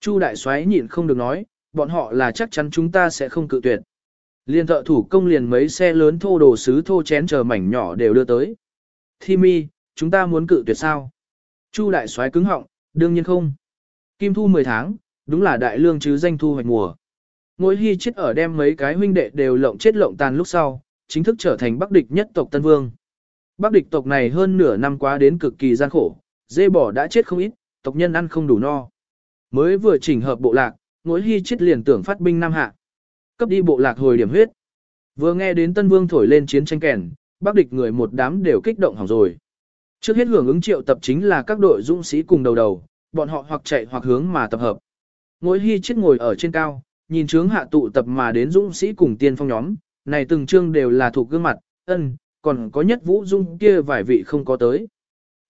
Chu đại soái nhịn không được nói, bọn họ là chắc chắn chúng ta sẽ không cự tuyệt. Liên thợ thủ công liền mấy xe lớn thô đồ sứ thô chén chờ mảnh nhỏ đều đưa tới. Thi mi, chúng ta muốn cự tuyệt sao? Chu đại soái cứng họng, đương nhiên không. Kim thu 10 tháng, đúng là đại lương chứ danh thu hoạch mùa. Ngôi hy chết ở đem mấy cái huynh đệ đều lộng chết lộng tàn lúc sau, chính thức trở thành bắc địch nhất tộc Tân Vương. Bắc địch tộc này hơn nửa năm qua đến cực kỳ gian khổ, dê bò đã chết không ít, tộc nhân ăn không đủ no. Mới vừa chỉnh hợp bộ lạc, ngỗi hy chết liền tưởng phát binh Nam Hạ. Cấp đi bộ lạc hồi điểm huyết. Vừa nghe đến Tân Vương thổi lên chiến tranh kèn, bắc địch người một đám đều kích động hỏng rồi. Trước hết hưởng ứng triệu tập chính là các đội dũng sĩ cùng đầu đầu, bọn họ hoặc chạy hoặc hướng mà tập hợp. Ngỗi hy chết ngồi ở trên cao, nhìn trướng hạ tụ tập mà đến dũng sĩ cùng tiên phong nhóm, này từng chương đều là thuộc gương mặt, ân, còn có nhất vũ dung kia vài vị không có tới.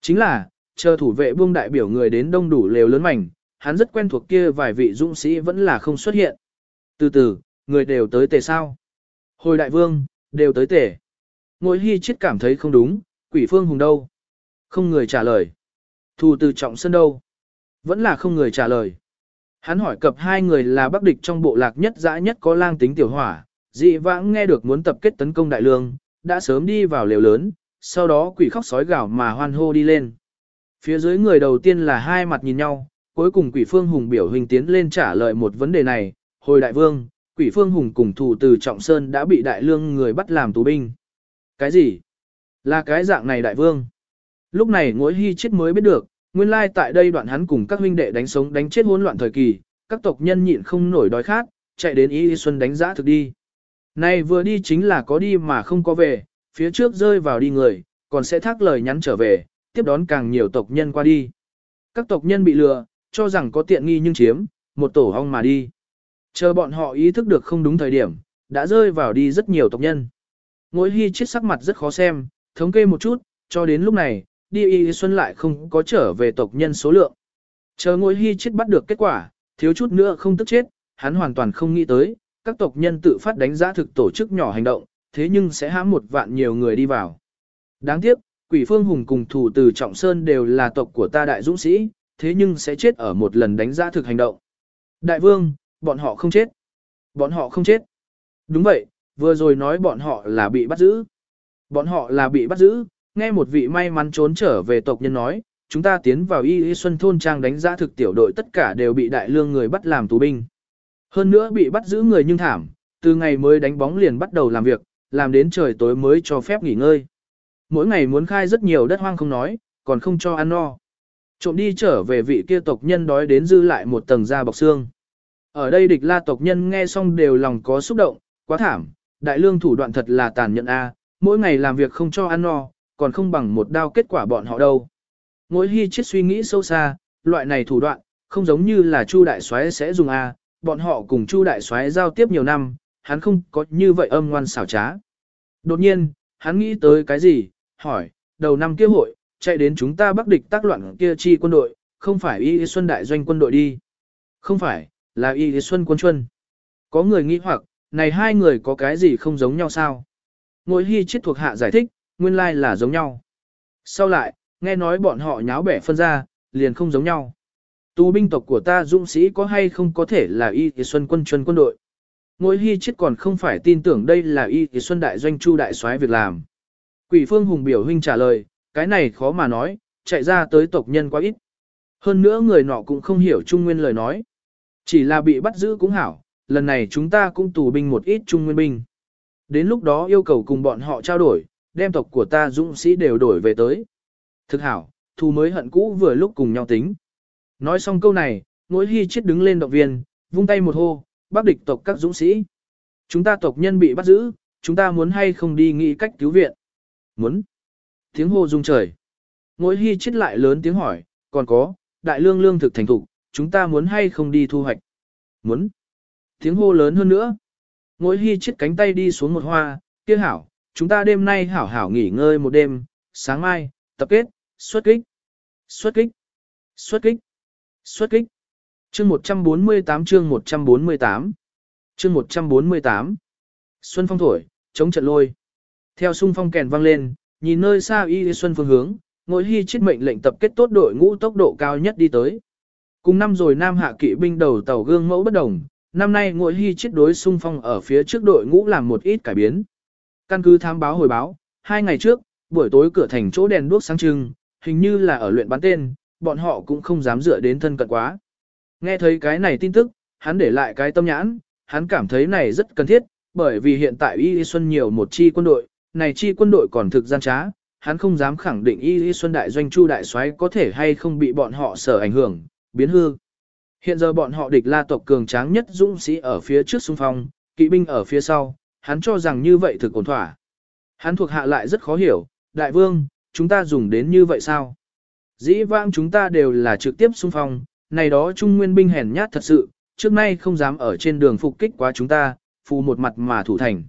Chính là, chờ thủ vệ buông đại biểu người đến đông đủ lều lớn mảnh, hắn rất quen thuộc kia vài vị dũng sĩ vẫn là không xuất hiện. Từ từ, người đều tới tề sao. Hồi đại vương, đều tới tề. Ngồi hy chết cảm thấy không đúng, quỷ phương hùng đâu? Không người trả lời. Thù từ trọng sân đâu? Vẫn là không người trả lời. Hắn hỏi cập hai người là bắc địch trong bộ lạc nhất dã nhất có lang tính tiểu hỏa, dị vãng nghe được muốn tập kết tấn công đại lương, đã sớm đi vào lều lớn, sau đó quỷ khóc sói gào mà hoan hô đi lên. Phía dưới người đầu tiên là hai mặt nhìn nhau, cuối cùng quỷ phương hùng biểu hình tiến lên trả lời một vấn đề này, hồi đại vương, quỷ phương hùng cùng thủ từ Trọng Sơn đã bị đại lương người bắt làm tù binh. Cái gì? Là cái dạng này đại vương. Lúc này ngỗi hy chết mới biết được, nguyên lai tại đây đoạn hắn cùng các huynh đệ đánh sống đánh chết hỗn loạn thời kỳ, các tộc nhân nhịn không nổi đói khát, chạy đến Y Xuân đánh giã thực đi. Nay vừa đi chính là có đi mà không có về, phía trước rơi vào đi người, còn sẽ thác lời nhắn trở về, tiếp đón càng nhiều tộc nhân qua đi. Các tộc nhân bị lừa, cho rằng có tiện nghi nhưng chiếm, một tổ hong mà đi. Chờ bọn họ ý thức được không đúng thời điểm, đã rơi vào đi rất nhiều tộc nhân. Ngũ hy chết sắc mặt rất khó xem, thống kê một chút, cho đến lúc này, đi y xuân lại không có trở về tộc nhân số lượng. Chờ ngỗi hy chết bắt được kết quả, thiếu chút nữa không tức chết, hắn hoàn toàn không nghĩ tới, các tộc nhân tự phát đánh giá thực tổ chức nhỏ hành động, thế nhưng sẽ hãm một vạn nhiều người đi vào. Đáng tiếc, quỷ phương hùng cùng thủ từ Trọng Sơn đều là tộc của ta đại dũng sĩ, thế nhưng sẽ chết ở một lần đánh giá thực hành động. Đại vương, bọn họ không chết. Bọn họ không chết. Đúng vậy, vừa rồi nói bọn họ là bị bắt giữ. Bọn họ là bị bắt giữ, nghe một vị may mắn trốn trở về tộc nhân nói, chúng ta tiến vào y y xuân thôn trang đánh giá thực tiểu đội tất cả đều bị đại lương người bắt làm tù binh. Hơn nữa bị bắt giữ người nhưng thảm, từ ngày mới đánh bóng liền bắt đầu làm việc, làm đến trời tối mới cho phép nghỉ ngơi. Mỗi ngày muốn khai rất nhiều đất hoang không nói, còn không cho ăn no. Trộm đi trở về vị kia tộc nhân đói đến dư lại một tầng da bọc xương. Ở đây địch la tộc nhân nghe xong đều lòng có xúc động, quá thảm, đại lương thủ đoạn thật là tàn nhẫn a, mỗi ngày làm việc không cho ăn no, còn không bằng một đao kết quả bọn họ đâu. Ngỗi hy chết suy nghĩ sâu xa, loại này thủ đoạn, không giống như là Chu đại soái sẽ dùng a, bọn họ cùng Chu đại soái giao tiếp nhiều năm, hắn không có như vậy âm ngoan xảo trá. Đột nhiên, hắn nghĩ tới cái gì, hỏi, đầu năm kia hội, chạy đến chúng ta bắc địch tác loạn kia chi quân đội, không phải Y Xuân đại doanh quân đội đi. Không phải, là Y Xuân quân chuân. Có người nghĩ hoặc, này hai người có cái gì không giống nhau sao? Ngồi hy chết thuộc hạ giải thích, nguyên lai là giống nhau. Sau lại, nghe nói bọn họ nháo bẻ phân ra, liền không giống nhau. Tu binh tộc của ta dũng sĩ có hay không có thể là Y Xuân quân chuân quân đội. Ngôi hy chết còn không phải tin tưởng đây là Y Xuân đại doanh chu đại soái việc làm. Quỷ phương hùng biểu huynh trả lời, cái này khó mà nói, chạy ra tới tộc nhân quá ít. Hơn nữa người nọ cũng không hiểu trung nguyên lời nói. Chỉ là bị bắt giữ cũng hảo, lần này chúng ta cũng tù binh một ít trung nguyên binh. Đến lúc đó yêu cầu cùng bọn họ trao đổi, đem tộc của ta dũng sĩ đều đổi về tới. Thực hảo, thù mới hận cũ vừa lúc cùng nhau tính. Nói xong câu này, ngỗi hy chết đứng lên động viên, vung tay một hô, bác địch tộc các dũng sĩ. Chúng ta tộc nhân bị bắt giữ, chúng ta muốn hay không đi nghĩ cách cứu viện. Muốn. Tiếng hô rung trời. Ngỗi hy chết lại lớn tiếng hỏi, còn có, đại lương lương thực thành thục, chúng ta muốn hay không đi thu hoạch. Muốn. Tiếng hô lớn hơn nữa. Ngỗi hy chết cánh tay đi xuống một hoa, kia hảo, chúng ta đêm nay hảo hảo nghỉ ngơi một đêm, sáng mai, tập kết, xuất kích, xuất kích, xuất kích, xuất kích. Chương 148 chương 148 Chương 148 Xuân phong thổi, chống trận lôi. Theo sung phong kèn vang lên, nhìn nơi xa y xuân phương hướng, ngồi hy chết mệnh lệnh tập kết tốt đội ngũ tốc độ cao nhất đi tới. Cùng năm rồi Nam Hạ kỵ binh đầu tàu gương mẫu bất đồng, năm nay ngồi hy chết đối sung phong ở phía trước đội ngũ làm một ít cải biến. Căn cứ thám báo hồi báo, hai ngày trước, buổi tối cửa thành chỗ đèn đuốc sáng trưng, hình như là ở luyện bắn tên, bọn họ cũng không dám dựa đến thân cận quá. Nghe thấy cái này tin tức, hắn để lại cái tâm nhãn, hắn cảm thấy này rất cần thiết, bởi vì hiện tại Y Xuân nhiều một chi quân đội, này chi quân đội còn thực gian trá, hắn không dám khẳng định Y Xuân đại doanh chu đại soái có thể hay không bị bọn họ sở ảnh hưởng, biến hư. Hiện giờ bọn họ địch la tộc cường tráng nhất dũng sĩ ở phía trước xung phong, kỵ binh ở phía sau, hắn cho rằng như vậy thực ổn thỏa. Hắn thuộc hạ lại rất khó hiểu, đại vương, chúng ta dùng đến như vậy sao? Dĩ vãng chúng ta đều là trực tiếp xung phong, này đó trung nguyên binh hèn nhát thật sự, trước nay không dám ở trên đường phục kích quá chúng ta, phù một mặt mà thủ thành.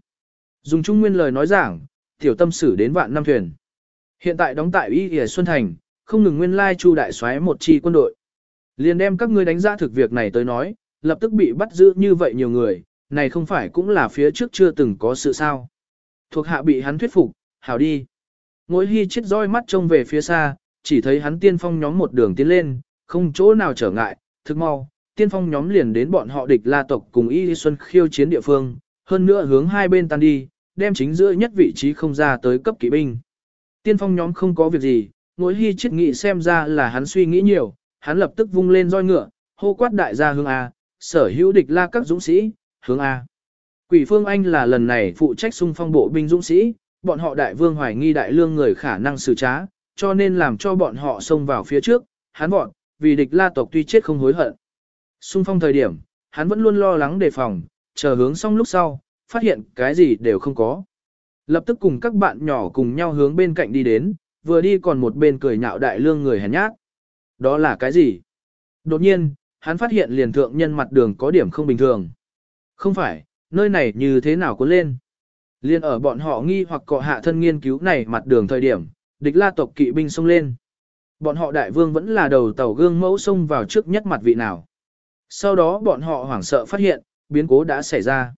Dùng trung nguyên lời nói giảng, tiểu tâm sử đến vạn năm thuyền. Hiện tại đóng tại Y Y Xuân Thành, không ngừng nguyên lai chu đại xoáy một chi quân đội. Liền đem các ngươi đánh giá thực việc này tới nói, lập tức bị bắt giữ như vậy nhiều người, này không phải cũng là phía trước chưa từng có sự sao. Thuộc hạ bị hắn thuyết phục, hảo đi. Ngỗi hy chết roi mắt trông về phía xa, chỉ thấy hắn tiên phong nhóm một đường tiến lên, không chỗ nào trở ngại, thực mau, tiên phong nhóm liền đến bọn họ địch la tộc cùng Y Xuân khiêu chiến địa phương, hơn nữa hướng hai bên tan đi, đem chính giữa nhất vị trí không ra tới cấp kỵ binh. Tiên phong nhóm không có việc gì, ngỗi hy chết nghĩ xem ra là hắn suy nghĩ nhiều, hắn lập tức vung lên roi ngựa, hô quát đại gia hướng A, à, sở hữu địch la các dũng sĩ, hướng A. Quỷ Phương Anh là lần này phụ trách xung phong bộ binh dũng sĩ, bọn họ đại vương hoài nghi đại lương người khả năng xử trá, cho nên làm cho bọn họ xông vào phía trước, hắn bọn, vì địch la tộc tuy chết không hối hận. Xung phong thời điểm, hắn vẫn luôn lo lắng đề phòng, chờ hướng xong lúc sau, phát hiện cái gì đều không có. Lập tức cùng các bạn nhỏ cùng nhau hướng bên cạnh đi đến, vừa đi còn một bên cười nhạo đại lương người hèn nhát. Đó là cái gì? Đột nhiên, hắn phát hiện liền thượng nhân mặt đường có điểm không bình thường. Không phải, nơi này như thế nào cuốn lên? Liên ở bọn họ nghi hoặc cọ hạ thân nghiên cứu này mặt đường thời điểm, địch la tộc kỵ binh xông lên. Bọn họ đại vương vẫn là đầu tàu gương mẫu xông vào trước nhất mặt vị nào. Sau đó bọn họ hoảng sợ phát hiện, biến cố đã xảy ra.